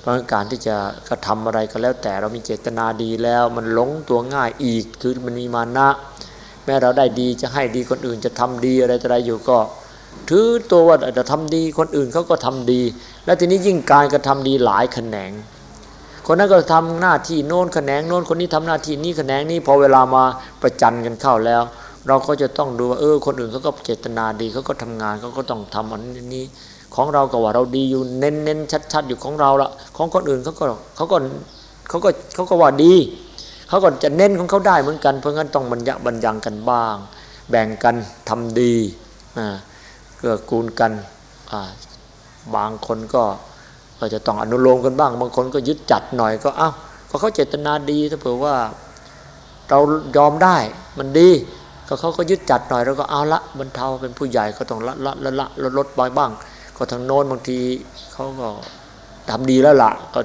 เพราะการที่จะกระทำอะไรก็แล้วแต่เรามีเจตนาดีแล้วมันหลงตัวง่ายอีกคือมันมีมานะ แม้เราได้ดีจะให้ดีคนอื่นจะทำดีอะไรอะไรอยู่ก็ ถือตัวว่าจะทำดีคนอื่นเขาก็ทำดี แล้วทีนี้ยิ่งการกระทำดีหลายแขนง คนนั้นก็ทำหน้าที่โน้นแขนงโน้นคนนี้ทำหน้าที่นี้แขนงนี้พอเวลามาประจันกันเข้าแล้วเราก็จะต้องดูว่าเออคนอื่นเขาก็เจตนาดีเขาก็ทำงานเขาก็ต้องทำอันนี้ ของเราก็ว่าเราดีอยู่เน้นเน้นชัด ๆ อยู่ของเราละของคนอื่นเขาก็เขาก็เขาก็เขาก็ว่าดีเขาก็จะเน้นของเขาได้เหมือนกัน เพราะงั้นต้องบรรยะบรรยังกันบ้าง แบ่งกันทำดีเกื้อกูลกันบางคนก็ก็จะต้องอนุโลมกันบ้าง บางคนก็ยึดจัดหน่อยก็เอ้าก็เขาเจตนาดีถ้าเผื่อว่าเรายอมได้มันดีก็เขาก็ยึดจัดหน่อยแล้วก็เอาละบรรเทาเป็นผู้ใหญ่ก็ต้องละละละละลดลดบบ้าง ก็ทางโน้นบางทีเขาก็ทำดีแล้วละก็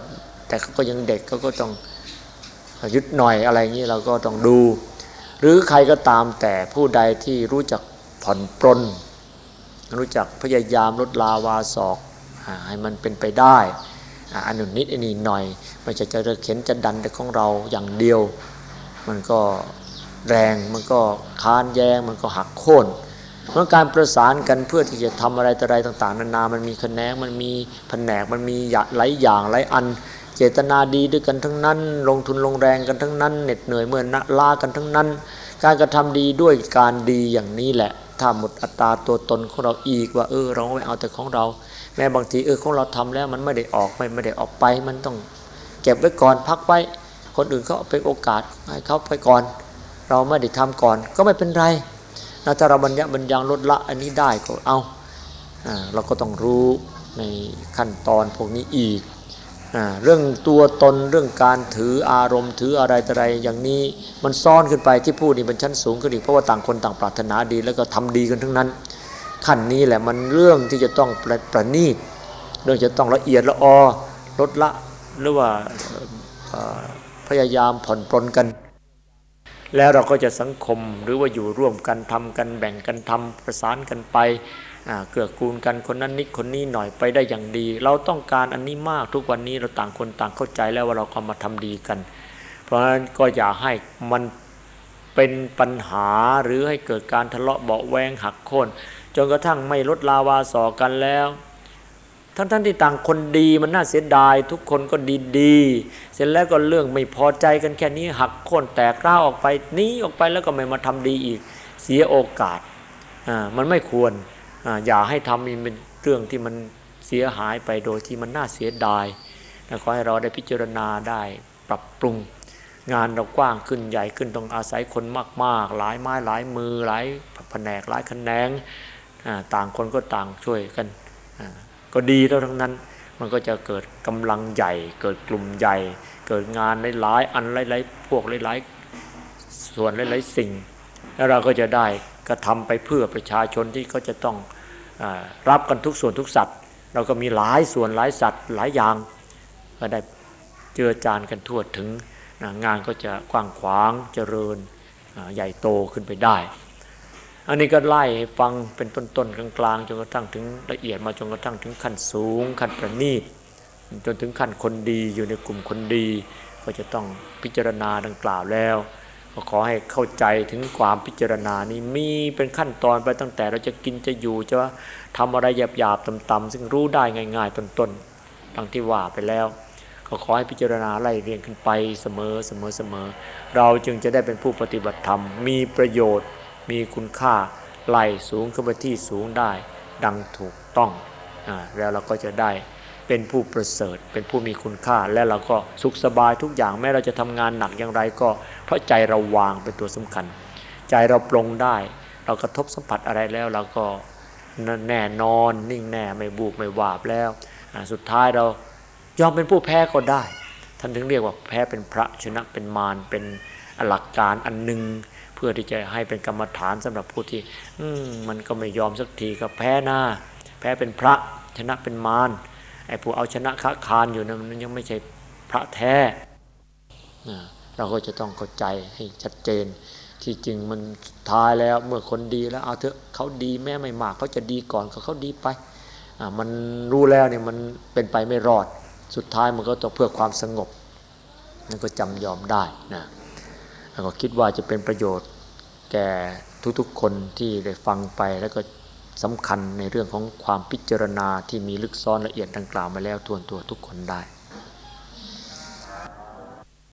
แต่เขาก็ยังเด็กเขาก็ต้องยึดหน่อยอะไรอย่างนี้เราก็ต้องดู หรือใครก็ตามแต่ผู้ใดที่รู้จักผ่อนปรนรู้จักพยายามลดลาวาศอกให้มันเป็นไปได้อันหนึ่งนิดอันนี้หน่อยม่ใช่จะเข็นจะดันแต่ของเราอย่างเดียว มันก็แรงมันก็ค้านแยงมันก็หักโค่น เพราะการประสานกันเพื่อที่จะทำอะไรต่ออะไรต่างๆ นานา มันมีคะแนนมันมีแผนกมันมีหลายอย่างหลายอัน เจตนาดีด้วยกันทั้งนั้น ลงทุนลงแรงกันทั้งนั้นเหน็ดเหนื่อยเมื่อนะลากันทั้งนั้น การกระทำดีด้วยการดีอย่างนี้แหละ ถ้าหมดอัตราตัวตนของเราอีกว่าเออเราไม่เอาแต่ของเรา แม้บางทีเออของเราทำแล้วมันไม่ได้ออกไม่ไม่ได้ออกไป มันต้องเก็บไว้ก่อนพักไว้คนอื่นเขาเป็นโอกาสให้เขาไปก่อน เราไม่ได้ทำก่อนก็ไม่เป็นไร นะถ้าเราบัญญัติบัญญังลดละอันนี้ได้ก็เอาเราก็ต้องรู้ในขั้นตอนพวกนี้อีกเรื่องตัวตนเรื่องการถืออารมณ์ถืออะไรต่ออะไรอย่างนี้มันซ่อนขึ้นไปที่พูดนี่มันชั้นสูงขึ้นอีกเพราะว่าต่างคนต่างปรารถนาดีแล้วก็ทำดีกันทั้งนั้น ขั้นนี้แหละมันเรื่องที่จะต้องประประณีตเรื่องจะต้องละเอียดละออลดละหรือว่าพยายามผ่อนปลนกัน แล้วเราก็จะสังคมหรือว่าอยู่ร่วมกันทำกันแบ่งกันทำประสานกันไปเกื้อกูลกันคนนั้นนิดคนนี้หน่อยไปได้อย่างดี เราต้องการอันนี้มากทุกวันนี้เราต่างคนต่างเข้าใจแล้วว่าเราก็มาทำดีกัน เพราะฉะนั้นก็อย่าให้มันเป็นปัญหาหรือให้เกิดการทะเลาะเบาแวงหักโค่นจนกระทั่งไม่ลดลาวาสอกันแล้ว ทั้งท่านที่ต่างคนดีมันน่าเสียดาย ทุกคนก็ดีดีเสร็จแล้วก็เรื่องไม่พอใจกันแค่นี้หักโค่นแตกร้าวออกไปนี้ออกไปแล้วก็ไม่มาทำดีอีก เสียโอกาสอ่ามันไม่ควรอ่าอย่าให้ทำมันเป็นเรื่องที่มันเสียหายไปโดยที่มันน่าเสียดายขอให้เราได้พิจารณาได้ปรับปรุง งานเรากว้างขึ้นใหญ่ขึ้นต้องอาศัยคนมาก ๆ หลายไม้หลายมือหลายแผนกหลายแขนงต่างคนก็ต่างช่วยกัน ก็ดีแล้วทั้งนั้น มันก็จะเกิดกำลังใหญ่ เกิดกลุ่มใหญ่ เกิดงานหลายๆอันหลายๆพวกหลายๆส่วนหลายๆสิ่ง แล้วเราก็จะได้กระทำไปเพื่อประชาชนที่เขาจะต้องอรับกันทุกส่วนทุกสัตว์ เราก็มีหลายส่วนหลายสัตว์หลายอย่าง ก็ได้เจือจานกันทั่วถึงงานก็จะกว้างขวางเจริญใหญ่โตขึ้นไปได้ อันนี้ก็ไล่ให้ฟังเป็นต้นๆกลางๆจนกระทั่งถึงละเอียดมาจนกระทั่งถึงขั้นสูงขั้นประณีตจนถึงขั้นคนดีอยู่ในกลุ่มคนดี ก็จะต้องพิจารณาดังกล่าวแล้วก็ขอให้เข้าใจถึงความพิจารณานี้มีเป็นขั้นตอนไปตั้งแต่เราจะกินจะอยู่จะทำอะไรหยาบๆต่ำๆซึ่งรู้ได้ง่าย ๆต้นๆดังที่ว่าไปแล้วก็ขอให้พิจารณาไล่เรียงขึ้นไปเสมอเสมอเสมอเราจึงจะได้เป็นผู้ปฏิบัติธรรมมีประโยชน์ มีคุณค่าไล่สูงขึ้นไปที่สูงได้ ดังถูกต้องอแล้วเราก็จะได้เป็นผู้ประเสริฐ เป็นผู้มีคุณค่า และเราก็สุขสบายทุกอย่างแม้เราจะทำงานหนักอย่างไรก็ เพราะใจเราวางเป็นตัวสำคัญ ใจเราปรงได้ เรากระทบสัมผัสอะไรแล้วเราก็แน่นอนนิ่งแน่ไม่บูบไม่วาบแล้ว สุดท้ายเรายอมเป็นผู้แพ้ก็ได้ ท่านถึงเรียกว่าแพ้เป็นพระชนะเป็นมารเป็นหลักการอันหนึ่ง พื่อที่จะให้เป็นกรรมฐานสำหรับผู้ที่ อืมันก็ไม่ยอมสักทีก็แพ้หน้า แพ้เป็นพระชนะเป็นมารไอ้ผู้เอาชนะค้าคานอยู่นะมันยังไม่ใช่พระแท้เราก็จะต้องเข้าใจให้ชัดเจน ที่จริงมันท้ายแล้วเมื่อคนดีแล้วเอาเถอะเขาดีแม้ไม่มากเขาจะดีก่อนเขาเขาดีไปมันรู้แล้วเนี่ยมันเป็นไปไม่รอดสุดท้ายมันก็ต้องเพื่อความสงบนั่นก็จำยอมได้นะแล้วก็คิดว่าจะเป็นประโยชน์ แก่ทุกๆคนที่ได้ฟังไปแล้วก็สำคัญในเรื่องของความพิจารณาที่มีลึกซ้อนละเอียดดังกล่าวมาแล้วทวนตัวทุกคนได้